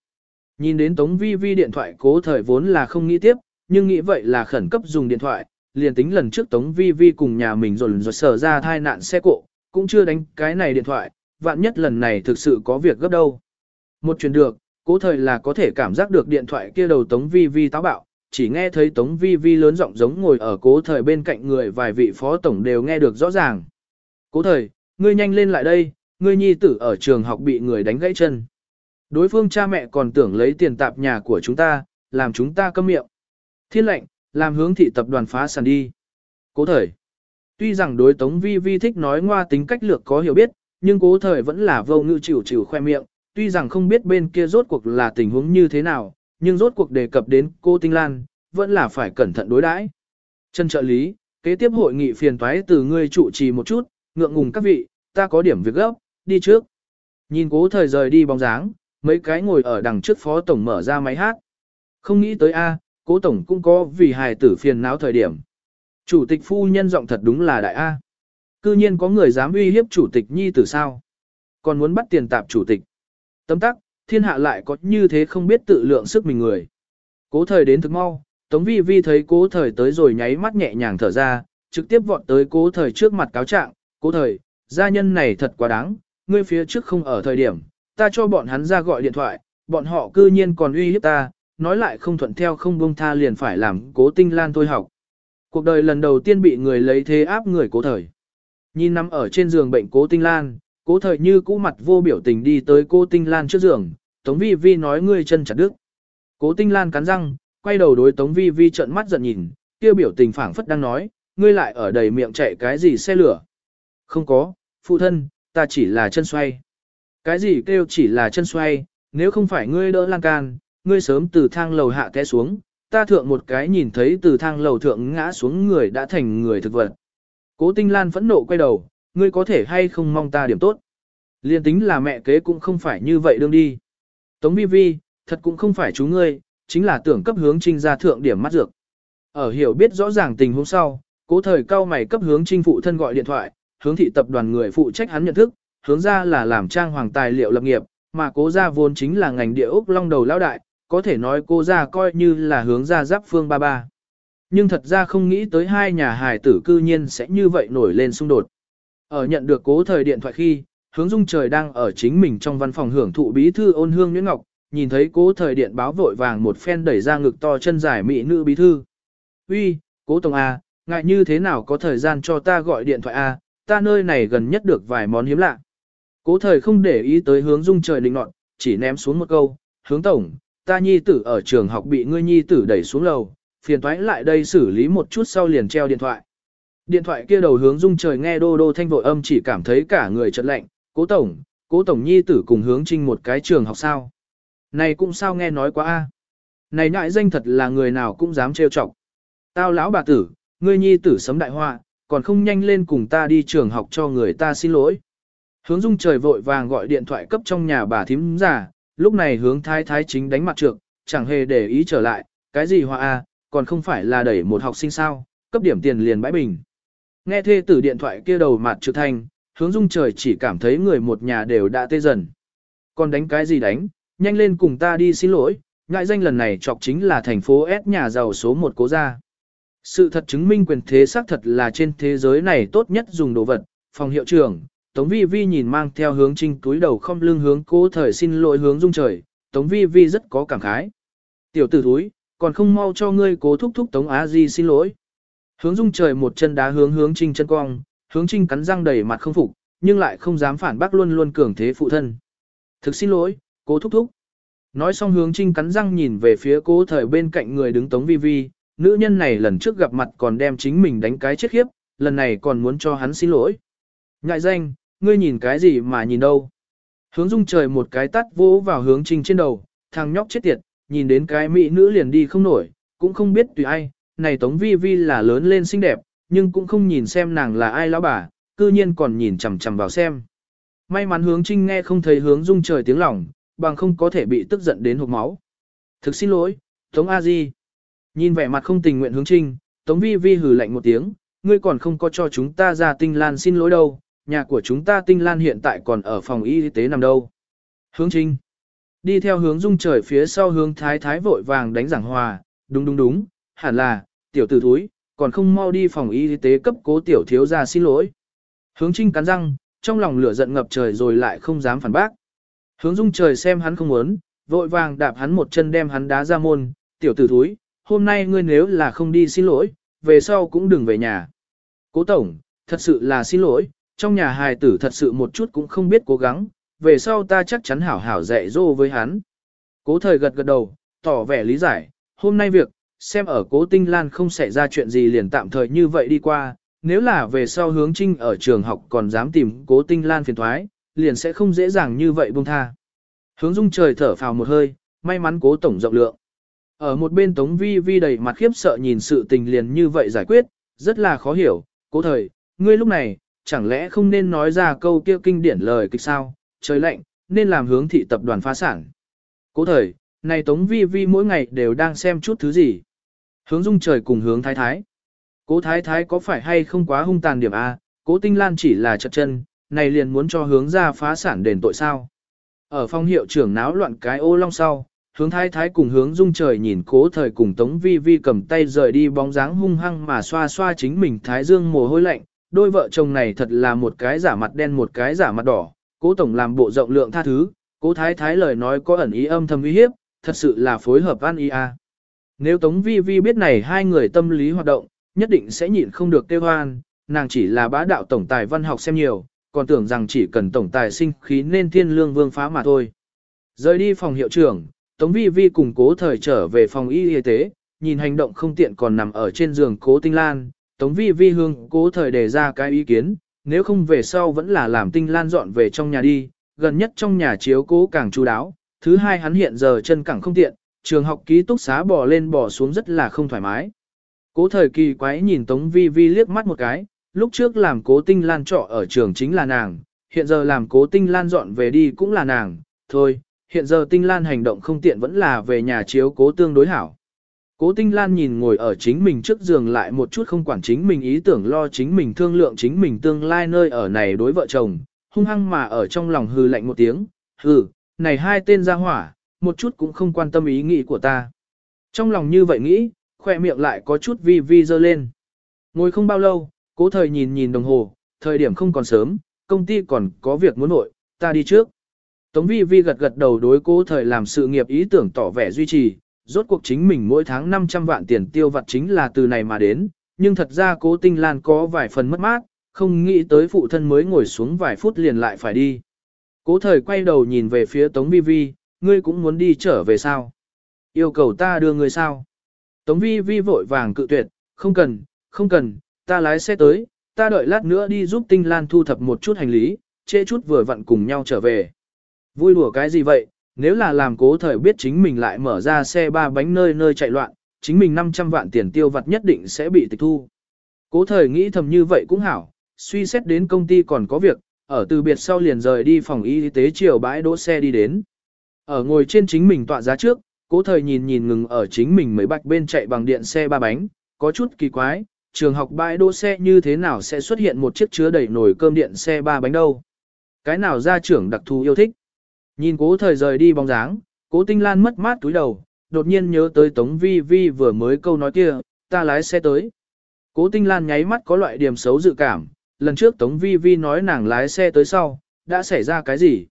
Nhìn đến Tống Vi Vi điện thoại cố thời vốn là không nghĩ tiếp, nhưng nghĩ vậy là khẩn cấp dùng điện thoại, liền tính lần trước Tống Vi Vi cùng nhà mình rồi rồi sở ra thai nạn xe cộ, cũng chưa đánh cái này điện thoại, vạn nhất lần này thực sự có việc gấp đâu. Một chuyện được, cố thời là có thể cảm giác được điện thoại kia đầu Tống Vi Vi táo bạo, chỉ nghe thấy Tống Vi Vi lớn giọng giống ngồi ở cố thời bên cạnh người vài vị phó tổng đều nghe được rõ ràng. Cố thời, ngươi nhanh lên lại đây, ngươi nhi tử ở trường học bị người đánh gãy chân. Đối phương cha mẹ còn tưởng lấy tiền tạp nhà của chúng ta, làm chúng ta câm miệng. Thiên lệnh, làm hướng thị tập đoàn phá sản đi. Cố thời. Tuy rằng đối Tống Vi Vi thích nói ngoa tính cách lược có hiểu biết, nhưng cố thời vẫn là vô ngữ chịu chịu khoe miệng, tuy rằng không biết bên kia rốt cuộc là tình huống như thế nào, nhưng rốt cuộc đề cập đến cô Tinh Lan, vẫn là phải cẩn thận đối đãi. Chân trợ lý, kế tiếp hội nghị phiền toái từ ngươi trụ trì một chút, ngượng ngùng các vị, ta có điểm việc gấp, đi trước. Nhìn cố thời rời đi bóng dáng, mấy cái ngồi ở đằng trước phó tổng mở ra máy hát. Không nghĩ tới A, cố tổng cũng có vì hài tử phiền não thời điểm. Chủ tịch phu nhân giọng thật đúng là đại A. Cư nhiên có người dám uy hiếp chủ tịch nhi tử sao. Còn muốn bắt tiền tạp chủ tịch. Tấm tắc, thiên hạ lại có như thế không biết tự lượng sức mình người. Cố thời đến thực mau, Tống Vi Vi thấy cố thời tới rồi nháy mắt nhẹ nhàng thở ra, trực tiếp vọt tới cố thời trước mặt cáo trạng, cố thời, gia nhân này thật quá đáng, ngươi phía trước không ở thời điểm, ta cho bọn hắn ra gọi điện thoại, bọn họ cư nhiên còn uy hiếp ta, nói lại không thuận theo không buông tha liền phải làm cố tinh lan thôi học. Cuộc đời lần đầu tiên bị người lấy thế áp người cố thời. Nhìn nằm ở trên giường bệnh cố tinh lan, cố thời như cũ mặt vô biểu tình đi tới cô tinh lan trước giường, Tống Vi Vi nói ngươi chân chặt đứt. Cố tinh lan cắn răng, quay đầu đối Tống Vi Vi trợn mắt giận nhìn, kia biểu tình phảng phất đang nói, ngươi lại ở đầy miệng chạy cái gì xe lửa. Không có, phụ thân, ta chỉ là chân xoay. Cái gì kêu chỉ là chân xoay, nếu không phải ngươi đỡ lan can, ngươi sớm từ thang lầu hạ té xuống, ta thượng một cái nhìn thấy từ thang lầu thượng ngã xuống người đã thành người thực vật. Cố Tinh Lan phẫn nộ quay đầu, ngươi có thể hay không mong ta điểm tốt. Liên tính là mẹ kế cũng không phải như vậy đương đi. Tống vi vi, thật cũng không phải chú ngươi, chính là tưởng cấp hướng trinh ra thượng điểm mắt dược. Ở hiểu biết rõ ràng tình huống sau, cố thời cao mày cấp hướng trinh phụ thân gọi điện thoại, hướng thị tập đoàn người phụ trách hắn nhận thức, hướng ra là làm trang hoàng tài liệu lập nghiệp, mà cố gia vốn chính là ngành địa ốc long đầu lão đại, có thể nói cô gia coi như là hướng ra giáp phương ba ba. Nhưng thật ra không nghĩ tới hai nhà hài tử cư nhiên sẽ như vậy nổi lên xung đột. Ở nhận được cố thời điện thoại khi, hướng dung trời đang ở chính mình trong văn phòng hưởng thụ bí thư ôn hương Nguyễn ngọc, nhìn thấy cố thời điện báo vội vàng một phen đẩy ra ngực to chân dài mỹ nữ bí thư. Uy, cố tổng A, ngại như thế nào có thời gian cho ta gọi điện thoại A, ta nơi này gần nhất được vài món hiếm lạ. Cố thời không để ý tới hướng dung trời định nọt, chỉ ném xuống một câu, hướng tổng, ta nhi tử ở trường học bị ngươi nhi tử đẩy xuống lầu, phiền thoái lại đây xử lý một chút sau liền treo điện thoại. Điện thoại kia đầu hướng dung trời nghe đô đô thanh vội âm chỉ cảm thấy cả người chợt lạnh, cố tổng, cố tổng nhi tử cùng hướng trinh một cái trường học sao. Này cũng sao nghe nói quá a Này nhại danh thật là người nào cũng dám trêu chọc. Tao lão bà tử, ngươi nhi tử sấm đại họa, còn không nhanh lên cùng ta đi trường học cho người ta xin lỗi. Hướng dung trời vội vàng gọi điện thoại cấp trong nhà bà thím giả, lúc này hướng thái thái chính đánh mặt trược, chẳng hề để ý trở lại, cái gì họa a còn không phải là đẩy một học sinh sao, cấp điểm tiền liền bãi bình. Nghe thê tử điện thoại kia đầu mặt trực thanh, hướng dung trời chỉ cảm thấy người một nhà đều đã tê dần. Còn đánh cái gì đánh, nhanh lên cùng ta đi xin lỗi, ngại danh lần này chọc chính là thành phố S nhà giàu số một cố gia. Sự thật chứng minh quyền thế xác thật là trên thế giới này tốt nhất dùng đồ vật, phòng hiệu trưởng, Tống Vi Vi nhìn mang theo hướng trinh túi đầu không lưng hướng cố thời xin lỗi hướng dung trời, Tống Vi Vi rất có cảm khái. Tiểu tử túi, còn không mau cho ngươi cố thúc thúc Tống Á Di xin lỗi. Hướng dung trời một chân đá hướng hướng trinh chân cong, hướng trinh cắn răng đầy mặt không phục, nhưng lại không dám phản bác luôn luôn cường thế phụ thân. Thực xin lỗi, cố thúc thúc. Nói xong hướng trinh cắn răng nhìn về phía cố thời bên cạnh người đứng Tống Vi Vi, nữ nhân này lần trước gặp mặt còn đem chính mình đánh cái chết khiếp, lần này còn muốn cho hắn xin lỗi. Ngại danh, ngươi nhìn cái gì mà nhìn đâu. Hướng dung trời một cái tắt vỗ vào hướng trinh trên đầu, thằng nhóc chết tiệt, nhìn đến cái mỹ nữ liền đi không nổi, cũng không biết tùy ai, này Tống Vi Vi là lớn lên xinh đẹp, nhưng cũng không nhìn xem nàng là ai lão bà, cư nhiên còn nhìn chằm chằm vào xem. May mắn hướng trinh nghe không thấy hướng dung trời tiếng lòng, bằng không có thể bị tức giận đến hộp máu. Thực xin lỗi, Tống A Di. Nhìn vẻ mặt không tình nguyện hướng trinh, Tống Vi Vi hừ lạnh một tiếng, ngươi còn không có cho chúng ta ra tinh lan xin lỗi đâu, nhà của chúng ta tinh lan hiện tại còn ở phòng y tế nằm đâu. Hướng trinh. Đi theo hướng dung trời phía sau hướng thái thái vội vàng đánh giảng hòa, đúng đúng đúng, hẳn là, tiểu tử thúi, còn không mau đi phòng y tế cấp cố tiểu thiếu ra xin lỗi. Hướng trinh cắn răng, trong lòng lửa giận ngập trời rồi lại không dám phản bác. Hướng dung trời xem hắn không muốn, vội vàng đạp hắn một chân đem hắn đá ra môn, tiểu tử thúi, hôm nay ngươi nếu là không đi xin lỗi, về sau cũng đừng về nhà. Cố tổng, thật sự là xin lỗi, trong nhà hài tử thật sự một chút cũng không biết cố gắng, về sau ta chắc chắn hảo hảo dạy dỗ với hắn. Cố thời gật gật đầu, tỏ vẻ lý giải, hôm nay việc, xem ở cố tinh lan không xảy ra chuyện gì liền tạm thời như vậy đi qua, nếu là về sau hướng trinh ở trường học còn dám tìm cố tinh lan phiền thoái, liền sẽ không dễ dàng như vậy buông tha. Hướng dung trời thở phào một hơi, may mắn cố tổng rộng lượng. Ở một bên tống vi vi đầy mặt khiếp sợ nhìn sự tình liền như vậy giải quyết, rất là khó hiểu, cố thời, ngươi lúc này, chẳng lẽ không nên nói ra câu kia kinh điển lời kịch sao, trời lạnh, nên làm hướng thị tập đoàn phá sản. Cố thời, này tống vi vi mỗi ngày đều đang xem chút thứ gì. Hướng dung trời cùng hướng thái thái. Cố thái thái có phải hay không quá hung tàn điểm A, cố tinh lan chỉ là chật chân, này liền muốn cho hướng ra phá sản đền tội sao. Ở phong hiệu trưởng náo loạn cái ô long sau, hướng thái thái cùng hướng dung trời nhìn cố thời cùng tống vi vi cầm tay rời đi bóng dáng hung hăng mà xoa xoa chính mình thái dương mồ hôi lạnh, đôi vợ chồng này thật là một cái giả mặt đen một cái giả mặt đỏ, cố tổng làm bộ rộng lượng tha thứ, cố thái thái lời nói có ẩn ý âm thầm uy hiếp, thật sự là phối hợp ăn ý a. Nếu tống vi vi biết này hai người tâm lý hoạt động, nhất định sẽ nhịn không được kêu hoan, nàng chỉ là bá đạo tổng tài văn học xem nhiều, còn tưởng rằng chỉ cần tổng tài sinh khí nên thiên lương vương phá mà thôi. Rời đi phòng hiệu trưởng, Tống Vi Vi cùng cố thời trở về phòng y y tế, nhìn hành động không tiện còn nằm ở trên giường cố tinh lan, Tống Vi Vi hương cố thời đề ra cái ý kiến, nếu không về sau vẫn là làm tinh lan dọn về trong nhà đi, gần nhất trong nhà chiếu cố càng chú đáo, thứ hai hắn hiện giờ chân cẳng không tiện, trường học ký túc xá bỏ lên bỏ xuống rất là không thoải mái. Cố thời kỳ quái nhìn Tống Vi Vi liếc mắt một cái, lúc trước làm cố tinh lan trọ ở trường chính là nàng, hiện giờ làm cố tinh lan dọn về đi cũng là nàng, thôi, hiện giờ tinh lan hành động không tiện vẫn là về nhà chiếu cố tương đối hảo. Cố tinh lan nhìn ngồi ở chính mình trước giường lại một chút không quản chính mình ý tưởng lo chính mình thương lượng chính mình tương lai nơi ở này đối vợ chồng, hung hăng mà ở trong lòng hư lạnh một tiếng, hừ, này hai tên ra hỏa, một chút cũng không quan tâm ý nghĩ của ta. Trong lòng như vậy nghĩ, khoe miệng lại có chút vi vi dơ lên. Ngồi không bao lâu, cố thời nhìn nhìn đồng hồ, thời điểm không còn sớm, công ty còn có việc muốn nội, ta đi trước. Tống vi vi gật gật đầu đối cố thời làm sự nghiệp ý tưởng tỏ vẻ duy trì, rốt cuộc chính mình mỗi tháng 500 vạn tiền tiêu vặt chính là từ này mà đến, nhưng thật ra cố tinh lan có vài phần mất mát, không nghĩ tới phụ thân mới ngồi xuống vài phút liền lại phải đi. Cố thời quay đầu nhìn về phía Tống Vi Vi, ngươi cũng muốn đi trở về sao? Yêu cầu ta đưa ngươi sao? Tống Vi Vi vội vàng cự tuyệt, không cần, không cần, ta lái xe tới, ta đợi lát nữa đi giúp Tinh Lan thu thập một chút hành lý, trễ chút vừa vặn cùng nhau trở về. Vui đùa cái gì vậy, nếu là làm cố thời biết chính mình lại mở ra xe ba bánh nơi nơi chạy loạn, chính mình 500 vạn tiền tiêu vặt nhất định sẽ bị tịch thu. Cố thời nghĩ thầm như vậy cũng hảo, suy xét đến công ty còn có việc, ở từ biệt sau liền rời đi phòng y tế chiều bãi đỗ xe đi đến. Ở ngồi trên chính mình tọa giá trước, cố thời nhìn nhìn ngừng ở chính mình mấy bạch bên chạy bằng điện xe ba bánh, có chút kỳ quái, trường học bãi đỗ xe như thế nào sẽ xuất hiện một chiếc chứa đầy nồi cơm điện xe ba bánh đâu. Cái nào gia trưởng đặc thù yêu thích. Nhìn cố thời rời đi bóng dáng, cố tinh lan mất mát túi đầu, đột nhiên nhớ tới Tống Vi Vi vừa mới câu nói kia, ta lái xe tới. Cố tinh lan nháy mắt có loại điểm xấu dự cảm, lần trước Tống Vi Vi nói nàng lái xe tới sau, đã xảy ra cái gì?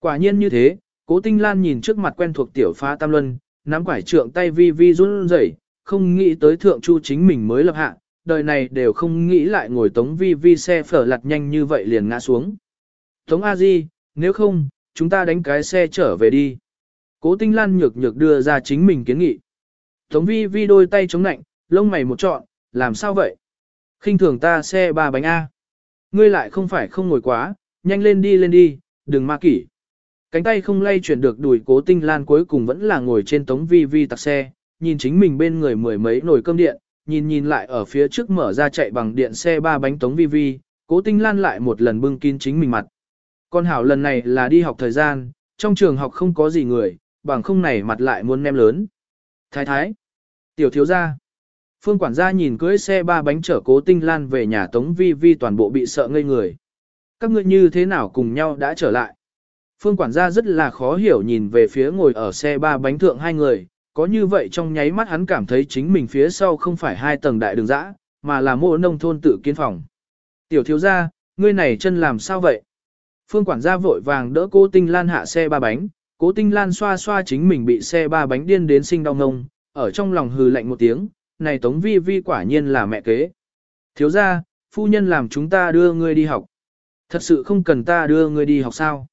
Quả nhiên như thế, cố tinh lan nhìn trước mặt quen thuộc tiểu phá tam luân, nắm quải trượng tay Vi Vi run rẩy, không nghĩ tới thượng chu chính mình mới lập hạ, đời này đều không nghĩ lại ngồi Tống Vi Vi xe phở lặt nhanh như vậy liền ngã xuống. Tống A Di, nếu không, chúng ta đánh cái xe trở về đi. Cố tinh lan nhược nhược đưa ra chính mình kiến nghị. Tống vi vi đôi tay chống nạnh, lông mày một trọn, làm sao vậy? khinh thường ta xe ba bánh A. Ngươi lại không phải không ngồi quá, nhanh lên đi lên đi, đừng ma kỷ. Cánh tay không lay chuyển được đùi cố tinh lan cuối cùng vẫn là ngồi trên tống vi vi tặc xe, nhìn chính mình bên người mười mấy nồi cơm điện, nhìn nhìn lại ở phía trước mở ra chạy bằng điện xe ba bánh tống vi vi, cố tinh lan lại một lần bưng kín chính mình mặt. Con hảo lần này là đi học thời gian, trong trường học không có gì người, bằng không này mặt lại muốn nem lớn. Thái thái, tiểu thiếu gia. Phương quản gia nhìn cưới xe ba bánh chở cố tinh lan về nhà tống vi vi toàn bộ bị sợ ngây người. Các ngươi như thế nào cùng nhau đã trở lại. Phương quản gia rất là khó hiểu nhìn về phía ngồi ở xe ba bánh thượng hai người, có như vậy trong nháy mắt hắn cảm thấy chính mình phía sau không phải hai tầng đại đường dã, mà là mộ nông thôn tự kiến phòng. Tiểu thiếu gia, ngươi này chân làm sao vậy? Phương quản gia vội vàng đỡ cố tinh lan hạ xe ba bánh, cố tinh lan xoa xoa chính mình bị xe ba bánh điên đến sinh đau ngông, ở trong lòng hừ lạnh một tiếng, này tống vi vi quả nhiên là mẹ kế. Thiếu gia, phu nhân làm chúng ta đưa ngươi đi học. Thật sự không cần ta đưa ngươi đi học sao?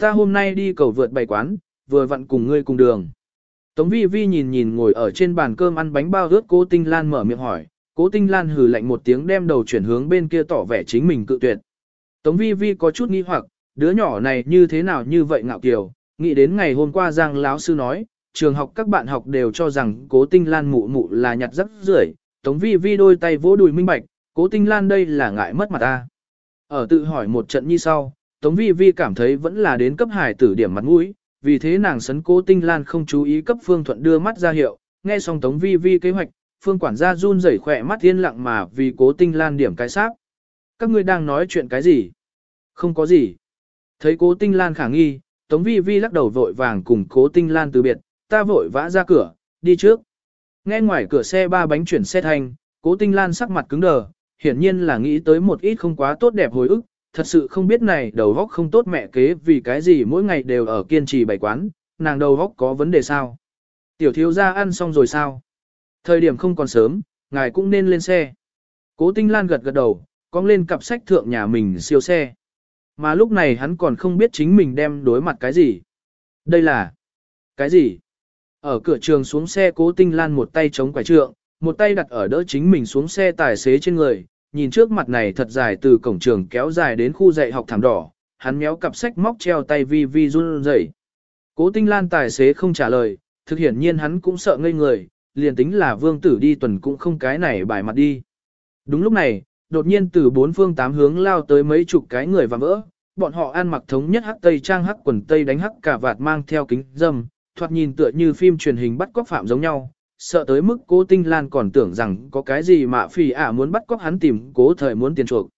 Ta hôm nay đi cầu vượt bày quán, vừa vặn cùng ngươi cùng đường. Tống vi vi nhìn nhìn ngồi ở trên bàn cơm ăn bánh bao rớt cố tinh lan mở miệng hỏi, cố tinh lan hừ lạnh một tiếng đem đầu chuyển hướng bên kia tỏ vẻ chính mình cự tuyệt. Tống vi vi có chút nghi hoặc, đứa nhỏ này như thế nào như vậy ngạo kiều, nghĩ đến ngày hôm qua Giang lão sư nói, trường học các bạn học đều cho rằng cố tinh lan mụ mụ là nhặt rắc rưởi Tống vi vi đôi tay vỗ đùi minh bạch, cố tinh lan đây là ngại mất mặt ta. Ở tự hỏi một trận như sau, Tống vi vi cảm thấy vẫn là đến cấp hải tử điểm mặt mũi, vì thế nàng sấn cố tinh lan không chú ý cấp phương thuận đưa mắt ra hiệu, nghe xong Tống vi vi kế hoạch, phương quản gia run rẩy khỏe mắt yên lặng mà vì cố tinh lan điểm cái xác. Các ngươi đang nói chuyện cái gì? Không có gì. Thấy cố tinh lan khả nghi, Tống vi vi lắc đầu vội vàng cùng cố tinh lan từ biệt, ta vội vã ra cửa, đi trước. Nghe ngoài cửa xe ba bánh chuyển xe thành, cố tinh lan sắc mặt cứng đờ, hiển nhiên là nghĩ tới một ít không quá tốt đẹp hồi ức, thật sự không biết này đầu góc không tốt mẹ kế vì cái gì mỗi ngày đều ở kiên trì bày quán, nàng đầu góc có vấn đề sao. Tiểu thiếu gia ăn xong rồi sao? Thời điểm không còn sớm, ngài cũng nên lên xe. Cố tinh lan gật gật đầu, cong lên cặp sách thượng nhà mình siêu xe. Mà lúc này hắn còn không biết chính mình đem đối mặt cái gì. Đây là... Cái gì? Ở cửa trường xuống xe cố tinh lan một tay chống quải trượng, một tay đặt ở đỡ chính mình xuống xe tài xế trên người, nhìn trước mặt này thật dài từ cổng trường kéo dài đến khu dạy học thảm đỏ, hắn méo cặp sách móc treo tay vi vi run rẩy. Cố tinh lan tài xế không trả lời, thực hiển nhiên hắn cũng sợ ngây người, liền tính là vương tử đi tuần cũng không cái này bài mặt đi. Đúng lúc này, đột nhiên từ bốn phương tám hướng lao tới mấy chục cái người và vỡ, bọn họ ăn mặc thống nhất hắc tây trang hắc quần tây đánh hắc cả vạt mang theo kính dâm, thoạt nhìn tựa như phim truyền hình bắt cóc phạm giống nhau, sợ tới mức cố tinh lan còn tưởng rằng có cái gì mà phì ả muốn bắt cóc hắn tìm cố thời muốn tiền chuộc.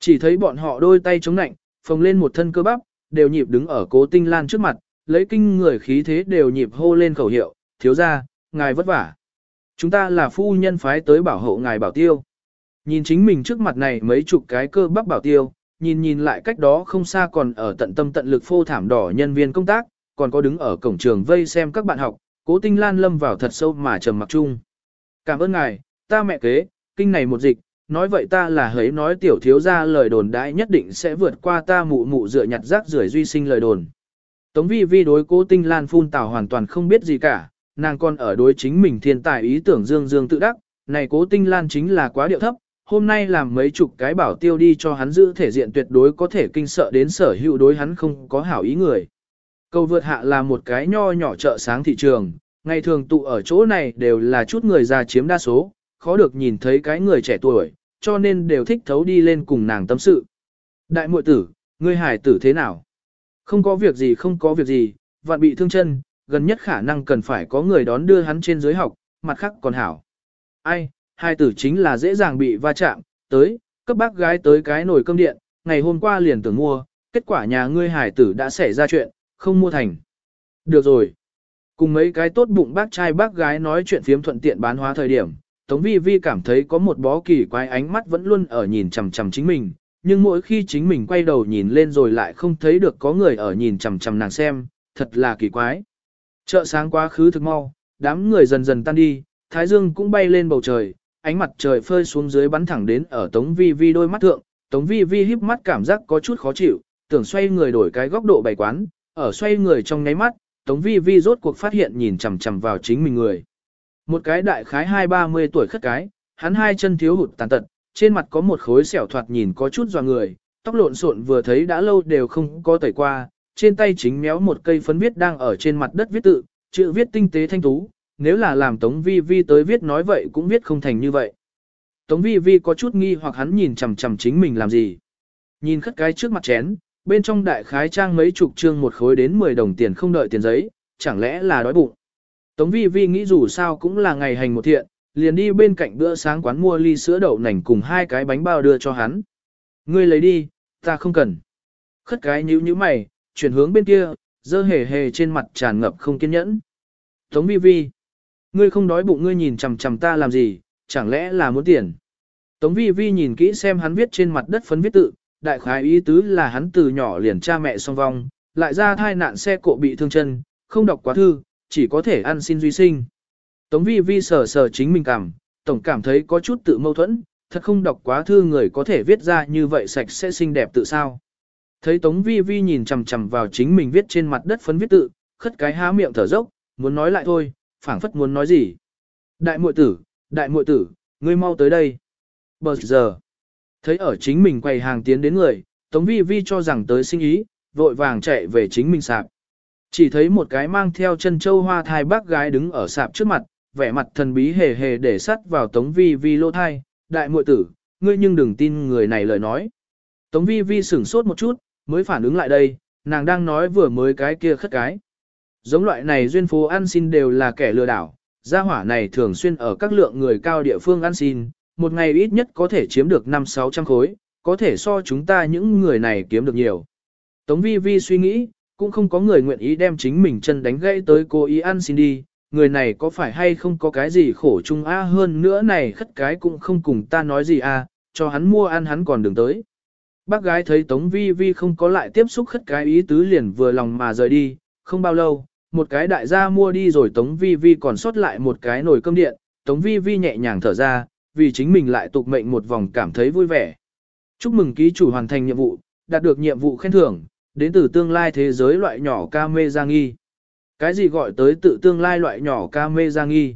Chỉ thấy bọn họ đôi tay chống nạnh, phồng lên một thân cơ bắp, đều nhịp đứng ở cố tinh lan trước mặt, lấy kinh người khí thế đều nhịp hô lên khẩu hiệu, thiếu ra, ngài vất vả. Chúng ta là phu nhân phái tới bảo hộ ngài bảo tiêu. Nhìn chính mình trước mặt này mấy chục cái cơ bắp bảo tiêu, nhìn nhìn lại cách đó không xa còn ở tận tâm tận lực phô thảm đỏ nhân viên công tác, còn có đứng ở cổng trường vây xem các bạn học, cố tinh lan lâm vào thật sâu mà trầm mặc chung. Cảm ơn ngài, ta mẹ kế, kinh này một dịch, nói vậy ta là hấy nói tiểu thiếu ra lời đồn đãi nhất định sẽ vượt qua ta mụ mụ dựa nhặt rác rưởi duy sinh lời đồn. Tống vi vi đối cố tinh lan phun tào hoàn toàn không biết gì cả, nàng còn ở đối chính mình thiên tài ý tưởng dương dương tự đắc, này cố tinh lan chính là quá điệu thấp, hôm nay làm mấy chục cái bảo tiêu đi cho hắn giữ thể diện tuyệt đối có thể kinh sợ đến sở hữu đối hắn không có hảo ý người. Cầu vượt hạ là một cái nho nhỏ chợ sáng thị trường, ngày thường tụ ở chỗ này đều là chút người già chiếm đa số, khó được nhìn thấy cái người trẻ tuổi, cho nên đều thích thấu đi lên cùng nàng tâm sự. Đại muội tử, ngươi hải tử thế nào? Không có việc gì không có việc gì, vạn bị thương chân, gần nhất khả năng cần phải có người đón đưa hắn trên dưới học, mặt khác còn hảo. Ai, hai tử chính là dễ dàng bị va chạm, tới, cấp bác gái tới cái nồi cơm điện, ngày hôm qua liền tưởng mua, kết quả nhà ngươi hải tử đã xảy ra chuyện, không mua thành. Được rồi. Cùng mấy cái tốt bụng bác trai bác gái nói chuyện phiếm thuận tiện bán hóa thời điểm, Tống Vi Vi cảm thấy có một bó kỳ quái ánh mắt vẫn luôn ở nhìn chằm chằm chính mình, nhưng mỗi khi chính mình quay đầu nhìn lên rồi lại không thấy được có người ở nhìn chằm chằm nàng xem, thật là kỳ quái. Chợ sáng quá khứ thực mau, đám người dần dần tan đi, thái dương cũng bay lên bầu trời, ánh mặt trời phơi xuống dưới bắn thẳng đến ở Tống Vi Vi đôi mắt thượng, Tống Vi Vi híp mắt cảm giác có chút khó chịu, tưởng xoay người đổi cái góc độ bày quán, ở xoay người trong nháy mắt, Tống Vi Vi rốt cuộc phát hiện nhìn chằm chằm vào chính mình người. Một cái đại khái hai ba mươi tuổi khất cái, hắn hai chân thiếu hụt tàn tật, trên mặt có một khối sẹo thoạt nhìn có chút dò người, tóc lộn xộn vừa thấy đã lâu đều không có tẩy qua, trên tay chính méo một cây phấn viết đang ở trên mặt đất viết tự, chữ viết tinh tế thanh tú, nếu là làm Tống Vi Vi tới viết nói vậy cũng viết không thành như vậy. Tống Vi Vi có chút nghi hoặc hắn nhìn chằm chằm chính mình làm gì. Nhìn khất cái trước mặt chén, bên trong đại khái trang mấy chục trương một khối đến 10 đồng tiền không đợi tiền giấy, chẳng lẽ là đói bụng. Tống Vi Vi nghĩ dù sao cũng là ngày hành một thiện, liền đi bên cạnh bữa sáng quán mua ly sữa đậu nành cùng hai cái bánh bao đưa cho hắn. Ngươi lấy đi, ta không cần. Khất cái nhíu nhíu mày, chuyển hướng bên kia, dơ hề hề trên mặt tràn ngập không kiên nhẫn. Tống vi vi, ngươi không đói bụng ngươi nhìn chằm chằm ta làm gì, chẳng lẽ là muốn tiền. Tống vi vi nhìn kỹ xem hắn viết trên mặt đất phấn viết tự, đại khái ý tứ là hắn từ nhỏ liền cha mẹ song vong, lại ra thai nạn xe cộ bị thương chân, không đọc quá thư, chỉ có thể ăn xin duy sinh. Tống vi vi sờ sờ chính mình cảm, tổng cảm thấy có chút tự mâu thuẫn, thật không đọc quá thư người có thể viết ra như vậy sạch sẽ xinh đẹp tự sao. Thấy Tống vi vi nhìn chằm chằm vào chính mình viết trên mặt đất phấn viết tự, khất cái há miệng thở dốc, muốn nói lại thôi, phảng phất muốn nói gì. Đại muội tử, đại muội tử, ngươi mau tới đây. Bờ giờ, thấy ở chính mình quầy hàng tiến đến người, Tống vi vi cho rằng tới sinh ý, vội vàng chạy về chính mình sạp. Chỉ thấy một cái mang theo chân châu hoa thai bác gái đứng ở sạp trước mặt, vẻ mặt thần bí hề hề để sắt vào Tống Vi Vi lô thai, đại muội tử, ngươi nhưng đừng tin người này lời nói. Tống Vi Vi sửng sốt một chút, mới phản ứng lại đây, nàng đang nói vừa mới cái kia khất cái. Giống loại này duyên phố ăn xin đều là kẻ lừa đảo, gia hỏa này thường xuyên ở các lượng người cao địa phương ăn xin, một ngày ít nhất có thể chiếm được 5-600 khối, có thể so chúng ta những người này kiếm được nhiều. Tống Vi Vi suy nghĩ, cũng không có người nguyện ý đem chính mình chân đánh gãy tới cô ý ăn xin đi, người này có phải hay không có cái gì khổ chung a hơn nữa này khất cái cũng không cùng ta nói gì a, cho hắn mua ăn hắn còn đường tới. Bác gái thấy Tống Vi Vi không có lại tiếp xúc khất cái ý tứ liền vừa lòng mà rời đi, không bao lâu, một cái đại gia mua đi rồi Tống Vi Vi còn sót lại một cái nồi cơm điện, Tống Vi Vi nhẹ nhàng thở ra, vì chính mình lại tục mệnh một vòng cảm thấy vui vẻ. Chúc mừng ký chủ hoàn thành nhiệm vụ, đạt được nhiệm vụ khen thưởng, đến từ tương lai thế giới loại nhỏ ca mê giang nghi. Cái gì gọi tới tự tương lai loại nhỏ ca mê giang nghi?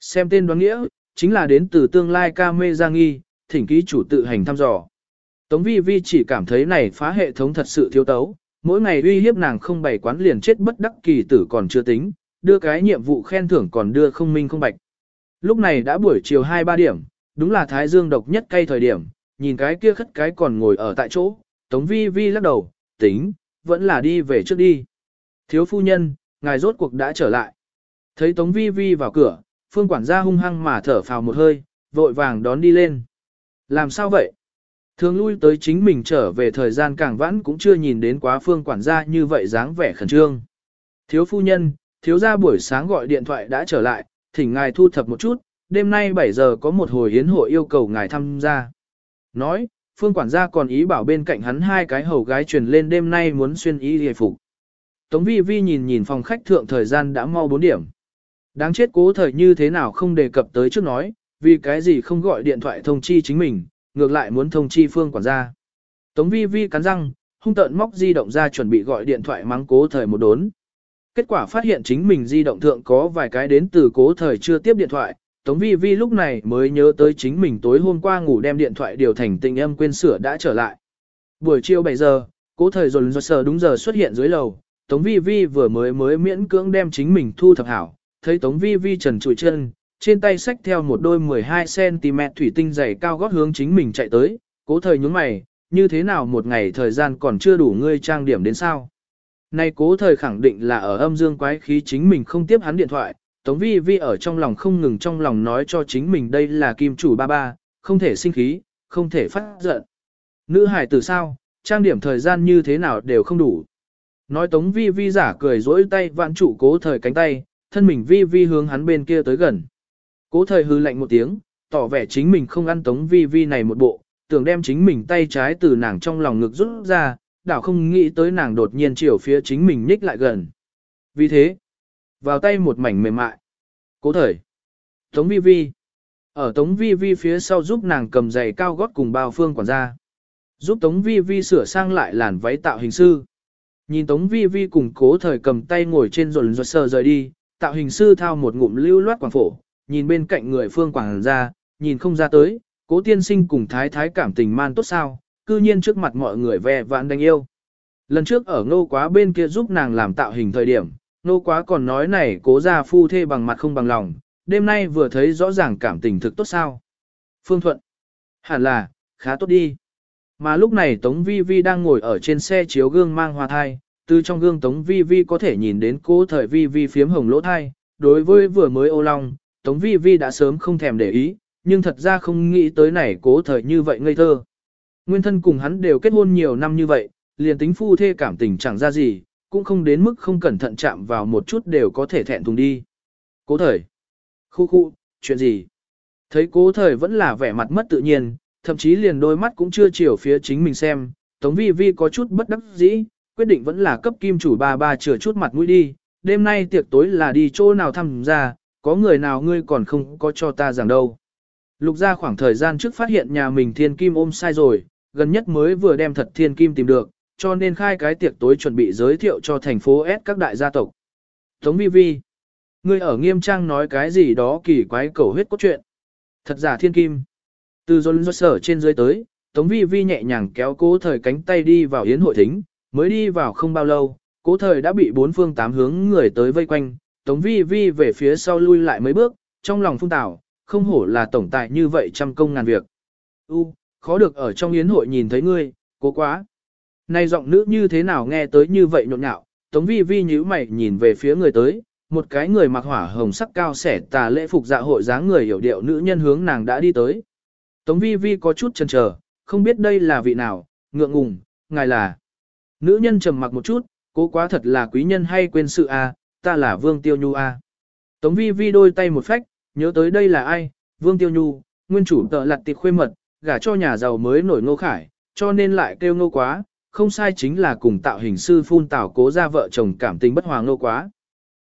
Xem tên đoán nghĩa, chính là đến từ tương lai ca mê giang nghi, thỉnh ký chủ tự hành thăm dò. Tống vi vi chỉ cảm thấy này phá hệ thống thật sự thiếu tấu, mỗi ngày uy hiếp nàng không bày quán liền chết bất đắc kỳ tử còn chưa tính, đưa cái nhiệm vụ khen thưởng còn đưa không minh không bạch. Lúc này đã buổi chiều 2-3 điểm, đúng là thái dương độc nhất cay thời điểm, nhìn cái kia khất cái còn ngồi ở tại chỗ, tống vi vi lắc đầu, tính, vẫn là đi về trước đi. Thiếu phu nhân, ngài rốt cuộc đã trở lại. Thấy Tống Vi Vi vào cửa, phương quản gia hung hăng mà thở phào một hơi, vội vàng đón đi lên. Làm sao vậy? Thường lui tới chính mình trở về thời gian càng vãn cũng chưa nhìn đến quá phương quản gia như vậy dáng vẻ khẩn trương. Thiếu phu nhân, thiếu gia buổi sáng gọi điện thoại đã trở lại, thỉnh ngài thu thập một chút, đêm nay 7 giờ có một hồi hiến hội yêu cầu ngài tham gia. Nói, phương quản gia còn ý bảo bên cạnh hắn hai cái hầu gái truyền lên đêm nay muốn xuyên y hề phục. Tống vi vi nhìn nhìn phòng khách thượng thời gian đã mau 4 điểm. Đáng chết cố thời như thế nào không đề cập tới trước nói, vì cái gì không gọi điện thoại thông chi chính mình, ngược lại muốn thông chi phương quản gia. Tống vi vi cắn răng, hung tợn móc di động ra chuẩn bị gọi điện thoại mắng cố thời một đốn. Kết quả phát hiện chính mình di động thượng có vài cái đến từ cố thời chưa tiếp điện thoại, Tống Vi Vi lúc này mới nhớ tới chính mình tối hôm qua ngủ đem điện thoại điều thành tình âm quên sửa đã trở lại. Buổi chiều 7 giờ, cố thời dồn dồn sờ đúng giờ xuất hiện dưới lầu, Tống Vi Vi vừa mới mới miễn cưỡng đem chính mình thu thập hảo, thấy Tống Vi Vi trần trụi chân, trên tay xách theo một đôi 12cm thủy tinh dày cao gót hướng chính mình chạy tới, cố thời nhúng mày, như thế nào một ngày thời gian còn chưa đủ ngươi trang điểm đến sao. Nay cố thời khẳng định là ở âm dương quái khí chính mình không tiếp hắn điện thoại, Tống Vi Vi ở trong lòng không ngừng trong lòng nói cho chính mình đây là kim chủ ba ba, không thể sinh khí, không thể phát giận. Nữ hải tử sao, trang điểm thời gian như thế nào đều không đủ. Nói Tống Vi Vi giả cười dỗi tay vạn trụ cố thời cánh tay, thân mình Vi Vi hướng hắn bên kia tới gần. Cố thời hư lạnh một tiếng, tỏ vẻ chính mình không ăn Tống Vi Vi này một bộ, tưởng đem chính mình tay trái từ nàng trong lòng ngực rút ra, đảo không nghĩ tới nàng đột nhiên chiều phía chính mình nhích lại gần. Vì thế, vào tay một mảnh mềm mại. Cố thời. Tống vi vi. Ở tống vi vi phía sau giúp nàng cầm giày cao gót cùng bao phương quản gia. Giúp tống vi vi sửa sang lại làn váy tạo hình sư. Nhìn tống vi vi cùng cố thời cầm tay ngồi trên rồn rột sờ rời đi, tạo hình sư thao một ngụm lưu loát quảng phổ, nhìn bên cạnh người phương quảng gia, nhìn không ra tới, cố tiên sinh cùng thái thái cảm tình man tốt sao, cư nhiên trước mặt mọi người ve vãn đánh yêu. Lần trước ở ngô quá bên kia giúp nàng làm tạo hình thời điểm, ngô quá còn nói này cố ra phu thê bằng mặt không bằng lòng, đêm nay vừa thấy rõ ràng cảm tình thực tốt sao. Phương Thuận. Hẳn là, khá tốt đi. Mà lúc này Tống Vi Vi đang ngồi ở trên xe chiếu gương mang hoa thai, từ trong gương Tống Vi Vi có thể nhìn đến cố thời Vi Vi phiếm hồng lỗ thai, đối với vừa mới ô long, Tống Vi Vi đã sớm không thèm để ý, nhưng thật ra không nghĩ tới này cố thời như vậy ngây thơ. Nguyên thân cùng hắn đều kết hôn nhiều năm như vậy, liền tính phu thê cảm tình chẳng ra gì, cũng không đến mức không cẩn thận chạm vào một chút đều có thể thẹn thùng đi. Cố thời. Khu khu, chuyện gì? Thấy cố thời vẫn là vẻ mặt mất tự nhiên, thậm chí liền đôi mắt cũng chưa chiều phía chính mình xem, Tống Vi Vi có chút bất đắc dĩ, quyết định vẫn là cấp kim chủ ba ba chừa chút mặt mũi đi, đêm nay tiệc tối là đi chỗ nào thăm ra, có người nào ngươi còn không có cho ta rằng đâu. Lục ra khoảng thời gian trước phát hiện nhà mình thiên kim ôm sai rồi, gần nhất mới vừa đem thật thiên kim tìm được, cho nên khai cái tiệc tối chuẩn bị giới thiệu cho thành phố S các đại gia tộc. Tống Vi Vi, ngươi ở nghiêm trang nói cái gì đó kỳ quái cầu huyết cốt truyện. Thật giả thiên kim. Từ dồn do sở trên dưới tới, Tống Vi Vi nhẹ nhàng kéo cố thời cánh tay đi vào yến hội thính, mới đi vào không bao lâu, cố thời đã bị bốn phương tám hướng người tới vây quanh, Tống Vi Vi về phía sau lui lại mấy bước, trong lòng phung tảo, không hổ là tổng tài như vậy trăm công ngàn việc. U, khó được ở trong yến hội nhìn thấy ngươi, cố quá. Này giọng nữ như thế nào nghe tới như vậy nhộn nhạo, Tống Vi Vi nhíu mày nhìn về phía người tới, một cái người mặc hỏa hồng sắc cao sẻ tà lễ phục dạ hội dáng người hiểu điệu nữ nhân hướng nàng đã đi tới. Tống vi vi có chút chần chờ, không biết đây là vị nào, ngượng ngùng, ngài là. Nữ nhân trầm mặc một chút, cố quá thật là quý nhân hay quên sự a, à, ta là Vương Tiêu Nhu a. À. Tống vi vi đôi tay một phách, nhớ tới đây là ai, Vương Tiêu Nhu, nguyên chủ tợ lặt tịch khuê mật, gả cho nhà giàu mới nổi ngô khải, cho nên lại kêu ngô quá, không sai chính là cùng tạo hình sư phun tảo cố ra vợ chồng cảm tình bất hòa ngô quá.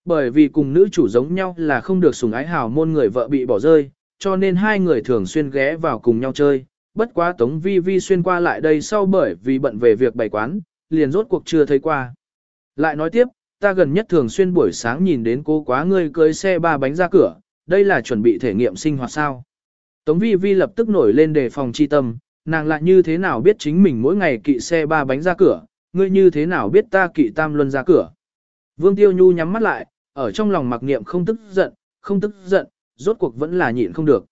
Bởi vì cùng nữ chủ giống nhau là không được sủng ái hào môn người vợ bị bỏ rơi, cho nên hai người thường xuyên ghé vào cùng nhau chơi. Bất quá Tống Vi Vi xuyên qua lại đây sau bởi vì bận về việc bày quán, liền rốt cuộc chưa thấy qua. Lại nói tiếp, ta gần nhất thường xuyên buổi sáng nhìn đến cô quá ngươi cưới xe ba bánh ra cửa, đây là chuẩn bị thể nghiệm sinh hoạt sao. Tống Vi Vi lập tức nổi lên đề phòng chi tâm, nàng lại như thế nào biết chính mình mỗi ngày kỵ xe ba bánh ra cửa, ngươi như thế nào biết ta kỵ tam luân ra cửa. Vương Tiêu Nhu nhắm mắt lại, ở trong lòng mặc niệm không tức giận, không tức giận, rốt cuộc vẫn là nhịn không được.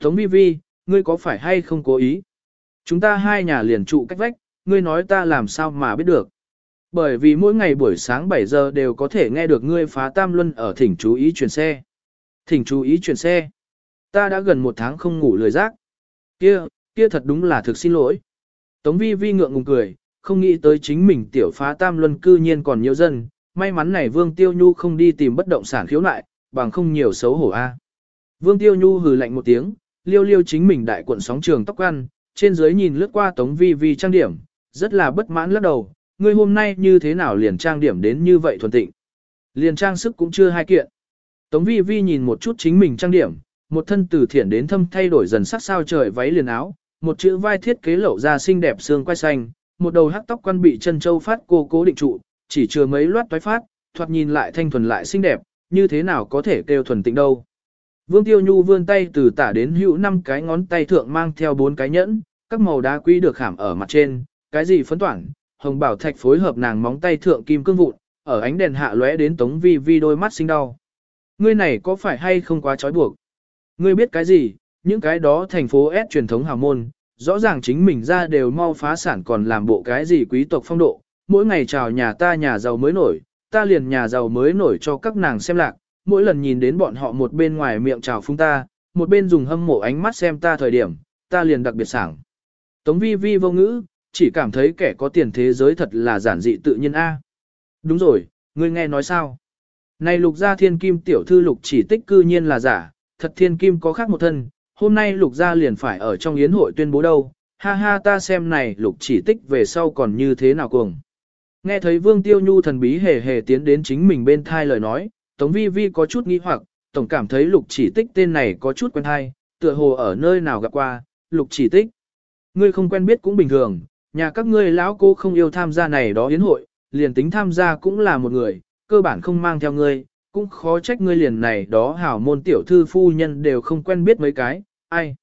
Tống vi vi, ngươi có phải hay không cố ý? Chúng ta hai nhà liền trụ cách vách, ngươi nói ta làm sao mà biết được. Bởi vì mỗi ngày buổi sáng 7 giờ đều có thể nghe được ngươi phá tam luân ở thỉnh chú ý chuyển xe. Thỉnh chú ý chuyển xe. Ta đã gần một tháng không ngủ lười giác. Kia, kia thật đúng là thực xin lỗi. Tống vi vi ngượng ngùng cười, không nghĩ tới chính mình tiểu phá tam luân cư nhiên còn nhiều dân, may mắn này Vương Tiêu Nhu không đi tìm bất động sản khiếu nại, bằng không nhiều xấu hổ a. Vương Tiêu Nhu hừ lạnh một tiếng, liêu liêu chính mình đại cuộn sóng trường tóc ăn, trên dưới nhìn lướt qua Tống Vi Vi trang điểm, rất là bất mãn lắc đầu, ngươi hôm nay như thế nào liền trang điểm đến như vậy thuần tịnh. Liền trang sức cũng chưa hai kiện. Tống Vi Vi nhìn một chút chính mình trang điểm, một thân từ thiển đến thâm thay đổi dần sắc sao trời váy liền áo, một chữ vai thiết kế lậu ra xinh đẹp xương quai xanh, một đầu hắc tóc quan bị chân châu phát cô cố định trụ, chỉ chừa mấy loát toái phát, thoạt nhìn lại thanh thuần lại xinh đẹp, như thế nào có thể kêu thuần tịnh đâu. Vương Tiêu Nhu vươn tay từ tả đến hữu năm cái ngón tay thượng mang theo bốn cái nhẫn, các màu đá quý được khảm ở mặt trên, cái gì phấn toản, hồng bảo thạch phối hợp nàng móng tay thượng kim cương vụn, ở ánh đèn hạ lóe đến tống vi vi đôi mắt sinh đau. Ngươi này có phải hay không quá trói buộc? Ngươi biết cái gì, những cái đó thành phố S truyền thống hào môn, rõ ràng chính mình ra đều mau phá sản còn làm bộ cái gì quý tộc phong độ, mỗi ngày chào nhà ta nhà giàu mới nổi, ta liền nhà giàu mới nổi cho các nàng xem lạc, mỗi lần nhìn đến bọn họ một bên ngoài miệng chào phúng ta, một bên dùng hâm mộ ánh mắt xem ta thời điểm, ta liền đặc biệt sảng. Tống vi vi vô ngữ, chỉ cảm thấy kẻ có tiền thế giới thật là giản dị tự nhiên A. Đúng rồi, ngươi nghe nói sao? Này lục gia thiên kim tiểu thư lục chỉ tích cư nhiên là giả, thật thiên kim có khác một thân, hôm nay lục gia liền phải ở trong yến hội tuyên bố đâu, ha ha ta xem này lục chỉ tích về sau còn như thế nào cuồng. Nghe thấy Vương Tiêu Nhu thần bí hề hề tiến đến chính mình bên thai lời nói, Tống Vi Vi có chút nghi hoặc, tổng cảm thấy lục chỉ tích tên này có chút quen thai, tựa hồ ở nơi nào gặp qua, lục chỉ tích. Ngươi không quen biết cũng bình thường, nhà các ngươi lão cô không yêu tham gia này đó yến hội, liền tính tham gia cũng là một người, cơ bản không mang theo ngươi, cũng khó trách ngươi liền này đó hảo môn tiểu thư phu nhân đều không quen biết mấy cái, ai.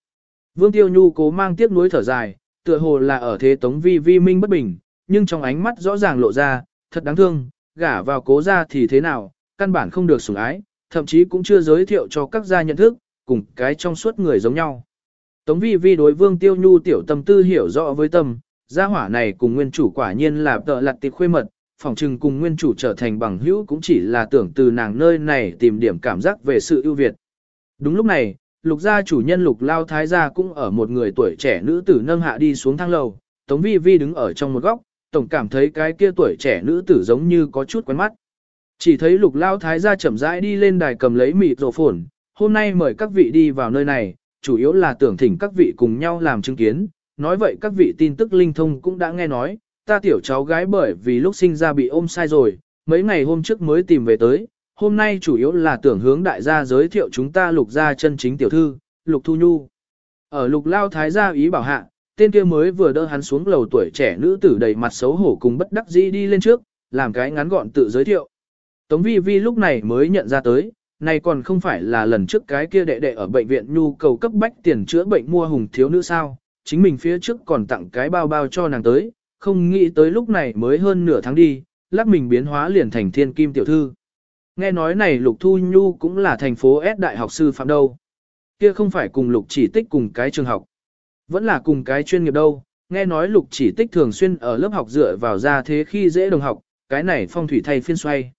Vương Tiêu Nhu cố mang tiếc nuối thở dài, tựa hồ là ở thế Tống Vi Vi minh bất bình, nhưng trong ánh mắt rõ ràng lộ ra, thật đáng thương, gả vào cố gia thì thế nào, căn bản không được sủng ái, thậm chí cũng chưa giới thiệu cho các gia nhận thức, cùng cái trong suốt người giống nhau. Tống Vi Vi đối Vương Tiêu Nhu tiểu tâm tư hiểu rõ với tâm, gia hỏa này cùng nguyên chủ quả nhiên là tợ lặt tịt khuê mật, phòng trừng cùng nguyên chủ trở thành bằng hữu cũng chỉ là tưởng từ nàng nơi này tìm điểm cảm giác về sự ưu việt. Đúng lúc này, lục gia chủ nhân lục lao thái gia cũng ở một người tuổi trẻ nữ tử nâng hạ đi xuống thang lầu, Tống Vi Vi đứng ở trong một góc, tổng cảm thấy cái kia tuổi trẻ nữ tử giống như có chút quen mắt. Chỉ thấy lục lao thái gia chậm rãi đi lên đài cầm lấy mịt rổ phồn, hôm nay mời các vị đi vào nơi này, chủ yếu là tưởng thỉnh các vị cùng nhau làm chứng kiến, nói vậy các vị tin tức linh thông cũng đã nghe nói, ta tiểu cháu gái bởi vì lúc sinh ra bị ôm sai rồi, mấy ngày hôm trước mới tìm về tới, hôm nay chủ yếu là tưởng hướng đại gia giới thiệu chúng ta lục gia chân chính tiểu thư, lục thu nhu. Ở lục lao thái gia ý bảo hạ, tên kia mới vừa đỡ hắn xuống lầu tuổi trẻ nữ tử đầy mặt xấu hổ cùng bất đắc dĩ đi lên trước, làm cái ngắn gọn tự giới thiệu. Tống vi vi lúc này mới nhận ra tới, này còn không phải là lần trước cái kia đệ đệ ở bệnh viện nhu cầu cấp bách tiền chữa bệnh mua hùng thiếu nữ sao, chính mình phía trước còn tặng cái bao bao cho nàng tới, không nghĩ tới lúc này mới hơn nửa tháng đi, lắc mình biến hóa liền thành thiên kim tiểu thư. Nghe nói này Lục Thu Nhu cũng là thành phố S đại học sư phạm đâu. Kia không phải cùng Lục chỉ tích cùng cái trường học. Vẫn là cùng cái chuyên nghiệp đâu. Nghe nói Lục chỉ tích thường xuyên ở lớp học dựa vào ra thế khi dễ đồng học, cái này phong thủy thay phiên xoay.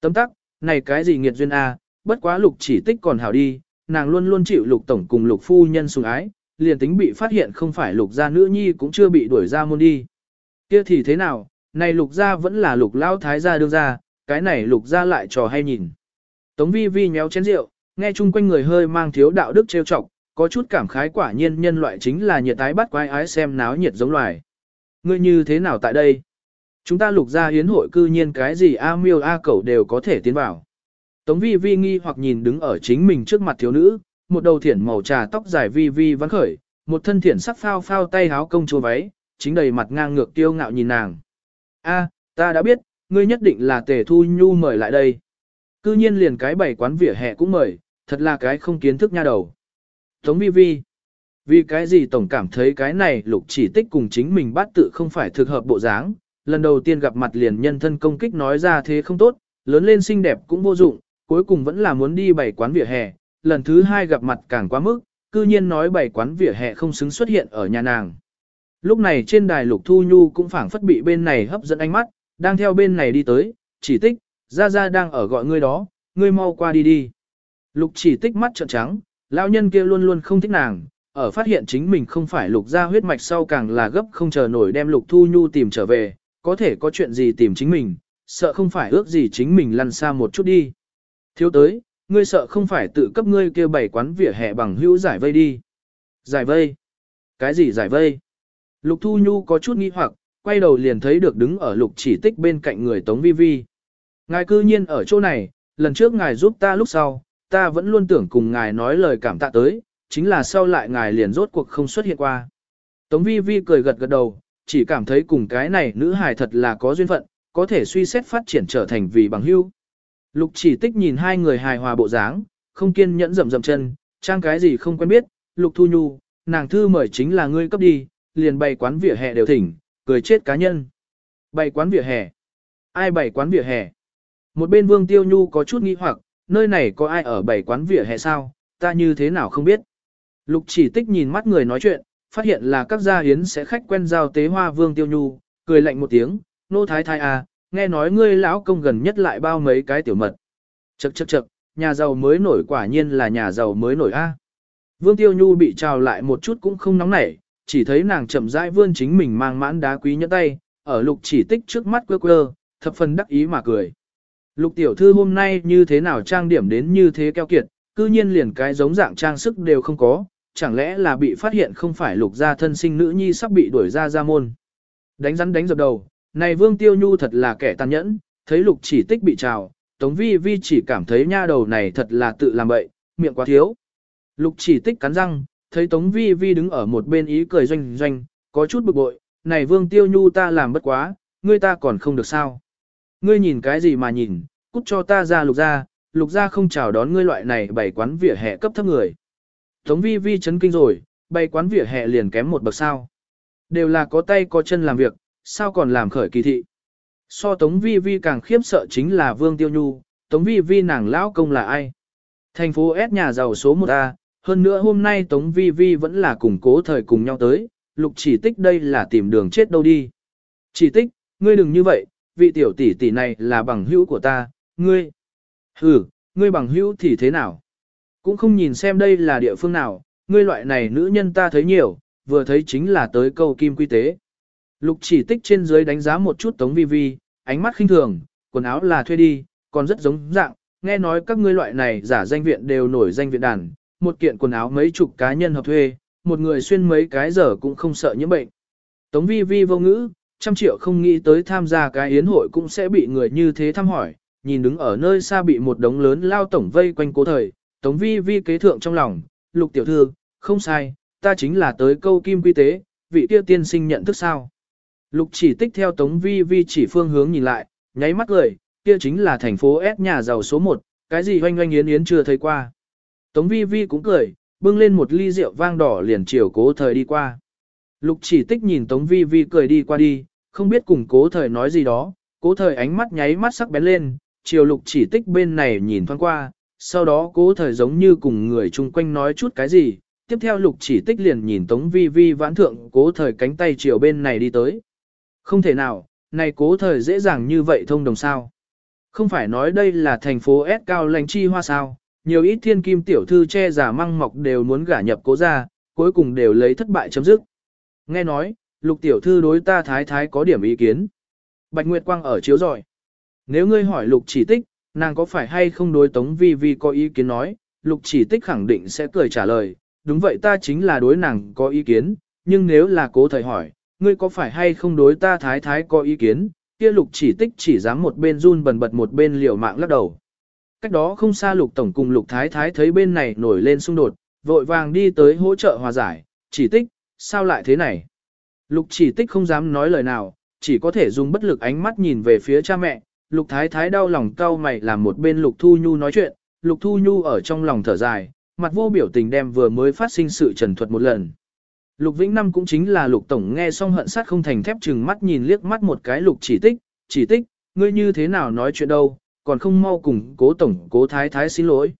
Tấm tắc, này cái gì nghiệt duyên A, bất quá Lục chỉ tích còn hảo đi, nàng luôn luôn chịu Lục tổng cùng Lục phu nhân sùng ái, liền tính bị phát hiện không phải Lục gia nữ nhi cũng chưa bị đuổi ra môn đi. Kia thì thế nào, này Lục gia vẫn là Lục lao thái gia đương gia, cái này lục gia lại trò hay nhìn. Tống vi vi nhéo chén rượu, nghe chung quanh người hơi mang thiếu đạo đức trêu chọc, có chút cảm khái quả nhiên nhân loại chính là nhiệt tái bắt quái ái xem náo nhiệt giống loài. Ngươi như thế nào tại đây? Chúng ta lục ra hiến hội cư nhiên cái gì A miêu A cẩu đều có thể tiến vào. Tống vi vi nghi hoặc nhìn đứng ở chính mình trước mặt thiếu nữ, một đầu thiển màu trà tóc dài vi vi vắn khởi, một thân thiển sắc phao phao tay háo công chúa váy, chính đầy mặt ngang ngược tiêu ngạo nhìn nàng. A, ta đã biết, ngươi nhất định là tề thu nhu mời lại đây. Cư nhiên liền cái bảy quán vỉa hè cũng mời, thật là cái không kiến thức nha đầu. Tống vi vi. Vì cái gì tổng cảm thấy cái này lục chỉ tích cùng chính mình bắt tự không phải thực hợp bộ dáng, lần đầu tiên gặp mặt liền nhân thân công kích nói ra thế không tốt, lớn lên xinh đẹp cũng vô dụng, cuối cùng vẫn là muốn đi bảy quán vỉa hè, lần thứ hai gặp mặt càng quá mức, cư nhiên nói bảy quán vỉa hè không xứng xuất hiện ở nhà nàng. Lúc này trên đài lục thu nhu cũng phảng phất bị bên này hấp dẫn ánh mắt, đang theo bên này đi tới, chỉ tích, ra ra đang ở gọi ngươi đó, ngươi mau qua đi đi. Lục chỉ tích mắt trợn trắng, lão nhân kia luôn luôn không thích nàng, ở phát hiện chính mình không phải lục gia huyết mạch sau càng là gấp không chờ nổi đem lục thu nhu tìm trở về, có thể có chuyện gì tìm chính mình, sợ không phải ước gì chính mình lăn xa một chút đi. Thiếu tới, ngươi sợ không phải tự cấp ngươi kêu bảy quán vỉa hè bằng hữu giải vây đi. Giải vây? Cái gì giải vây? Lục thu nhu có chút nghi hoặc, quay đầu liền thấy được đứng ở lục chỉ tích bên cạnh người Tống Vi Vi. Ngài cư nhiên ở chỗ này, lần trước ngài giúp ta lúc sau, ta vẫn luôn tưởng cùng ngài nói lời cảm tạ tới, chính là sau lại ngài liền rốt cuộc không xuất hiện qua. Tống Vi Vi cười gật gật đầu, chỉ cảm thấy cùng cái này nữ hài thật là có duyên phận, có thể suy xét phát triển trở thành vì bằng hữu. Lục chỉ tích nhìn hai người hài hòa bộ dáng, không kiên nhẫn rầm rầm chân, trang cái gì không quen biết, lục thu nhu, nàng thư mời chính là ngươi cấp đi, liền bày quán vỉa hè đều thỉnh, cười chết cá nhân. Bày quán vỉa hè. Ai bày quán vỉa hè? Một bên Vương Tiêu Nhu có chút nghi hoặc, nơi này có ai ở bày quán vỉa hè sao, ta như thế nào không biết. Lục chỉ tích nhìn mắt người nói chuyện, phát hiện là các gia hiến sẽ khách quen giao tế hoa Vương Tiêu Nhu, cười lạnh một tiếng, nô thái thái à, nghe nói ngươi lão công gần nhất lại bao mấy cái tiểu mật. Chậc chậc chậc, nhà giàu mới nổi quả nhiên là nhà giàu mới nổi a. Vương Tiêu Nhu bị trào lại một chút cũng không nóng nảy, chỉ thấy nàng chậm rãi vươn chính mình mang mãn đá quý nhẫn tay, ở lục chỉ tích trước mắt quơ quơ, thập phần đắc ý mà cười. Lục tiểu thư hôm nay như thế nào trang điểm đến như thế keo kiệt, cư nhiên liền cái giống dạng trang sức đều không có, chẳng lẽ là bị phát hiện không phải lục gia thân sinh nữ nhi sắp bị đuổi ra ra môn. Đánh rắn đánh dập đầu, này vương tiêu nhu thật là kẻ tàn nhẫn, thấy lục chỉ tích bị trào, tống vi vi chỉ cảm thấy nha đầu này thật là tự làm bậy, miệng quá thiếu. Lục chỉ tích cắn răng, thấy Tống Vi Vi đứng ở một bên ý cười doanh doanh, có chút bực bội, này Vương Tiêu Nhu ta làm bất quá, ngươi ta còn không được sao. Ngươi nhìn cái gì mà nhìn, cút cho ta ra lục ra, lục ra không chào đón ngươi loại này bày quán vỉa hè cấp thấp người. Tống Vi Vi chấn kinh rồi, Bày quán vỉa hè liền kém một bậc sao. Đều là có tay có chân làm việc, sao còn làm khởi kỳ thị. So Tống Vi Vi càng khiếp sợ chính là Vương Tiêu Nhu, Tống Vi Vi nàng lão công là ai? Thành phố S nhà giàu số 1A, hơn nữa hôm nay Tống Vi Vi vẫn là cùng cố thời cùng nhau tới, lục chỉ tích đây là tìm đường chết đâu đi. Chỉ tích, ngươi đừng như vậy, vị tiểu tỷ tỷ này là bằng hữu của ta, ngươi. Ừ, ngươi bằng hữu thì thế nào? Cũng không nhìn xem đây là địa phương nào, ngươi loại này nữ nhân ta thấy nhiều, vừa thấy chính là tới câu kim quy tế. Lục chỉ tích trên dưới đánh giá một chút Tống Vi Vi, ánh mắt khinh thường, quần áo là thuê đi, còn rất giống dạng, nghe nói các ngươi loại này giả danh viện đều nổi danh viện đàn, một kiện quần áo mấy chục cá nhân hợp thuê, một người xuyên mấy cái giờ cũng không sợ nhiễm bệnh. Tống vi vi vô ngữ, trăm triệu không nghĩ tới tham gia cái yến hội cũng sẽ bị người như thế thăm hỏi, nhìn đứng ở nơi xa bị một đống lớn lao tổng vây quanh cố thời, tống vi vi kế thượng trong lòng, lục tiểu thư, không sai, ta chính là tới câu kim quy tế, vị kia tiên sinh nhận thức sao. Lục chỉ tích theo tống vi vi chỉ phương hướng nhìn lại, nháy mắt cười, kia chính là thành phố S nhà giàu số 1, cái gì hoanh hoanh yến yến chưa thấy qua. Tống vi vi cũng cười, bưng lên một ly rượu vang đỏ liền chiều cố thời đi qua. Lục chỉ tích nhìn Tống vi vi cười đi qua đi, không biết cùng cố thời nói gì đó, cố thời ánh mắt nháy mắt sắc bén lên, chiều lục chỉ tích bên này nhìn thoáng qua, sau đó cố thời giống như cùng người chung quanh nói chút cái gì, tiếp theo lục chỉ tích liền nhìn Tống vi vi vãn thượng cố thời cánh tay chiều bên này đi tới. Không thể nào, này cố thời dễ dàng như vậy thông đồng sao. Không phải nói đây là thành phố S cao lãnh chi hoa sao, nhiều ít thiên kim tiểu thư che giả măng mọc đều muốn gả nhập cố gia, cuối cùng đều lấy thất bại chấm dứt. Nghe nói, lục tiểu thư đối ta thái thái có điểm ý kiến. Bạch Nguyệt Quang ở chiếu giỏi. Nếu ngươi hỏi lục chỉ tích, nàng có phải hay không đối tống vi vi có ý kiến nói, lục chỉ tích khẳng định sẽ cười trả lời, đúng vậy ta chính là đối nàng có ý kiến, nhưng nếu là cố thời hỏi, ngươi có phải hay không đối ta thái thái có ý kiến, kia lục chỉ tích chỉ dám một bên run bần bật một bên liều mạng lắc đầu. Cách đó không xa lục tổng cùng lục thái thái thấy bên này nổi lên xung đột, vội vàng đi tới hỗ trợ hòa giải, chỉ tích, sao lại thế này? Lục chỉ tích không dám nói lời nào, chỉ có thể dùng bất lực ánh mắt nhìn về phía cha mẹ, lục thái thái đau lòng cau mày làm một bên lục thu nhu nói chuyện, lục thu nhu ở trong lòng thở dài, mặt vô biểu tình đem vừa mới phát sinh sự trần thuật một lần. Lục Vĩnh Năm cũng chính là lục tổng nghe xong hận sát không thành thép chừng mắt nhìn liếc mắt một cái lục chỉ tích, chỉ tích, ngươi như thế nào nói chuyện đâu, còn không mau cùng cố tổng cố thái thái xin lỗi.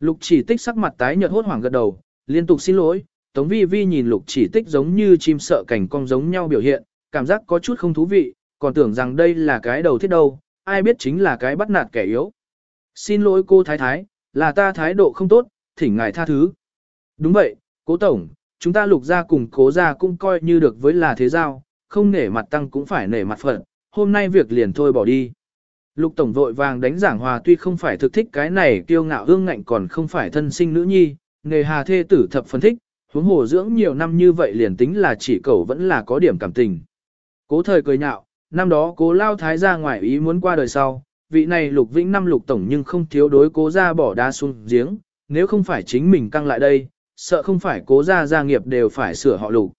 Lục chỉ tích sắc mặt tái nhợt hốt hoảng gật đầu, liên tục xin lỗi, tống vi vi nhìn lục chỉ tích giống như chim sợ cảnh cong giống nhau biểu hiện, cảm giác có chút không thú vị, còn tưởng rằng đây là cái đầu thiết đâu, ai biết chính là cái bắt nạt kẻ yếu. Xin lỗi cô thái thái, là ta thái độ không tốt, thỉnh ngài tha thứ. Đúng vậy, cố tổng, chúng ta lục gia cùng cố gia cũng coi như được với là thế giao, không nể mặt tăng cũng phải nể mặt phận, hôm nay việc liền thôi bỏ đi. Lục tổng vội vàng đánh giảng hòa tuy không phải thực thích cái này kiêu ngạo hương ngạnh còn không phải thân sinh nữ nhi, nghề hà thê tử thập phân thích, huống hồ dưỡng nhiều năm như vậy liền tính là chỉ cầu vẫn là có điểm cảm tình. Cố thời cười nhạo, năm đó cố lao thái ra ngoài ý muốn qua đời sau, vị này lục vĩnh năm lục tổng nhưng không thiếu đối cố ra bỏ đá xuống giếng, nếu không phải chính mình căng lại đây, sợ không phải cố ra gia nghiệp đều phải sửa họ lục.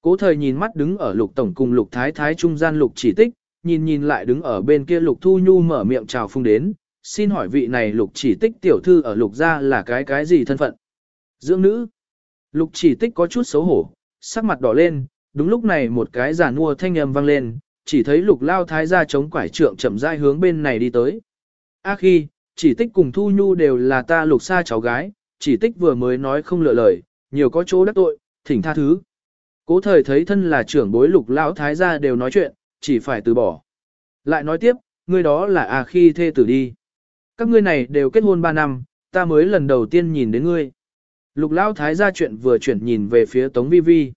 Cố thời nhìn mắt đứng ở lục tổng cùng lục thái thái trung gian lục chỉ tích, nhìn nhìn lại đứng ở bên kia lục thu nhu mở miệng chào phung đến, xin hỏi vị này lục chỉ tích tiểu thư ở lục gia là cái cái gì thân phận? Dưỡng nữ. Lục chỉ tích có chút xấu hổ, sắc mặt đỏ lên, đúng lúc này một cái giả nua thanh âm vang lên, chỉ thấy lục lao thái gia chống quải trượng chậm rãi hướng bên này đi tới. A khi, chỉ tích cùng thu nhu đều là ta lục xa cháu gái, chỉ tích vừa mới nói không lựa lời, nhiều có chỗ đắc tội, thỉnh tha thứ. Cố thời thấy thân là trưởng bối lục lão thái gia đều nói chuyện, chỉ phải từ bỏ. Lại nói tiếp, ngươi đó là à khi thê tử đi. Các ngươi này đều kết hôn 3 năm, ta mới lần đầu tiên nhìn đến ngươi. Lục lão thái gia chuyện vừa chuyển nhìn về phía Tống Vi Vi.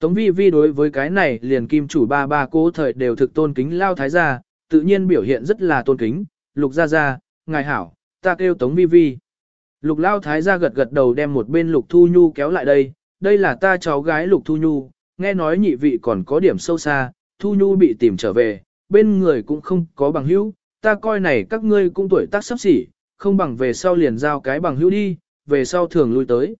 Tống Vi Vi đối với cái này liền kim chủ ba ba cố thời đều thực tôn kính lao thái gia, tự nhiên biểu hiện rất là tôn kính. Lục gia gia, ngài hảo, ta kêu Tống Vi Vi. Lục lao thái gia gật gật đầu đem một bên Lục Thu Nhu kéo lại đây, đây là ta cháu gái Lục Thu Nhu, nghe nói nhị vị còn có điểm sâu xa, Thu Nhu bị tìm trở về, bên người cũng không có bằng hữu, ta coi này các ngươi cũng tuổi tác sắp xỉ, không bằng về sau liền giao cái bằng hữu đi, về sau thường lui tới.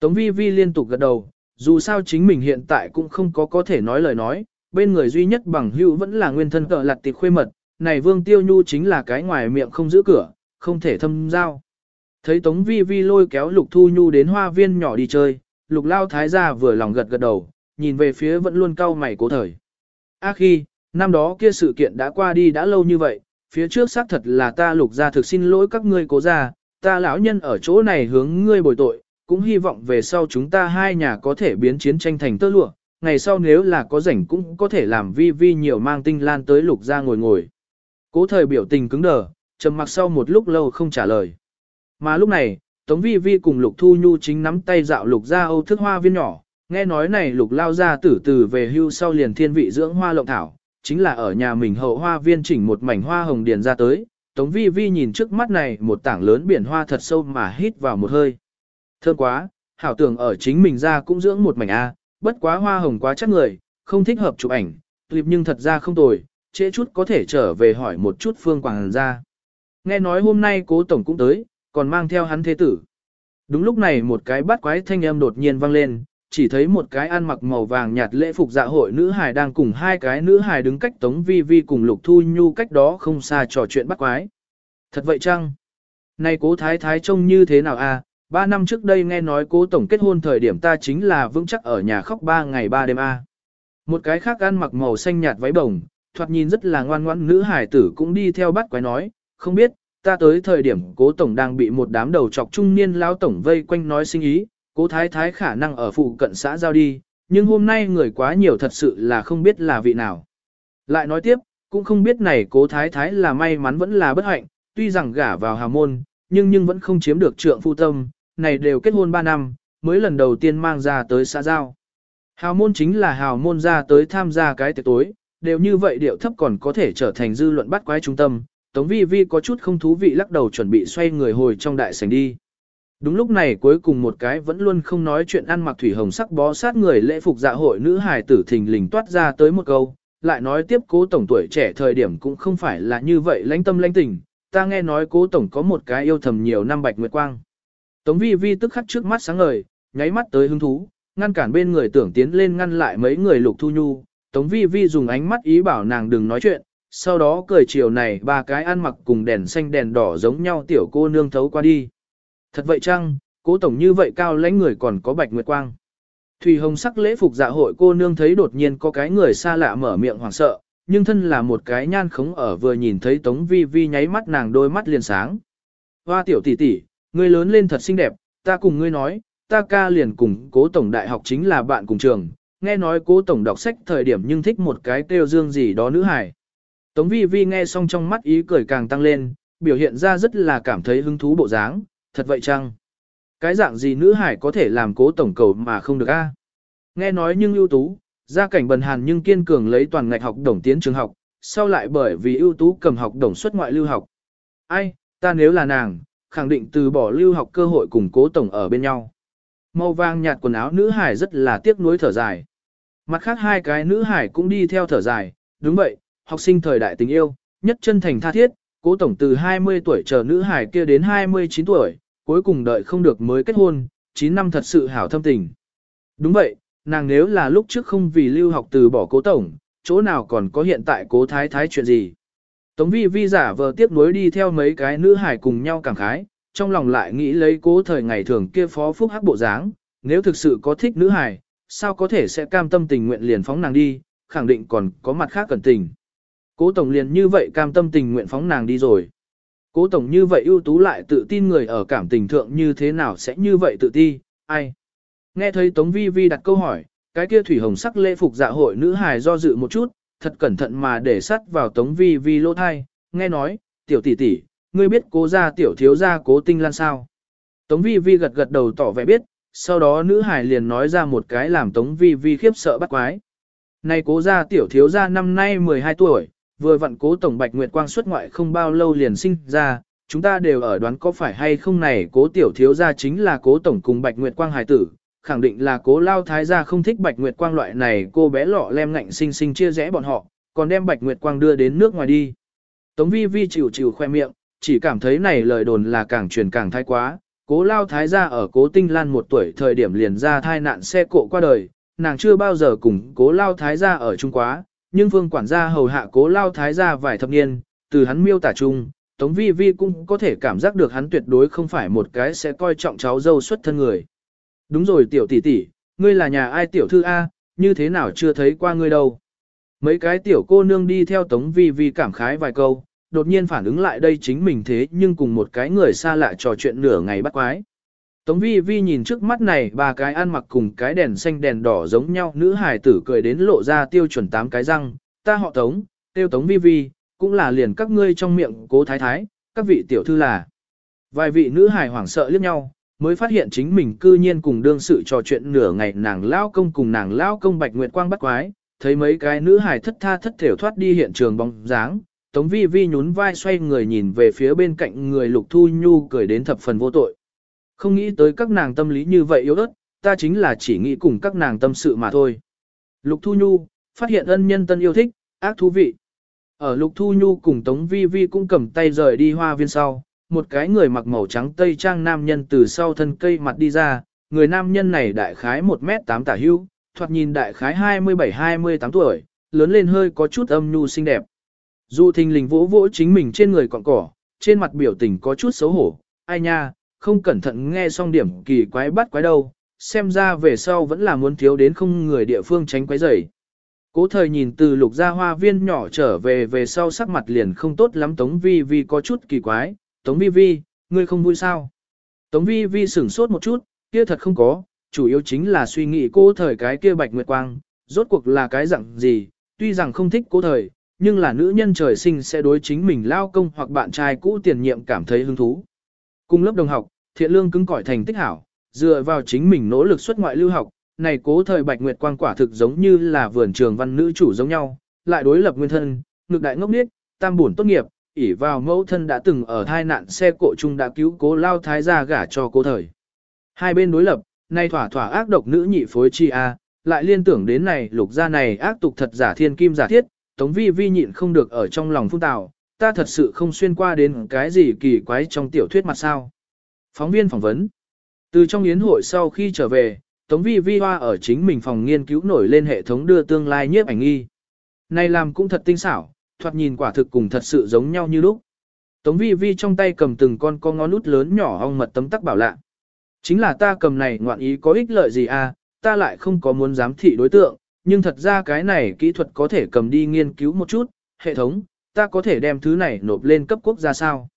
Tống Vi Vi liên tục gật đầu, dù sao chính mình hiện tại cũng không có có thể nói lời nói, bên người duy nhất bằng hữu vẫn là nguyên thân cờ lặt tịch khuê mật, này Vương Tiêu Nhu chính là cái ngoài miệng không giữ cửa, không thể thâm giao. Thấy Tống Vi Vi lôi kéo Lục Thu Nhu đến hoa viên nhỏ đi chơi, lục lao thái gia vừa lòng gật gật đầu, nhìn về phía vẫn luôn cau mày cố thời. A khi, năm đó kia sự kiện đã qua đi đã lâu như vậy, phía trước xác thật là ta lục gia thực xin lỗi các ngươi cố gia, ta lão nhân ở chỗ này hướng ngươi bồi tội, cũng hy vọng về sau chúng ta hai nhà có thể biến chiến tranh thành tơ lụa, ngày sau nếu là có rảnh cũng có thể làm vi vi nhiều mang tinh lan tới lục gia ngồi ngồi. Cố thời biểu tình cứng đờ, trầm mặc sau một lúc lâu không trả lời. Mà lúc này, Tống Vi Vi cùng Lục Thu Nhu chính nắm tay dạo lục gia Âu thức hoa viên nhỏ, nghe nói này lục lao ra tử từ về hưu sau liền thiên vị dưỡng hoa lộng thảo, chính là ở nhà mình hậu hoa viên chỉnh một mảnh hoa hồng điền ra tới. Tống Vi Vi nhìn trước mắt này một tảng lớn biển hoa thật sâu mà hít vào một hơi. Thơm quá, hảo tưởng ở chính mình ra cũng dưỡng một mảnh A, bất quá hoa hồng quá chắc người, không thích hợp chụp ảnh, tuyệt nhưng thật ra không tồi, trễ chút có thể trở về hỏi một chút phương quảng ra. Nghe nói hôm nay cố tổng cũng tới, còn mang theo hắn thế tử. Đúng lúc này một cái bắt quái thanh âm đột nhiên vang lên, chỉ thấy một cái ăn mặc màu vàng nhạt lễ phục dạ hội nữ hài đang cùng hai cái nữ hài đứng cách Tống Vi Vi cùng Lục Thu Nhu cách đó không xa trò chuyện bắt quái. Thật vậy chăng? Này cố thái thái trông như thế nào à? Ba năm trước đây nghe nói cố tổng kết hôn thời điểm ta chính là vững chắc ở nhà khóc ba ngày ba đêm à. Một cái khác ăn mặc màu xanh nhạt váy bồng, thoạt nhìn rất là ngoan ngoãn nữ hải tử cũng đi theo bắt quái nói, không biết, ta tới thời điểm cố tổng đang bị một đám đầu chọc trung niên lao tổng vây quanh nói sinh ý, cố thái thái khả năng ở phụ cận xã giao đi, nhưng hôm nay người quá nhiều thật sự là không biết là vị nào. Lại nói tiếp, cũng không biết này cố thái thái là may mắn vẫn là bất hạnh, tuy rằng gả vào hào môn, nhưng nhưng vẫn không chiếm được trượng phu tâm, này đều kết hôn 3 năm, mới lần đầu tiên mang ra tới xã giao. Hào môn chính là hào môn ra tới tham gia cái tiệc tối, đều như vậy điệu thấp còn có thể trở thành dư luận bắt quái trung tâm, Tống Vi Vi có chút không thú vị lắc đầu chuẩn bị xoay người hồi trong đại sảnh đi. Đúng lúc này cuối cùng một cái vẫn luôn không nói chuyện ăn mặc thủy hồng sắc bó sát người lễ phục dạ hội nữ hài tử thình lình toát ra tới một câu, lại nói tiếp cố tổng tuổi trẻ thời điểm cũng không phải là như vậy lãnh tâm lãnh tình, ta nghe nói cố tổng có một cái yêu thầm nhiều năm bạch nguyệt quang. Tống vi vi tức khắc trước mắt sáng ngời, nháy mắt tới hứng thú, ngăn cản bên người tưởng tiến lên ngăn lại mấy người lục thu nhu, tống vi vi dùng ánh mắt ý bảo nàng đừng nói chuyện, sau đó cười chiều này ba cái ăn mặc cùng đèn xanh đèn đỏ giống nhau tiểu cô nương thấu qua đi. Thật vậy chăng, cố tổng như vậy cao lãnh người còn có bạch nguyệt quang. Thủy hồng sắc lễ phục dạ hội cô nương thấy đột nhiên có cái người xa lạ mở miệng hoảng sợ, nhưng thân là một cái nhan khống ở vừa nhìn thấy tống vi vi nháy mắt nàng đôi mắt liền sáng. Hoa tiểu tỷ tỷ, ngươi lớn lên thật xinh đẹp, ta cùng ngươi nói, ta ca liền cùng cố tổng đại học chính là bạn cùng trường, nghe nói cố tổng đọc sách thời điểm nhưng thích một cái kêu dương gì đó nữ hải. Tống vi vi nghe xong trong mắt ý cười càng tăng lên, biểu hiện ra rất là cảm thấy hứng thú bộ dáng, thật vậy chăng? Cái dạng gì nữ hải có thể làm cố tổng cầu mà không được a? Nghe nói nhưng ưu tú, gia cảnh bần hàn nhưng kiên cường lấy toàn ngạch học đồng tiến trường học, sau lại bởi vì ưu tú cầm học đồng xuất ngoại lưu học. Ai, ta nếu là nàng, khẳng định từ bỏ lưu học cơ hội cùng cố tổng ở bên nhau. Màu vàng nhạt quần áo nữ hải rất là tiếc nuối thở dài. Mặt khác hai cái nữ hải cũng đi theo thở dài, đúng vậy, học sinh thời đại tình yêu, nhất chân thành tha thiết, cố tổng từ 20 tuổi chờ nữ hải kia đến 29 tuổi, cuối cùng đợi không được mới kết hôn, 9 năm thật sự hảo thâm tình. Đúng vậy, nàng nếu là lúc trước không vì lưu học từ bỏ cố tổng, chỗ nào còn có hiện tại cố thái thái chuyện gì. Tống vi vi giả vờ tiếp nối đi theo mấy cái nữ hải cùng nhau cảm khái, trong lòng lại nghĩ lấy cố thời ngày thường kia phó phúc hắc bộ dáng, nếu thực sự có thích nữ hải, sao có thể sẽ cam tâm tình nguyện liền phóng nàng đi, khẳng định còn có mặt khác cần tình. Cố tổng liền như vậy cam tâm tình nguyện phóng nàng đi rồi. Cố tổng như vậy ưu tú lại tự tin người ở cảm tình thượng như thế nào sẽ như vậy tự ti, ai? Nghe thấy Tống Vi Vi đặt câu hỏi, cái kia thủy hồng sắc lễ phục dạ hội nữ hài do dự một chút, thật cẩn thận mà để sắt vào Tống Vi Vi lỗ thai, nghe nói, tiểu tỷ tỷ, ngươi biết cố gia tiểu thiếu gia cố tinh lan sao? Tống Vi Vi gật gật đầu tỏ vẻ biết, sau đó nữ hài liền nói ra một cái làm Tống Vi Vi khiếp sợ bắt quái. Này cố gia tiểu thiếu gia năm nay 12 tuổi, vừa vặn cố tổng bạch nguyệt quang xuất ngoại không bao lâu liền sinh ra, chúng ta đều ở đoán có phải hay không này cố tiểu thiếu gia chính là cố tổng cùng bạch nguyệt quang hài tử, khẳng định là cố lao thái gia không thích bạch nguyệt quang loại này cô bé lọ lem ngạnh sinh sinh chia rẽ bọn họ, còn đem bạch nguyệt quang đưa đến nước ngoài đi. Tống vi vi chịu chịu khoe miệng, chỉ cảm thấy này lời đồn là càng truyền càng thái quá, cố lao thái gia ở cố tinh lan một tuổi thời điểm liền ra thai nạn xe cộ qua đời, nàng chưa bao giờ cùng cố lao thái gia ở chung quá, nhưng vương quản gia hầu hạ cố lao thái gia vài thập niên, từ hắn miêu tả chung, Tống Vi Vi cũng có thể cảm giác được hắn tuyệt đối không phải một cái sẽ coi trọng cháu dâu xuất thân người. Đúng rồi tiểu tỷ tỷ, ngươi là nhà ai tiểu thư A, như thế nào chưa thấy qua ngươi đâu. Mấy cái tiểu cô nương đi theo Tống Vi Vi cảm khái vài câu, đột nhiên phản ứng lại đây chính mình thế nhưng cùng một cái người xa lạ trò chuyện nửa ngày bắt quái. Tống Vi Vi nhìn trước mắt này ba cái ăn mặc cùng cái đèn xanh đèn đỏ giống nhau nữ hài tử cười đến lộ ra tiêu chuẩn tám cái răng, ta họ Tống, tiêu Tống Vi Vi, cũng là liền các ngươi trong miệng cố thái thái, các vị tiểu thư là. Vài vị nữ hài hoảng sợ liếc nhau, mới phát hiện chính mình cư nhiên cùng đương sự trò chuyện nửa ngày nàng lao công cùng nàng lao công bạch nguyệt quang bắt quái, thấy mấy cái nữ hài thất tha thất thểu thoát đi hiện trường bóng dáng, Tống Vi Vi nhún vai xoay người nhìn về phía bên cạnh người Lục Thu Nhu cười đến thập phần vô tội. Không nghĩ tới các nàng tâm lý như vậy yếu ớt, ta chính là chỉ nghĩ cùng các nàng tâm sự mà thôi. Lục Thu Nhu, phát hiện ân nhân tân yêu thích, ác thú vị. Ở Lục Thu Nhu cùng Tống Vi Vi cũng cầm tay rời đi hoa viên sau, một cái người mặc màu trắng tây trang nam nhân từ sau thân cây mặt đi ra, người nam nhân này đại khái 1m8 tả hưu, thoạt nhìn đại khái 27-28 tuổi, lớn lên hơi có chút âm nhu xinh đẹp. dù thình lình vỗ vỗ chính mình trên người cọn cỏ, trên mặt biểu tình có chút xấu hổ, ai nha, không cẩn thận nghe xong điểm kỳ quái bắt quái đâu, xem ra về sau vẫn là muốn thiếu đến không người địa phương tránh quái rầy. Cố thời nhìn từ lục gia hoa viên nhỏ trở về về sau sắc mặt liền không tốt lắm Tống Vi Vi có chút kỳ quái, Tống Vi Vi, ngươi không vui sao? Tống Vi Vi sửng sốt một chút, kia thật không có, chủ yếu chính là suy nghĩ cố thời cái kia bạch nguyệt quang, rốt cuộc là cái dạng gì, tuy rằng không thích cố thời, nhưng là nữ nhân trời sinh sẽ đối chính mình lao công hoặc bạn trai cũ tiền nhiệm cảm thấy hứng thú. Cùng lớp đồng học, thiện lương cứng cỏi thành tích hảo, dựa vào chính mình nỗ lực xuất ngoại lưu học, này cố thời bạch nguyệt quang quả thực giống như là vườn trường văn nữ chủ giống nhau, lại đối lập nguyên thân, ngược đại ngốc niết, tam bổn tốt nghiệp, ỷ vào mẫu thân đã từng ở thai nạn xe cộ chung đã cứu cố lao thái gia gả cho cố thời. Hai bên đối lập, nay thỏa thỏa ác độc nữ nhị phối chi a, lại liên tưởng đến này lục gia này ác tục thật giả thiên kim giả thiết, tống vi vi nhịn không được ở trong lòng phung tào ta thật sự không xuyên qua đến cái gì kỳ quái trong tiểu thuyết mặt sao. Phóng viên phỏng vấn. Từ trong yến hội sau khi trở về, Tống Vi Vi Hoa ở chính mình phòng nghiên cứu nổi lên hệ thống đưa tương lai nhiếp ảnh nghi. Này làm cũng thật tinh xảo, thoạt nhìn quả thực cùng thật sự giống nhau như lúc. Tống Vi Vi trong tay cầm từng con con ngón nút lớn nhỏ ong mật tấm tắc bảo lạ. Chính là ta cầm này ngoạn ý có ích lợi gì à, ta lại không có muốn giám thị đối tượng, nhưng thật ra cái này kỹ thuật có thể cầm đi nghiên cứu một chút, hệ thống, ta có thể đem thứ này nộp lên cấp quốc gia sao.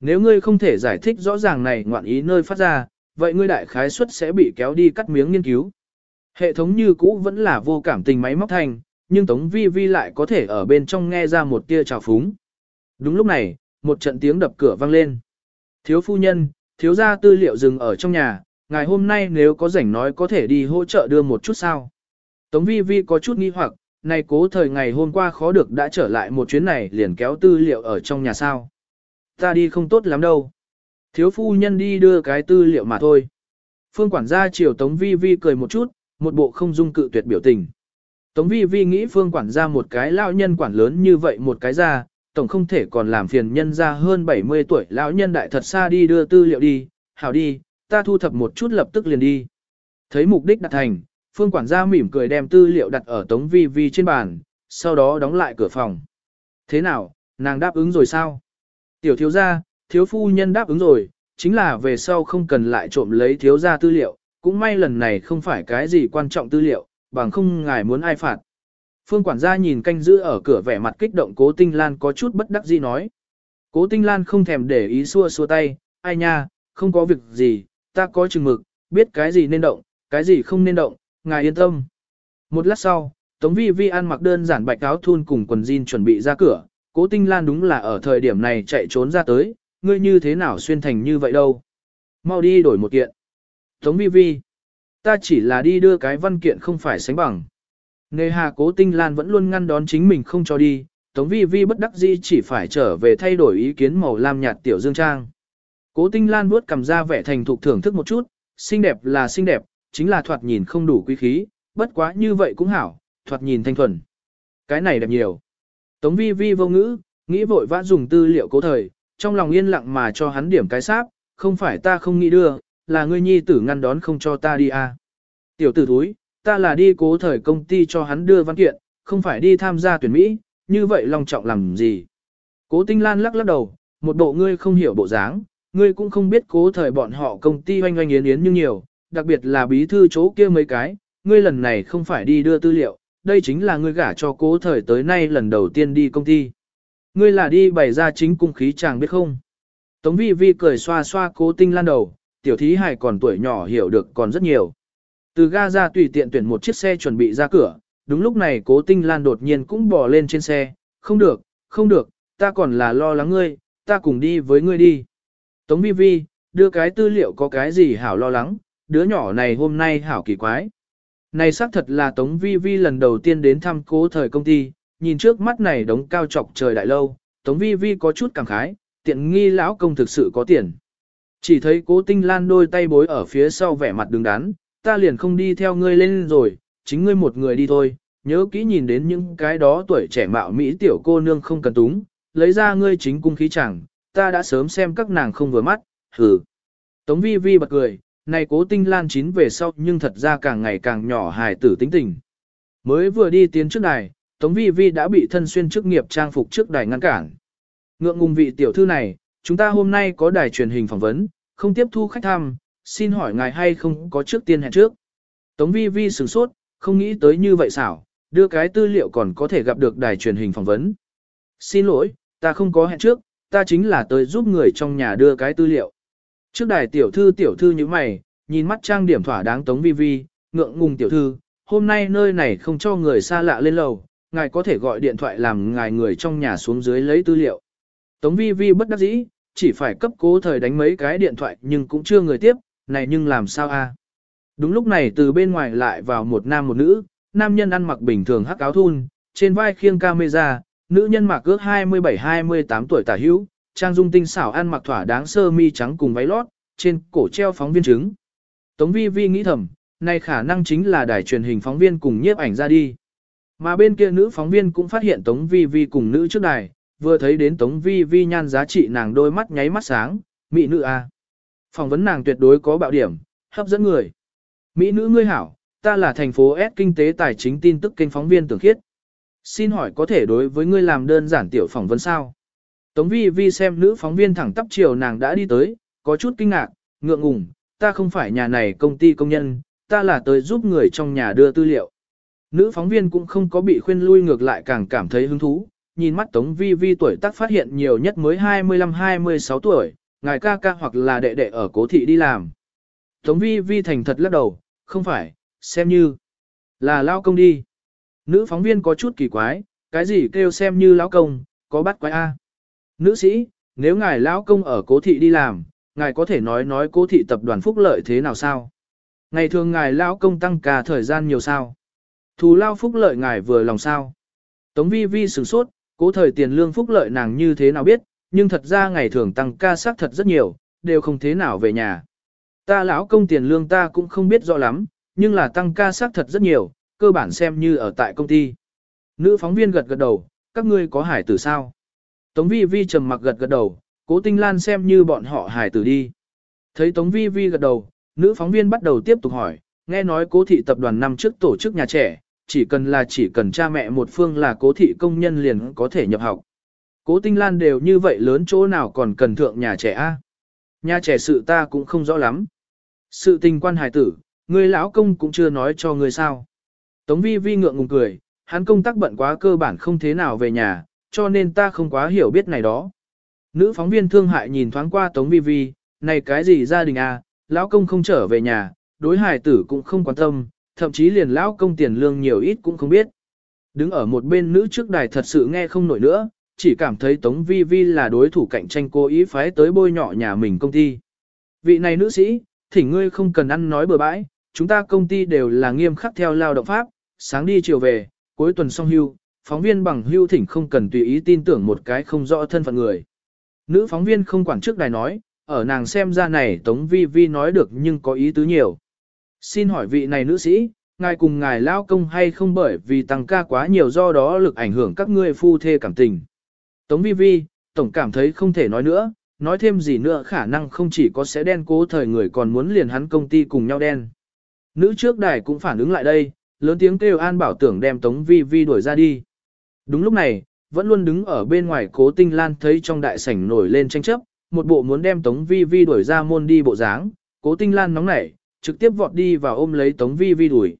Nếu ngươi không thể giải thích rõ ràng này ngoạn ý nơi phát ra, vậy ngươi đại khái suất sẽ bị kéo đi cắt miếng nghiên cứu. Hệ thống như cũ vẫn là vô cảm tình máy móc thành, nhưng Tống Vi Vi lại có thể ở bên trong nghe ra một tia trào phúng. Đúng lúc này, một trận tiếng đập cửa vang lên. Thiếu phu nhân, thiếu gia tư liệu dừng ở trong nhà, ngày hôm nay nếu có rảnh nói có thể đi hỗ trợ đưa một chút sao. Tống Vi Vi có chút nghi hoặc, này cố thời ngày hôm qua khó được đã trở lại một chuyến này liền kéo tư liệu ở trong nhà sao. Ta đi không tốt lắm đâu. Thiếu phu nhân đi đưa cái tư liệu mà thôi. Phương quản gia chiều Tống Vi Vi cười một chút, một bộ không dung cự tuyệt biểu tình. Tống Vi Vi nghĩ phương quản gia một cái lão nhân quản lớn như vậy một cái ra, tổng không thể còn làm phiền nhân ra hơn 70 tuổi lão nhân đại thật xa đi đưa tư liệu đi, hảo đi, ta thu thập một chút lập tức liền đi. Thấy mục đích đạt thành, phương quản gia mỉm cười đem tư liệu đặt ở Tống Vi Vi trên bàn, sau đó đóng lại cửa phòng. Thế nào, nàng đáp ứng rồi sao? Tiểu thiếu gia, thiếu phu nhân đáp ứng rồi, chính là về sau không cần lại trộm lấy thiếu gia tư liệu, cũng may lần này không phải cái gì quan trọng tư liệu, bằng không ngài muốn ai phạt. Phương quản gia nhìn canh giữ ở cửa vẻ mặt kích động cố tinh lan có chút bất đắc dĩ nói. Cố tinh lan không thèm để ý xua xua tay, ai nha, không có việc gì, ta có chừng mực, biết cái gì nên động, cái gì không nên động, ngài yên tâm. Một lát sau, Tống Vi Vi ăn mặc đơn giản bạch áo thun cùng quần jean chuẩn bị ra cửa, cố tinh lan đúng là ở thời điểm này chạy trốn ra tới, ngươi như thế nào xuyên thành như vậy đâu. Mau đi đổi một kiện. Tống vi vi. Ta chỉ là đi đưa cái văn kiện không phải sánh bằng. Nề hà cố tinh lan vẫn luôn ngăn đón chính mình không cho đi, Tống vi vi bất đắc dĩ chỉ phải trở về thay đổi ý kiến màu lam nhạt tiểu dương trang. Cố tinh lan vuốt cầm ra vẻ thành thục thưởng thức một chút, xinh đẹp là xinh đẹp, chính là thoạt nhìn không đủ quý khí, bất quá như vậy cũng hảo, thoạt nhìn thanh thuần. Cái này đẹp nhiều. Tống vi vi vô ngữ, nghĩ vội vã dùng tư liệu cố thời, trong lòng yên lặng mà cho hắn điểm cái sáp, không phải ta không nghĩ đưa, là ngươi nhi tử ngăn đón không cho ta đi à. Tiểu tử thúi, ta là đi cố thời công ty cho hắn đưa văn kiện, không phải đi tham gia tuyển Mỹ, như vậy long trọng làm gì. Cố tinh lan lắc lắc đầu, một bộ ngươi không hiểu bộ dáng, ngươi cũng không biết cố thời bọn họ công ty oanh oanh yến yến như nhiều, đặc biệt là bí thư chỗ kia mấy cái, ngươi lần này không phải đi đưa tư liệu, đây chính là ngươi gả cho cố thời tới nay lần đầu tiên đi công ty. Ngươi là đi bày ra chính cung khí chàng biết không? Tống vi vi cười xoa xoa cố tinh lan đầu, tiểu thí hài còn tuổi nhỏ hiểu được còn rất nhiều. Từ ga ra tùy tiện tuyển một chiếc xe chuẩn bị ra cửa, đúng lúc này cố tinh lan đột nhiên cũng bò lên trên xe, không được, không được, ta còn là lo lắng ngươi, ta cùng đi với ngươi đi. Tống vi vi, đưa cái tư liệu có cái gì hảo lo lắng, đứa nhỏ này hôm nay hảo kỳ quái. Này xác thật là Tống Vi Vi lần đầu tiên đến thăm cố thời công ty, nhìn trước mắt này đống cao trọc trời đại lâu, Tống Vi Vi có chút cảm khái, tiện nghi lão công thực sự có tiền. Chỉ thấy cố tinh lan đôi tay bối ở phía sau vẻ mặt đứng đắn, ta liền không đi theo ngươi lên rồi, chính ngươi một người đi thôi, nhớ kỹ nhìn đến những cái đó tuổi trẻ mạo Mỹ tiểu cô nương không cần túng, lấy ra ngươi chính cung khí chẳng, ta đã sớm xem các nàng không vừa mắt, hừ. Tống vi vi bật cười, này cố tinh lan chín về sau nhưng thật ra càng ngày càng nhỏ hài tử tính tình. Mới vừa đi tiến trước đài, Tống vi vi đã bị thân xuyên chức nghiệp trang phục trước đài ngăn cản. Ngượng ngùng vị tiểu thư này, chúng ta hôm nay có đài truyền hình phỏng vấn, không tiếp thu khách thăm, xin hỏi ngài hay không có trước tiên hẹn trước. Tống vi vi sửng sốt, không nghĩ tới như vậy xảo, đưa cái tư liệu còn có thể gặp được đài truyền hình phỏng vấn. Xin lỗi, ta không có hẹn trước, ta chính là tới giúp người trong nhà đưa cái tư liệu. Trước đài tiểu thư tiểu thư như mày, nhìn mắt trang điểm thỏa đáng tống vi vi, ngượng ngùng tiểu thư, hôm nay nơi này không cho người xa lạ lên lầu, ngài có thể gọi điện thoại làm ngài người trong nhà xuống dưới lấy tư liệu. Tống vi vi bất đắc dĩ, chỉ phải cấp cố thời đánh mấy cái điện thoại nhưng cũng chưa người tiếp, này nhưng làm sao a? Đúng lúc này từ bên ngoài lại vào một nam một nữ, nam nhân ăn mặc bình thường hắc áo thun, trên vai khiêng camera, nữ nhân mặc ước 27-28 tuổi tả hữu, trang dung tinh xảo ăn mặc thỏa đáng sơ mi trắng cùng váy lót, trên cổ treo phóng viên chứng. Tống vi vi nghĩ thầm, này khả năng chính là đài truyền hình phóng viên cùng nhiếp ảnh ra đi. Mà bên kia nữ phóng viên cũng phát hiện Tống vi vi cùng nữ trước đài, vừa thấy đến Tống vi vi nhan giá trị nàng đôi mắt nháy mắt sáng, mỹ nữ a. Phỏng vấn nàng tuyệt đối có bạo điểm, hấp dẫn người. Mỹ nữ ngươi hảo, ta là thành phố S kinh tế tài chính tin tức kênh phóng viên tưởng khiết. Xin hỏi có thể đối với ngươi làm đơn giản tiểu phỏng vấn sao? Tống vi vi xem nữ phóng viên thẳng tắp chiều nàng đã đi tới, có chút kinh ngạc, ngượng ngùng, ta không phải nhà này công ty công nhân, ta là tới giúp người trong nhà đưa tư liệu. Nữ phóng viên cũng không có bị khuyên lui ngược lại càng cảm thấy hứng thú, nhìn mắt Tống Vi Vi tuổi tác phát hiện nhiều nhất mới 25-26 tuổi, ngài ca ca hoặc là đệ đệ ở cố thị đi làm. Tống Vi Vi thành thật lắc đầu, không phải, xem như là lao công đi. Nữ phóng viên có chút kỳ quái, cái gì kêu xem như lão công, có bắt quái A. Nữ sĩ, nếu ngài lão công ở cố thị đi làm, ngài có thể nói nói cố thị tập đoàn phúc lợi thế nào sao? Ngày thường ngài lão công tăng cả thời gian nhiều sao? Thù lao phúc lợi ngài vừa lòng sao? Tống vi vi sửng sốt, cố thời tiền lương phúc lợi nàng như thế nào biết, nhưng thật ra ngày thường tăng ca xác thật rất nhiều, đều không thế nào về nhà. Ta lão công tiền lương ta cũng không biết rõ lắm, nhưng là tăng ca xác thật rất nhiều, cơ bản xem như ở tại công ty. Nữ phóng viên gật gật đầu, các ngươi có hải tử sao? Tống vi vi trầm mặc gật gật đầu, cố tinh lan xem như bọn họ hải tử đi. Thấy Tống vi vi gật đầu, nữ phóng viên bắt đầu tiếp tục hỏi, nghe nói cố thị tập đoàn năm trước tổ chức nhà trẻ, chỉ cần là chỉ cần cha mẹ một phương là cố thị công nhân liền có thể nhập học. Cố tinh lan đều như vậy lớn chỗ nào còn cần thượng nhà trẻ a? Nhà trẻ sự ta cũng không rõ lắm. Sự tình quan hài tử, người lão công cũng chưa nói cho người sao. Tống vi vi ngượng ngùng cười, hắn công tác bận quá cơ bản không thế nào về nhà, cho nên ta không quá hiểu biết này đó. Nữ phóng viên thương hại nhìn thoáng qua Tống vi vi, này cái gì gia đình à, lão công không trở về nhà, đối hài tử cũng không quan tâm, thậm chí liền lão công tiền lương nhiều ít cũng không biết. Đứng ở một bên nữ trước đài thật sự nghe không nổi nữa, chỉ cảm thấy Tống Vi Vi là đối thủ cạnh tranh cố ý phái tới bôi nhọ nhà mình công ty. Vị này nữ sĩ, thỉnh ngươi không cần ăn nói bừa bãi, chúng ta công ty đều là nghiêm khắc theo lao động pháp, sáng đi chiều về, cuối tuần xong hưu, phóng viên bằng hưu thỉnh không cần tùy ý tin tưởng một cái không rõ thân phận người. Nữ phóng viên không quản trước đài nói, ở nàng xem ra này Tống Vi Vi nói được nhưng có ý tứ nhiều. Xin hỏi vị này nữ sĩ, ngài cùng ngài lao công hay không bởi vì tăng ca quá nhiều do đó lực ảnh hưởng các ngươi phu thê cảm tình. Tống vi vi, tổng cảm thấy không thể nói nữa, nói thêm gì nữa khả năng không chỉ có sẽ đen cố thời người còn muốn liền hắn công ty cùng nhau đen. Nữ trước đài cũng phản ứng lại đây, lớn tiếng kêu an bảo tưởng đem Tống vi vi đuổi ra đi. Đúng lúc này, vẫn luôn đứng ở bên ngoài cố tinh lan thấy trong đại sảnh nổi lên tranh chấp, một bộ muốn đem Tống vi vi đuổi ra môn đi bộ dáng, cố tinh lan nóng nảy, trực tiếp vọt đi và ôm lấy Tống Vi Vi đuổi.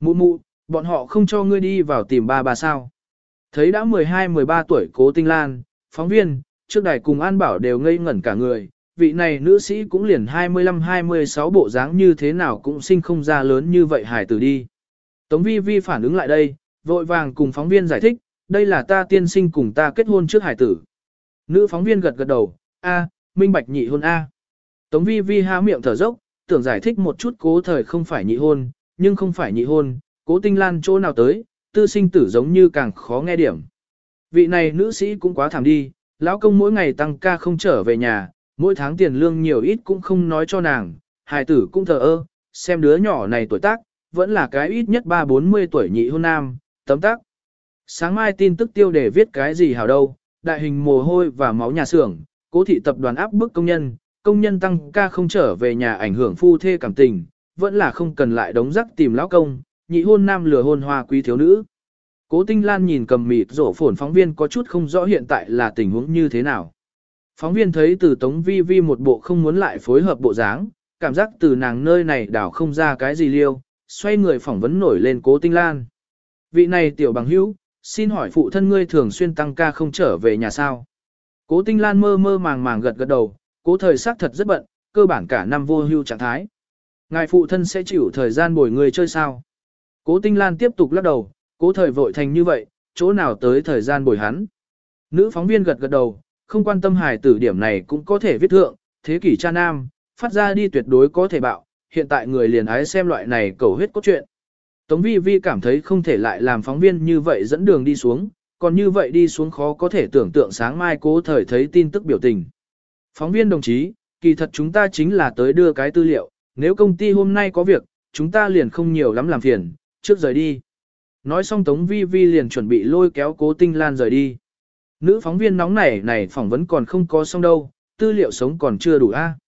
Mụ mụ, bọn họ không cho ngươi đi vào tìm ba bà sao. Thấy đã 12-13 tuổi cố tinh lan, phóng viên, trước đài cùng An Bảo đều ngây ngẩn cả người, vị này nữ sĩ cũng liền 25-26 bộ dáng như thế nào cũng sinh không ra lớn như vậy hài tử đi. Tống vi vi phản ứng lại đây, vội vàng cùng phóng viên giải thích, đây là ta tiên sinh cùng ta kết hôn trước Hải tử. Nữ phóng viên gật gật đầu, a, minh bạch nhị hôn a. Tống vi vi há miệng thở dốc, tưởng giải thích một chút cố thời không phải nhị hôn, nhưng không phải nhị hôn, cố tinh lan chỗ nào tới, tư sinh tử giống như càng khó nghe điểm. Vị này nữ sĩ cũng quá thảm đi, lão công mỗi ngày tăng ca không trở về nhà, mỗi tháng tiền lương nhiều ít cũng không nói cho nàng, hài tử cũng thờ ơ, xem đứa nhỏ này tuổi tác, vẫn là cái ít nhất 3-40 tuổi nhị hôn nam, tấm tác. Sáng mai tin tức tiêu đề viết cái gì hảo đâu, đại hình mồ hôi và máu nhà xưởng, cố thị tập đoàn áp bức công nhân, công nhân tăng ca không trở về nhà ảnh hưởng phu thê cảm tình, vẫn là không cần lại đống rắc tìm lão công, nhị hôn nam lừa hôn hoa quý thiếu nữ. Cố Tinh Lan nhìn cầm mịt rổ phồn phóng viên có chút không rõ hiện tại là tình huống như thế nào. Phóng viên thấy từ Tống Vi Vi một bộ không muốn lại phối hợp bộ dáng, cảm giác từ nàng nơi này đảo không ra cái gì liêu, xoay người phỏng vấn nổi lên Cố Tinh Lan. Vị này tiểu bằng hữu, xin hỏi phụ thân ngươi thường xuyên tăng ca không trở về nhà sao? Cố Tinh Lan mơ mơ màng màng gật gật đầu, cố thời xác thật rất bận, cơ bản cả năm vô hưu trạng thái. Ngài phụ thân sẽ chịu thời gian bồi người chơi sao? Cố Tinh Lan tiếp tục lắc đầu, cố thời vội thành như vậy, chỗ nào tới thời gian bồi hắn. Nữ phóng viên gật gật đầu, không quan tâm hài tử điểm này cũng có thể viết thượng, thế kỷ cha nam, phát ra đi tuyệt đối có thể bạo, hiện tại người liền ái xem loại này cầu huyết cốt truyện. Tống vi vi cảm thấy không thể lại làm phóng viên như vậy dẫn đường đi xuống, còn như vậy đi xuống khó có thể tưởng tượng sáng mai cố thời thấy tin tức biểu tình. Phóng viên đồng chí, kỳ thật chúng ta chính là tới đưa cái tư liệu, nếu công ty hôm nay có việc, chúng ta liền không nhiều lắm làm phiền, trước rời đi. Nói xong Tống Vi Vi liền chuẩn bị lôi kéo cố tinh lan rời đi. Nữ phóng viên nóng nảy này phỏng vấn còn không có xong đâu, tư liệu sống còn chưa đủ a.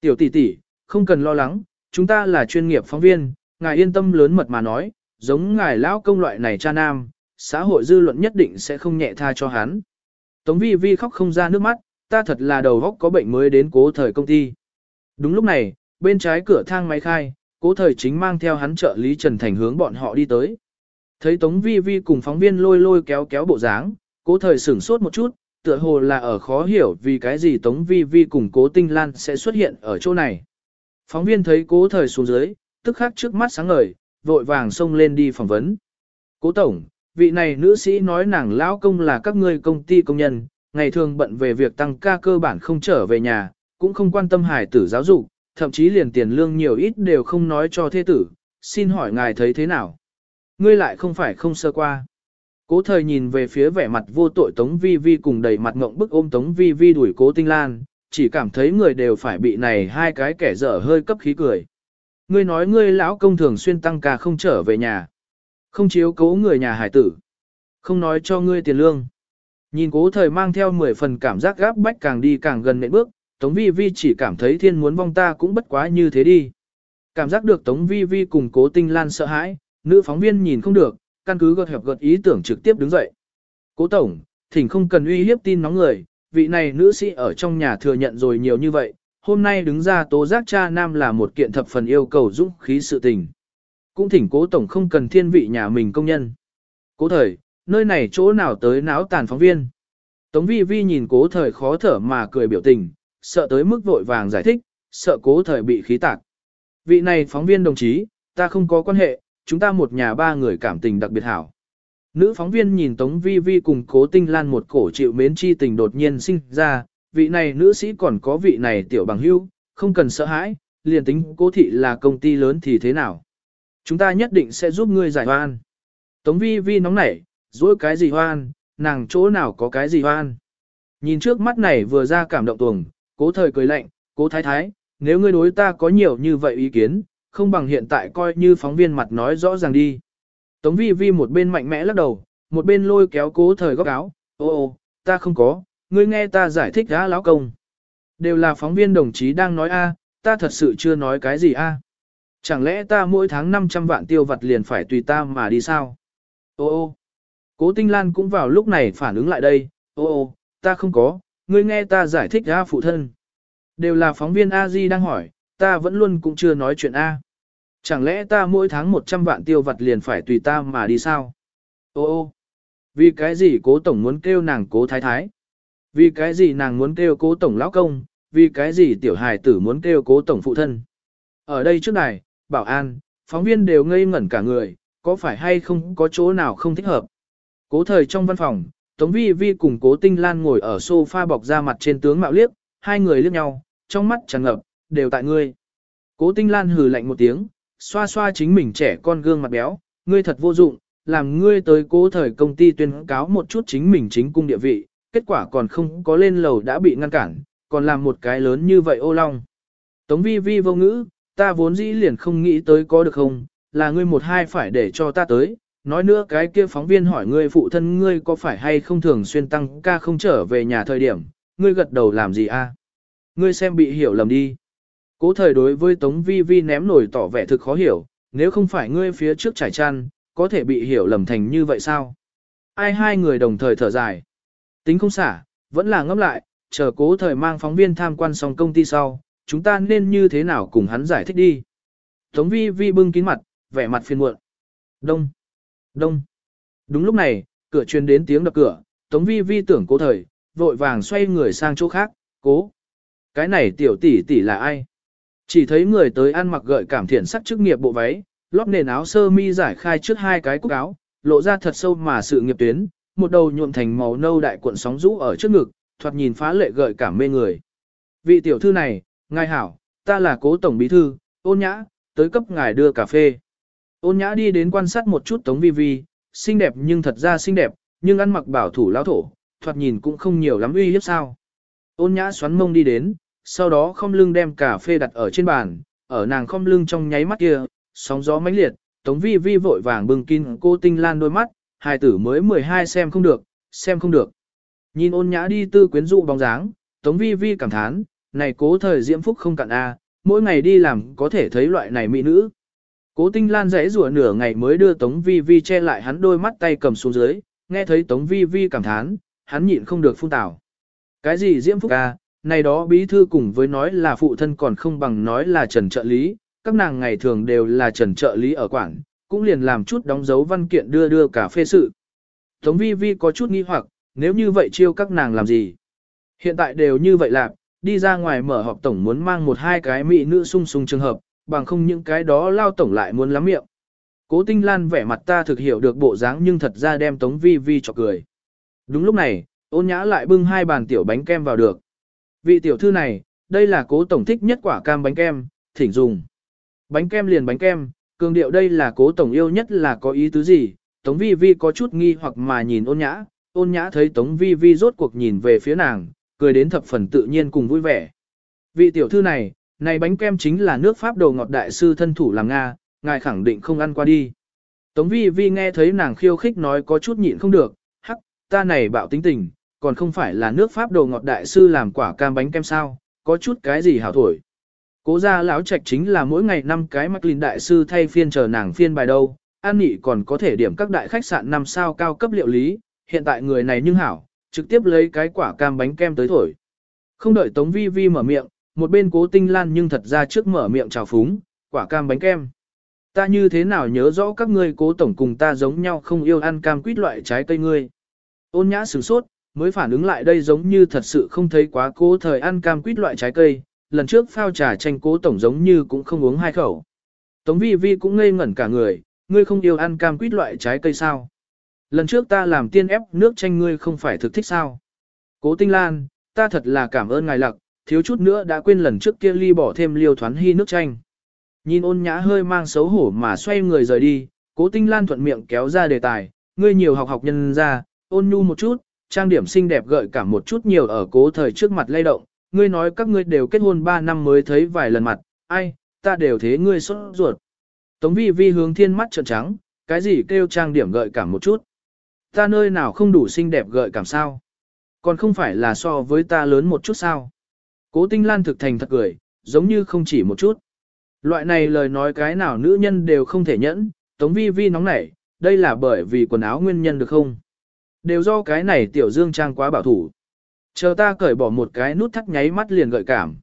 Tiểu tỷ tỷ, không cần lo lắng, chúng ta là chuyên nghiệp phóng viên, ngài yên tâm lớn mật mà nói, giống ngài lão công loại này cha nam, xã hội dư luận nhất định sẽ không nhẹ tha cho hắn. Tống vi vi khóc không ra nước mắt, ta thật là đầu góc có bệnh mới đến cố thời công ty. Đúng lúc này, bên trái cửa thang máy khai, cố thời chính mang theo hắn trợ lý Trần Thành hướng bọn họ đi tới. Thấy Tống Vi Vi cùng phóng viên lôi lôi kéo kéo bộ dáng, cố thời sửng sốt một chút, tựa hồ là ở khó hiểu vì cái gì Tống Vi Vi cùng cố Tinh Lan sẽ xuất hiện ở chỗ này. Phóng viên thấy cố thời xuống dưới, tức khắc trước mắt sáng ngời, vội vàng xông lên đi phỏng vấn. Cố Tổng, vị này nữ sĩ nói nàng lão công là các ngươi công ty công nhân, ngày thường bận về việc tăng ca cơ bản không trở về nhà, cũng không quan tâm hài tử giáo dục, thậm chí liền tiền lương nhiều ít đều không nói cho thế tử, xin hỏi ngài thấy thế nào? Ngươi lại không phải không sơ qua. Cố thời nhìn về phía vẻ mặt vô tội Tống Vi Vi cùng đầy mặt ngộng bức ôm Tống Vi Vi đuổi cố tinh lan, chỉ cảm thấy người đều phải bị này hai cái kẻ dở hơi cấp khí cười. Ngươi nói ngươi lão công thường xuyên tăng ca không trở về nhà. Không chiếu cố người nhà hải tử. Không nói cho ngươi tiền lương. Nhìn cố thời mang theo 10 phần cảm giác gáp bách càng đi càng gần nệm bước, Tống Vi Vi chỉ cảm thấy thiên muốn vong ta cũng bất quá như thế đi. Cảm giác được Tống Vi Vi cùng cố tinh lan sợ hãi, nữ phóng viên nhìn không được, căn cứ gật hẹp gật ý tưởng trực tiếp đứng dậy. Cố Tổng, thỉnh không cần uy hiếp tin nóng người, vị này nữ sĩ ở trong nhà thừa nhận rồi nhiều như vậy, hôm nay đứng ra tố giác cha nam là một kiện thập phần yêu cầu dũng khí sự tình. Cũng thỉnh cố Tổng không cần thiên vị nhà mình công nhân. Cố thời, nơi này chỗ nào tới náo tàn phóng viên. Tống vi vi nhìn cố thời khó thở mà cười biểu tình, sợ tới mức vội vàng giải thích, sợ cố thời bị khí tạc. Vị này phóng viên đồng chí, ta không có quan hệ, chúng ta một nhà ba người cảm tình đặc biệt hảo. Nữ phóng viên nhìn Tống Vi Vi cùng cố tinh lan một cổ chịu mến chi tình đột nhiên sinh ra, vị này nữ sĩ còn có vị này tiểu bằng hưu, không cần sợ hãi, liền tính cố thị là công ty lớn thì thế nào. Chúng ta nhất định sẽ giúp ngươi giải hoan. Tống Vi Vi nóng nảy, dỗi cái gì hoan, nàng chỗ nào có cái gì hoan. Nhìn trước mắt này vừa ra cảm động tuồng, cố thời cười lạnh, cố thái thái, nếu ngươi đối ta có nhiều như vậy ý kiến, không bằng hiện tại coi như phóng viên mặt nói rõ ràng đi. Tống vi vi một bên mạnh mẽ lắc đầu, một bên lôi kéo cố thời góc áo, ô ô, ta không có, ngươi nghe ta giải thích đã lão công. Đều là phóng viên đồng chí đang nói a, ta thật sự chưa nói cái gì a. Chẳng lẽ ta mỗi tháng 500 vạn tiêu vặt liền phải tùy ta mà đi sao? Ô ô, cố tinh lan cũng vào lúc này phản ứng lại đây, ô ô, ta không có, ngươi nghe ta giải thích ra phụ thân. Đều là phóng viên A-di đang hỏi, ta vẫn luôn cũng chưa nói chuyện A. Chẳng lẽ ta mỗi tháng 100 vạn tiêu vặt liền phải tùy ta mà đi sao? Ô ô, vì cái gì cố tổng muốn kêu nàng cố thái thái? Vì cái gì nàng muốn kêu cố tổng lão công? Vì cái gì tiểu hài tử muốn kêu cố tổng phụ thân? Ở đây trước này, bảo an, phóng viên đều ngây ngẩn cả người, có phải hay không có chỗ nào không thích hợp? Cố thời trong văn phòng, Tống Vi Vi cùng cố tinh lan ngồi ở sofa bọc ra mặt trên tướng mạo liếc, hai người liếc nhau, trong mắt tràn ngập, đều tại ngươi. Cố tinh lan hừ lạnh một tiếng, xoa xoa chính mình trẻ con gương mặt béo, ngươi thật vô dụng, làm ngươi tới cố thời công ty tuyên cáo một chút chính mình chính cung địa vị, kết quả còn không có lên lầu đã bị ngăn cản, còn làm một cái lớn như vậy ô long. Tống vi vi vô ngữ, ta vốn dĩ liền không nghĩ tới có được không, là ngươi một hai phải để cho ta tới, nói nữa cái kia phóng viên hỏi ngươi phụ thân ngươi có phải hay không thường xuyên tăng ca không trở về nhà thời điểm, ngươi gật đầu làm gì a? Ngươi xem bị hiểu lầm đi. Cố thời đối với Tống Vi Vi ném nổi tỏ vẻ thực khó hiểu, nếu không phải ngươi phía trước trải chăn, có thể bị hiểu lầm thành như vậy sao? Ai hai người đồng thời thở dài. Tính không xả, vẫn là ngẫm lại, chờ cố thời mang phóng viên tham quan xong công ty sau, chúng ta nên như thế nào cùng hắn giải thích đi. Tống Vi Vi bưng kín mặt, vẻ mặt phiền muộn. Đông, đông. Đúng lúc này, cửa truyền đến tiếng đập cửa, Tống Vi Vi tưởng cố thời, vội vàng xoay người sang chỗ khác, cố. Cái này tiểu tỷ tỷ là ai? Chỉ thấy người tới ăn mặc gợi cảm thiện sắc chức nghiệp bộ váy, lót nền áo sơ mi giải khai trước hai cái cúc áo, lộ ra thật sâu mà sự nghiệp tuyến, một đầu nhuộm thành màu nâu đại cuộn sóng rũ ở trước ngực, thoạt nhìn phá lệ gợi cảm mê người. Vị tiểu thư này, ngài hảo, ta là cố tổng bí thư, ôn nhã, tới cấp ngài đưa cà phê. Ôn nhã đi đến quan sát một chút tống vi vi, xinh đẹp nhưng thật ra xinh đẹp, nhưng ăn mặc bảo thủ lão thổ, thoạt nhìn cũng không nhiều lắm uy hiếp sao. Ôn nhã xoắn mông đi đến, sau đó không lưng đem cà phê đặt ở trên bàn, ở nàng không lưng trong nháy mắt kia, sóng gió mãnh liệt, Tống Vi Vi vội vàng bưng kín cô Tinh Lan đôi mắt, hài tử mới 12 xem không được, xem không được. Nhìn ôn nhã đi tư quyến dụ bóng dáng, Tống Vi Vi cảm thán, này cố thời diễm phúc không cạn a, mỗi ngày đi làm có thể thấy loại này mỹ nữ. Cố Tinh Lan rẽ rủa nửa ngày mới đưa Tống Vi Vi che lại hắn đôi mắt tay cầm xuống dưới, nghe thấy Tống Vi Vi cảm thán, hắn nhịn không được phun tảo. Cái gì diễm phúc a, này đó bí thư cùng với nói là phụ thân còn không bằng nói là trần trợ lý, các nàng ngày thường đều là trần trợ lý ở quảng, cũng liền làm chút đóng dấu văn kiện đưa đưa cả phê sự. Tống vi vi có chút nghi hoặc, nếu như vậy chiêu các nàng làm gì? Hiện tại đều như vậy lạc, đi ra ngoài mở họp tổng muốn mang một hai cái mỹ nữ sung sung trường hợp, bằng không những cái đó lao tổng lại muốn lắm miệng. Cố tinh lan vẻ mặt ta thực hiểu được bộ dáng nhưng thật ra đem tống vi vi cho cười. Đúng lúc này, ôn nhã lại bưng hai bàn tiểu bánh kem vào được. Vị tiểu thư này, đây là cố tổng thích nhất quả cam bánh kem, thỉnh dùng. Bánh kem liền bánh kem, cường điệu đây là cố tổng yêu nhất là có ý tứ gì, Tống Vi Vi có chút nghi hoặc mà nhìn ôn nhã, ôn nhã thấy Tống Vi Vi rốt cuộc nhìn về phía nàng, cười đến thập phần tự nhiên cùng vui vẻ. Vị tiểu thư này, này bánh kem chính là nước Pháp đồ ngọt đại sư thân thủ làm Nga, ngài khẳng định không ăn qua đi. Tống Vi Vi nghe thấy nàng khiêu khích nói có chút nhịn không được, hắc, ta này bạo tính tình, còn không phải là nước Pháp đồ ngọt đại sư làm quả cam bánh kem sao, có chút cái gì hảo thổi. Cố gia lão trạch chính là mỗi ngày năm cái mắc linh đại sư thay phiên chờ nàng phiên bài đâu, an nhị còn có thể điểm các đại khách sạn năm sao cao cấp liệu lý, hiện tại người này nhưng hảo, trực tiếp lấy cái quả cam bánh kem tới thổi. Không đợi Tống Vi Vi mở miệng, một bên cố tinh lan nhưng thật ra trước mở miệng chào phúng, quả cam bánh kem. Ta như thế nào nhớ rõ các ngươi cố tổng cùng ta giống nhau không yêu ăn cam quýt loại trái cây ngươi. Ôn nhã sửng sốt, mới phản ứng lại đây giống như thật sự không thấy quá cố thời ăn cam quýt loại trái cây, lần trước phao trà tranh cố tổng giống như cũng không uống hai khẩu. Tống vi vi cũng ngây ngẩn cả người, ngươi không yêu ăn cam quýt loại trái cây sao? Lần trước ta làm tiên ép nước chanh ngươi không phải thực thích sao? Cố tinh lan, ta thật là cảm ơn ngài lặc, thiếu chút nữa đã quên lần trước kia ly bỏ thêm liều thoán hy nước chanh. Nhìn ôn nhã hơi mang xấu hổ mà xoay người rời đi, cố tinh lan thuận miệng kéo ra đề tài, ngươi nhiều học học nhân ra, ôn nhu một chút, trang điểm xinh đẹp gợi cảm một chút nhiều ở cố thời trước mặt lay động, ngươi nói các ngươi đều kết hôn 3 năm mới thấy vài lần mặt, ai, ta đều thế ngươi sốt ruột. Tống vi vi hướng thiên mắt trợn trắng, cái gì kêu trang điểm gợi cảm một chút. Ta nơi nào không đủ xinh đẹp gợi cảm sao? Còn không phải là so với ta lớn một chút sao? Cố tinh lan thực thành thật cười, giống như không chỉ một chút. Loại này lời nói cái nào nữ nhân đều không thể nhẫn, tống vi vi nóng nảy, đây là bởi vì quần áo nguyên nhân được không? Đều do cái này tiểu dương trang quá bảo thủ. Chờ ta cởi bỏ một cái nút thắt nháy mắt liền gợi cảm.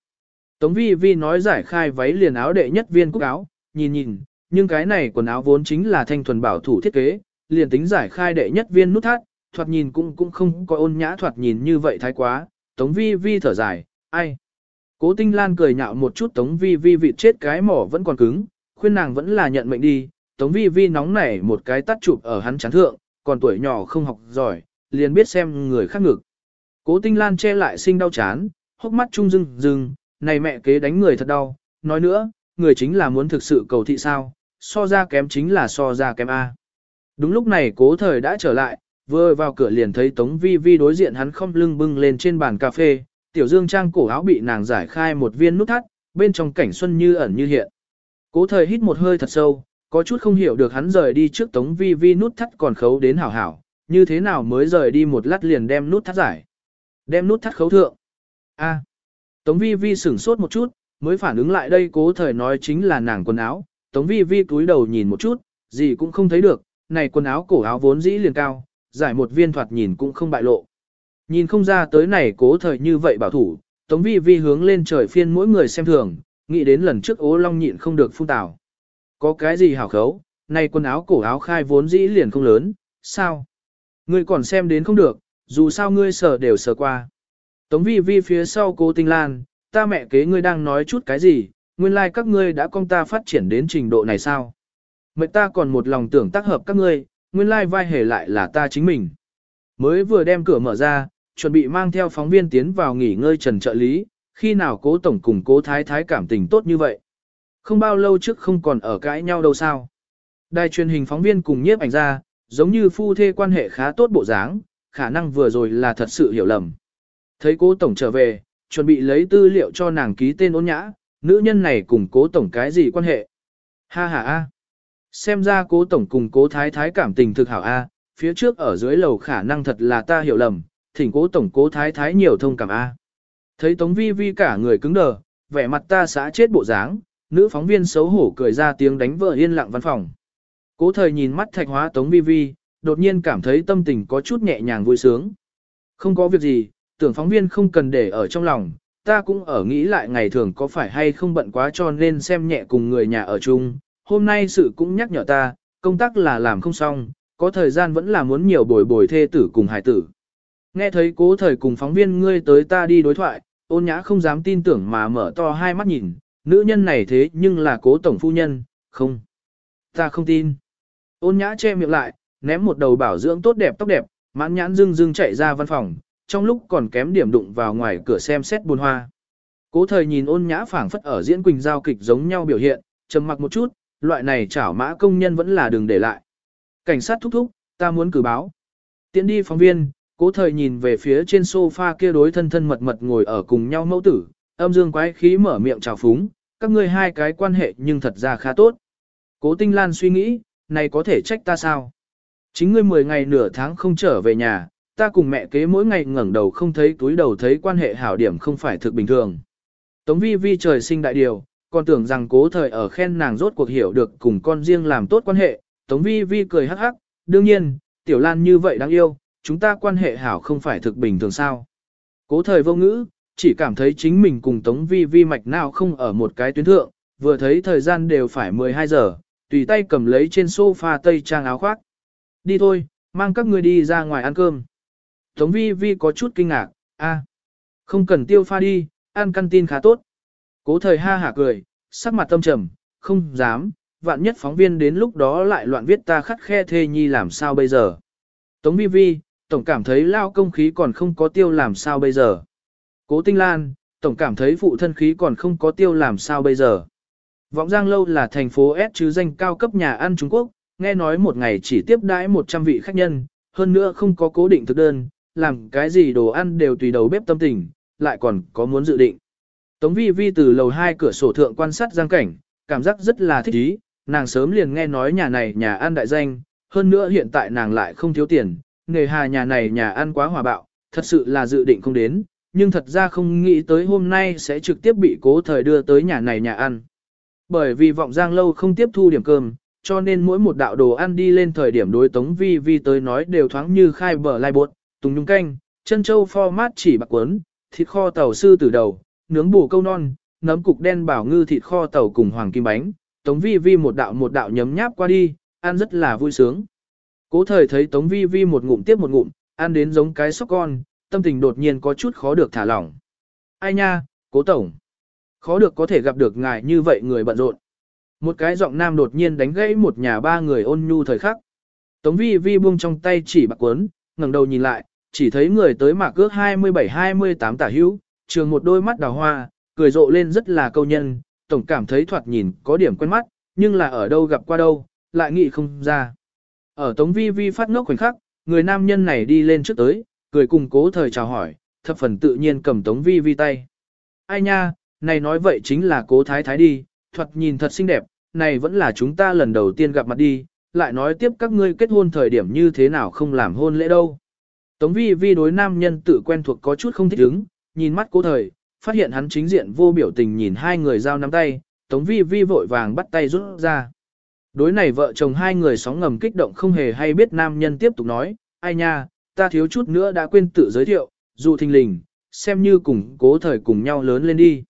Tống vi vi nói giải khai váy liền áo đệ nhất viên cúc áo, nhìn nhìn, nhưng cái này quần áo vốn chính là thanh thuần bảo thủ thiết kế, liền tính giải khai đệ nhất viên nút thắt, thoạt nhìn cũng cũng không có ôn nhã thoạt nhìn như vậy thái quá, tống vi vi thở dài, ai. Cố tinh lan cười nhạo một chút tống vi vi vịt chết cái mỏ vẫn còn cứng, khuyên nàng vẫn là nhận mệnh đi, tống vi vi nóng nảy một cái tắt chụp ở hắn chán thượng, còn tuổi nhỏ không học giỏi, liền biết xem người khác ngực. Cố tinh lan che lại sinh đau chán, hốc mắt trung dưng dưng, này mẹ kế đánh người thật đau, nói nữa, người chính là muốn thực sự cầu thị sao, so ra kém chính là so ra kém A. Đúng lúc này cố thời đã trở lại, vừa vào cửa liền thấy Tống Vi Vi đối diện hắn không lưng bưng lên trên bàn cà phê, tiểu dương trang cổ áo bị nàng giải khai một viên nút thắt, bên trong cảnh xuân như ẩn như hiện. Cố thời hít một hơi thật sâu, có chút không hiểu được hắn rời đi trước Tống Vi Vi nút thắt còn khấu đến hảo hảo, như thế nào mới rời đi một lát liền đem nút thắt giải. Đem nút thắt khấu thượng. A. Tống Vi Vi sửng sốt một chút, mới phản ứng lại đây cố thời nói chính là nàng quần áo. Tống Vi Vi cúi đầu nhìn một chút, gì cũng không thấy được, này quần áo cổ áo vốn dĩ liền cao, giải một viên thoạt nhìn cũng không bại lộ. Nhìn không ra tới này cố thời như vậy bảo thủ, Tống Vi Vi hướng lên trời phiên mỗi người xem thường, nghĩ đến lần trước ố long nhịn không được phun tào. Có cái gì hảo khấu, này quần áo cổ áo khai vốn dĩ liền không lớn, sao? Ngươi còn xem đến không được, dù sao ngươi sở đều sở qua. Tống vi vi phía sau cố tinh lan, ta mẹ kế ngươi đang nói chút cái gì, nguyên lai like các ngươi đã con ta phát triển đến trình độ này sao? Mệnh ta còn một lòng tưởng tác hợp các ngươi, nguyên lai like vai hề lại là ta chính mình. Mới vừa đem cửa mở ra, chuẩn bị mang theo phóng viên tiến vào nghỉ ngơi trần trợ lý, khi nào cố tổng cùng cố thái thái cảm tình tốt như vậy. Không bao lâu trước không còn ở cãi nhau đâu sao. Đài truyền hình phóng viên cùng nhiếp ảnh ra, giống như phu thê quan hệ khá tốt bộ dáng, khả năng vừa rồi là thật sự hiểu lầm. Thấy cố tổng trở về, chuẩn bị lấy tư liệu cho nàng ký tên ôn nhã, nữ nhân này cùng cố tổng cái gì quan hệ? Ha ha ha! Xem ra cố tổng cùng cố thái thái cảm tình thực hảo a, phía trước ở dưới lầu khả năng thật là ta hiểu lầm, thỉnh cố tổng cố thái thái nhiều thông cảm a. Thấy Tống Vi Vi cả người cứng đờ, vẻ mặt ta xã chết bộ dáng, nữ phóng viên xấu hổ cười ra tiếng đánh vợ yên lặng văn phòng. Cố thời nhìn mắt thạch hóa Tống Vi Vi, đột nhiên cảm thấy tâm tình có chút nhẹ nhàng vui sướng. Không có việc gì, tưởng phóng viên không cần để ở trong lòng, ta cũng ở nghĩ lại ngày thường có phải hay không bận quá cho nên xem nhẹ cùng người nhà ở chung. Hôm nay sự cũng nhắc nhở ta, công tác là làm không xong, có thời gian vẫn là muốn nhiều bồi bồi thê tử cùng hải tử. Nghe thấy cố thời cùng phóng viên ngươi tới ta đi đối thoại, ôn nhã không dám tin tưởng mà mở to hai mắt nhìn, nữ nhân này thế nhưng là cố tổng phu nhân, không. Ta không tin. Ôn nhã che miệng lại, ném một đầu bảo dưỡng tốt đẹp tóc đẹp, mãn nhãn dưng dưng chạy ra văn phòng, trong lúc còn kém điểm đụng vào ngoài cửa xem xét buồn hoa. Cố thời nhìn ôn nhã phảng phất ở diễn quỳnh giao kịch giống nhau biểu hiện, trầm mặc một chút, loại này chảo mã công nhân vẫn là đừng để lại. Cảnh sát thúc thúc, ta muốn cử báo. Tiến đi phóng viên, cố thời nhìn về phía trên sofa kia đối thân thân mật mật ngồi ở cùng nhau mẫu tử, âm dương quái khí mở miệng chào phúng, các ngươi hai cái quan hệ nhưng thật ra khá tốt. Cố tinh lan suy nghĩ, này có thể trách ta sao? Chính ngươi 10 ngày nửa tháng không trở về nhà, ta cùng mẹ kế mỗi ngày ngẩng đầu không thấy túi đầu thấy quan hệ hảo điểm không phải thực bình thường. Tống vi vi trời sinh đại điều, còn tưởng rằng cố thời ở khen nàng rốt cuộc hiểu được cùng con riêng làm tốt quan hệ. Tống vi vi cười hắc hắc, đương nhiên, tiểu lan như vậy đáng yêu, chúng ta quan hệ hảo không phải thực bình thường sao. Cố thời vô ngữ, chỉ cảm thấy chính mình cùng Tống vi vi mạch nào không ở một cái tuyến thượng, vừa thấy thời gian đều phải 12 giờ, tùy tay cầm lấy trên sofa tây trang áo khoác. Đi thôi, mang các người đi ra ngoài ăn cơm. Tống vi vi có chút kinh ngạc, a, không cần tiêu pha đi, ăn căn tin khá tốt. Cố thời ha hả cười, sắc mặt tâm trầm, không dám, vạn nhất phóng viên đến lúc đó lại loạn viết ta khắt khe thê nhi làm sao bây giờ. Tống vi vi, tổng cảm thấy lao công khí còn không có tiêu làm sao bây giờ. Cố tinh lan, tổng cảm thấy phụ thân khí còn không có tiêu làm sao bây giờ. Vọng Giang Lâu là thành phố S chứ danh cao cấp nhà ăn Trung Quốc, nghe nói một ngày chỉ tiếp đãi 100 vị khách nhân, hơn nữa không có cố định thực đơn, làm cái gì đồ ăn đều tùy đầu bếp tâm tình, lại còn có muốn dự định. Tống vi vi từ lầu hai cửa sổ thượng quan sát giang cảnh, cảm giác rất là thích ý, nàng sớm liền nghe nói nhà này nhà ăn đại danh, hơn nữa hiện tại nàng lại không thiếu tiền, nghề hà nhà này nhà ăn quá hòa bạo, thật sự là dự định không đến, nhưng thật ra không nghĩ tới hôm nay sẽ trực tiếp bị cố thời đưa tới nhà này nhà ăn. Bởi vì vọng giang lâu không tiếp thu điểm cơm, cho nên mỗi một đạo đồ ăn đi lên thời điểm đối tống vi vi tới nói đều thoáng như khai bờ lai bột, tùng nhung canh, chân châu format chỉ bạc quấn, thịt kho tàu sư từ đầu, nướng bù câu non, nấm cục đen bảo ngư thịt kho tàu cùng hoàng kim bánh, Tống Vi Vi một đạo một đạo nhấm nháp qua đi, ăn rất là vui sướng. Cố thời thấy Tống Vi Vi một ngụm tiếp một ngụm, ăn đến giống cái sóc con, tâm tình đột nhiên có chút khó được thả lỏng. Ai nha, cố tổng. Khó được có thể gặp được ngài như vậy người bận rộn. Một cái giọng nam đột nhiên đánh gãy một nhà ba người ôn nhu thời khắc. Tống vi vi buông trong tay chỉ bạc cuốn, ngẩng đầu nhìn lại, chỉ thấy người tới mạc cước 27-28 tả hữu, trường một đôi mắt đào hoa, cười rộ lên rất là câu nhân, tổng cảm thấy thoạt nhìn có điểm quen mắt, nhưng là ở đâu gặp qua đâu, lại nghĩ không ra. Ở Tống Vi Vi phát ngốc khoảnh khắc, người nam nhân này đi lên trước tới, cười cùng cố thời chào hỏi, thập phần tự nhiên cầm Tống Vi Vi tay. Ai nha, này nói vậy chính là cố thái thái đi, thoạt nhìn thật xinh đẹp, này vẫn là chúng ta lần đầu tiên gặp mặt đi, lại nói tiếp các ngươi kết hôn thời điểm như thế nào không làm hôn lễ đâu. Tống vi vi đối nam nhân tự quen thuộc có chút không thích ứng, nhìn mắt cố thời, phát hiện hắn chính diện vô biểu tình nhìn hai người giao nắm tay, tống vi vi vội vàng bắt tay rút ra. Đối này vợ chồng hai người sóng ngầm kích động không hề hay biết nam nhân tiếp tục nói, ai nha, ta thiếu chút nữa đã quên tự giới thiệu, dù thình lình, xem như cùng cố thời cùng nhau lớn lên đi.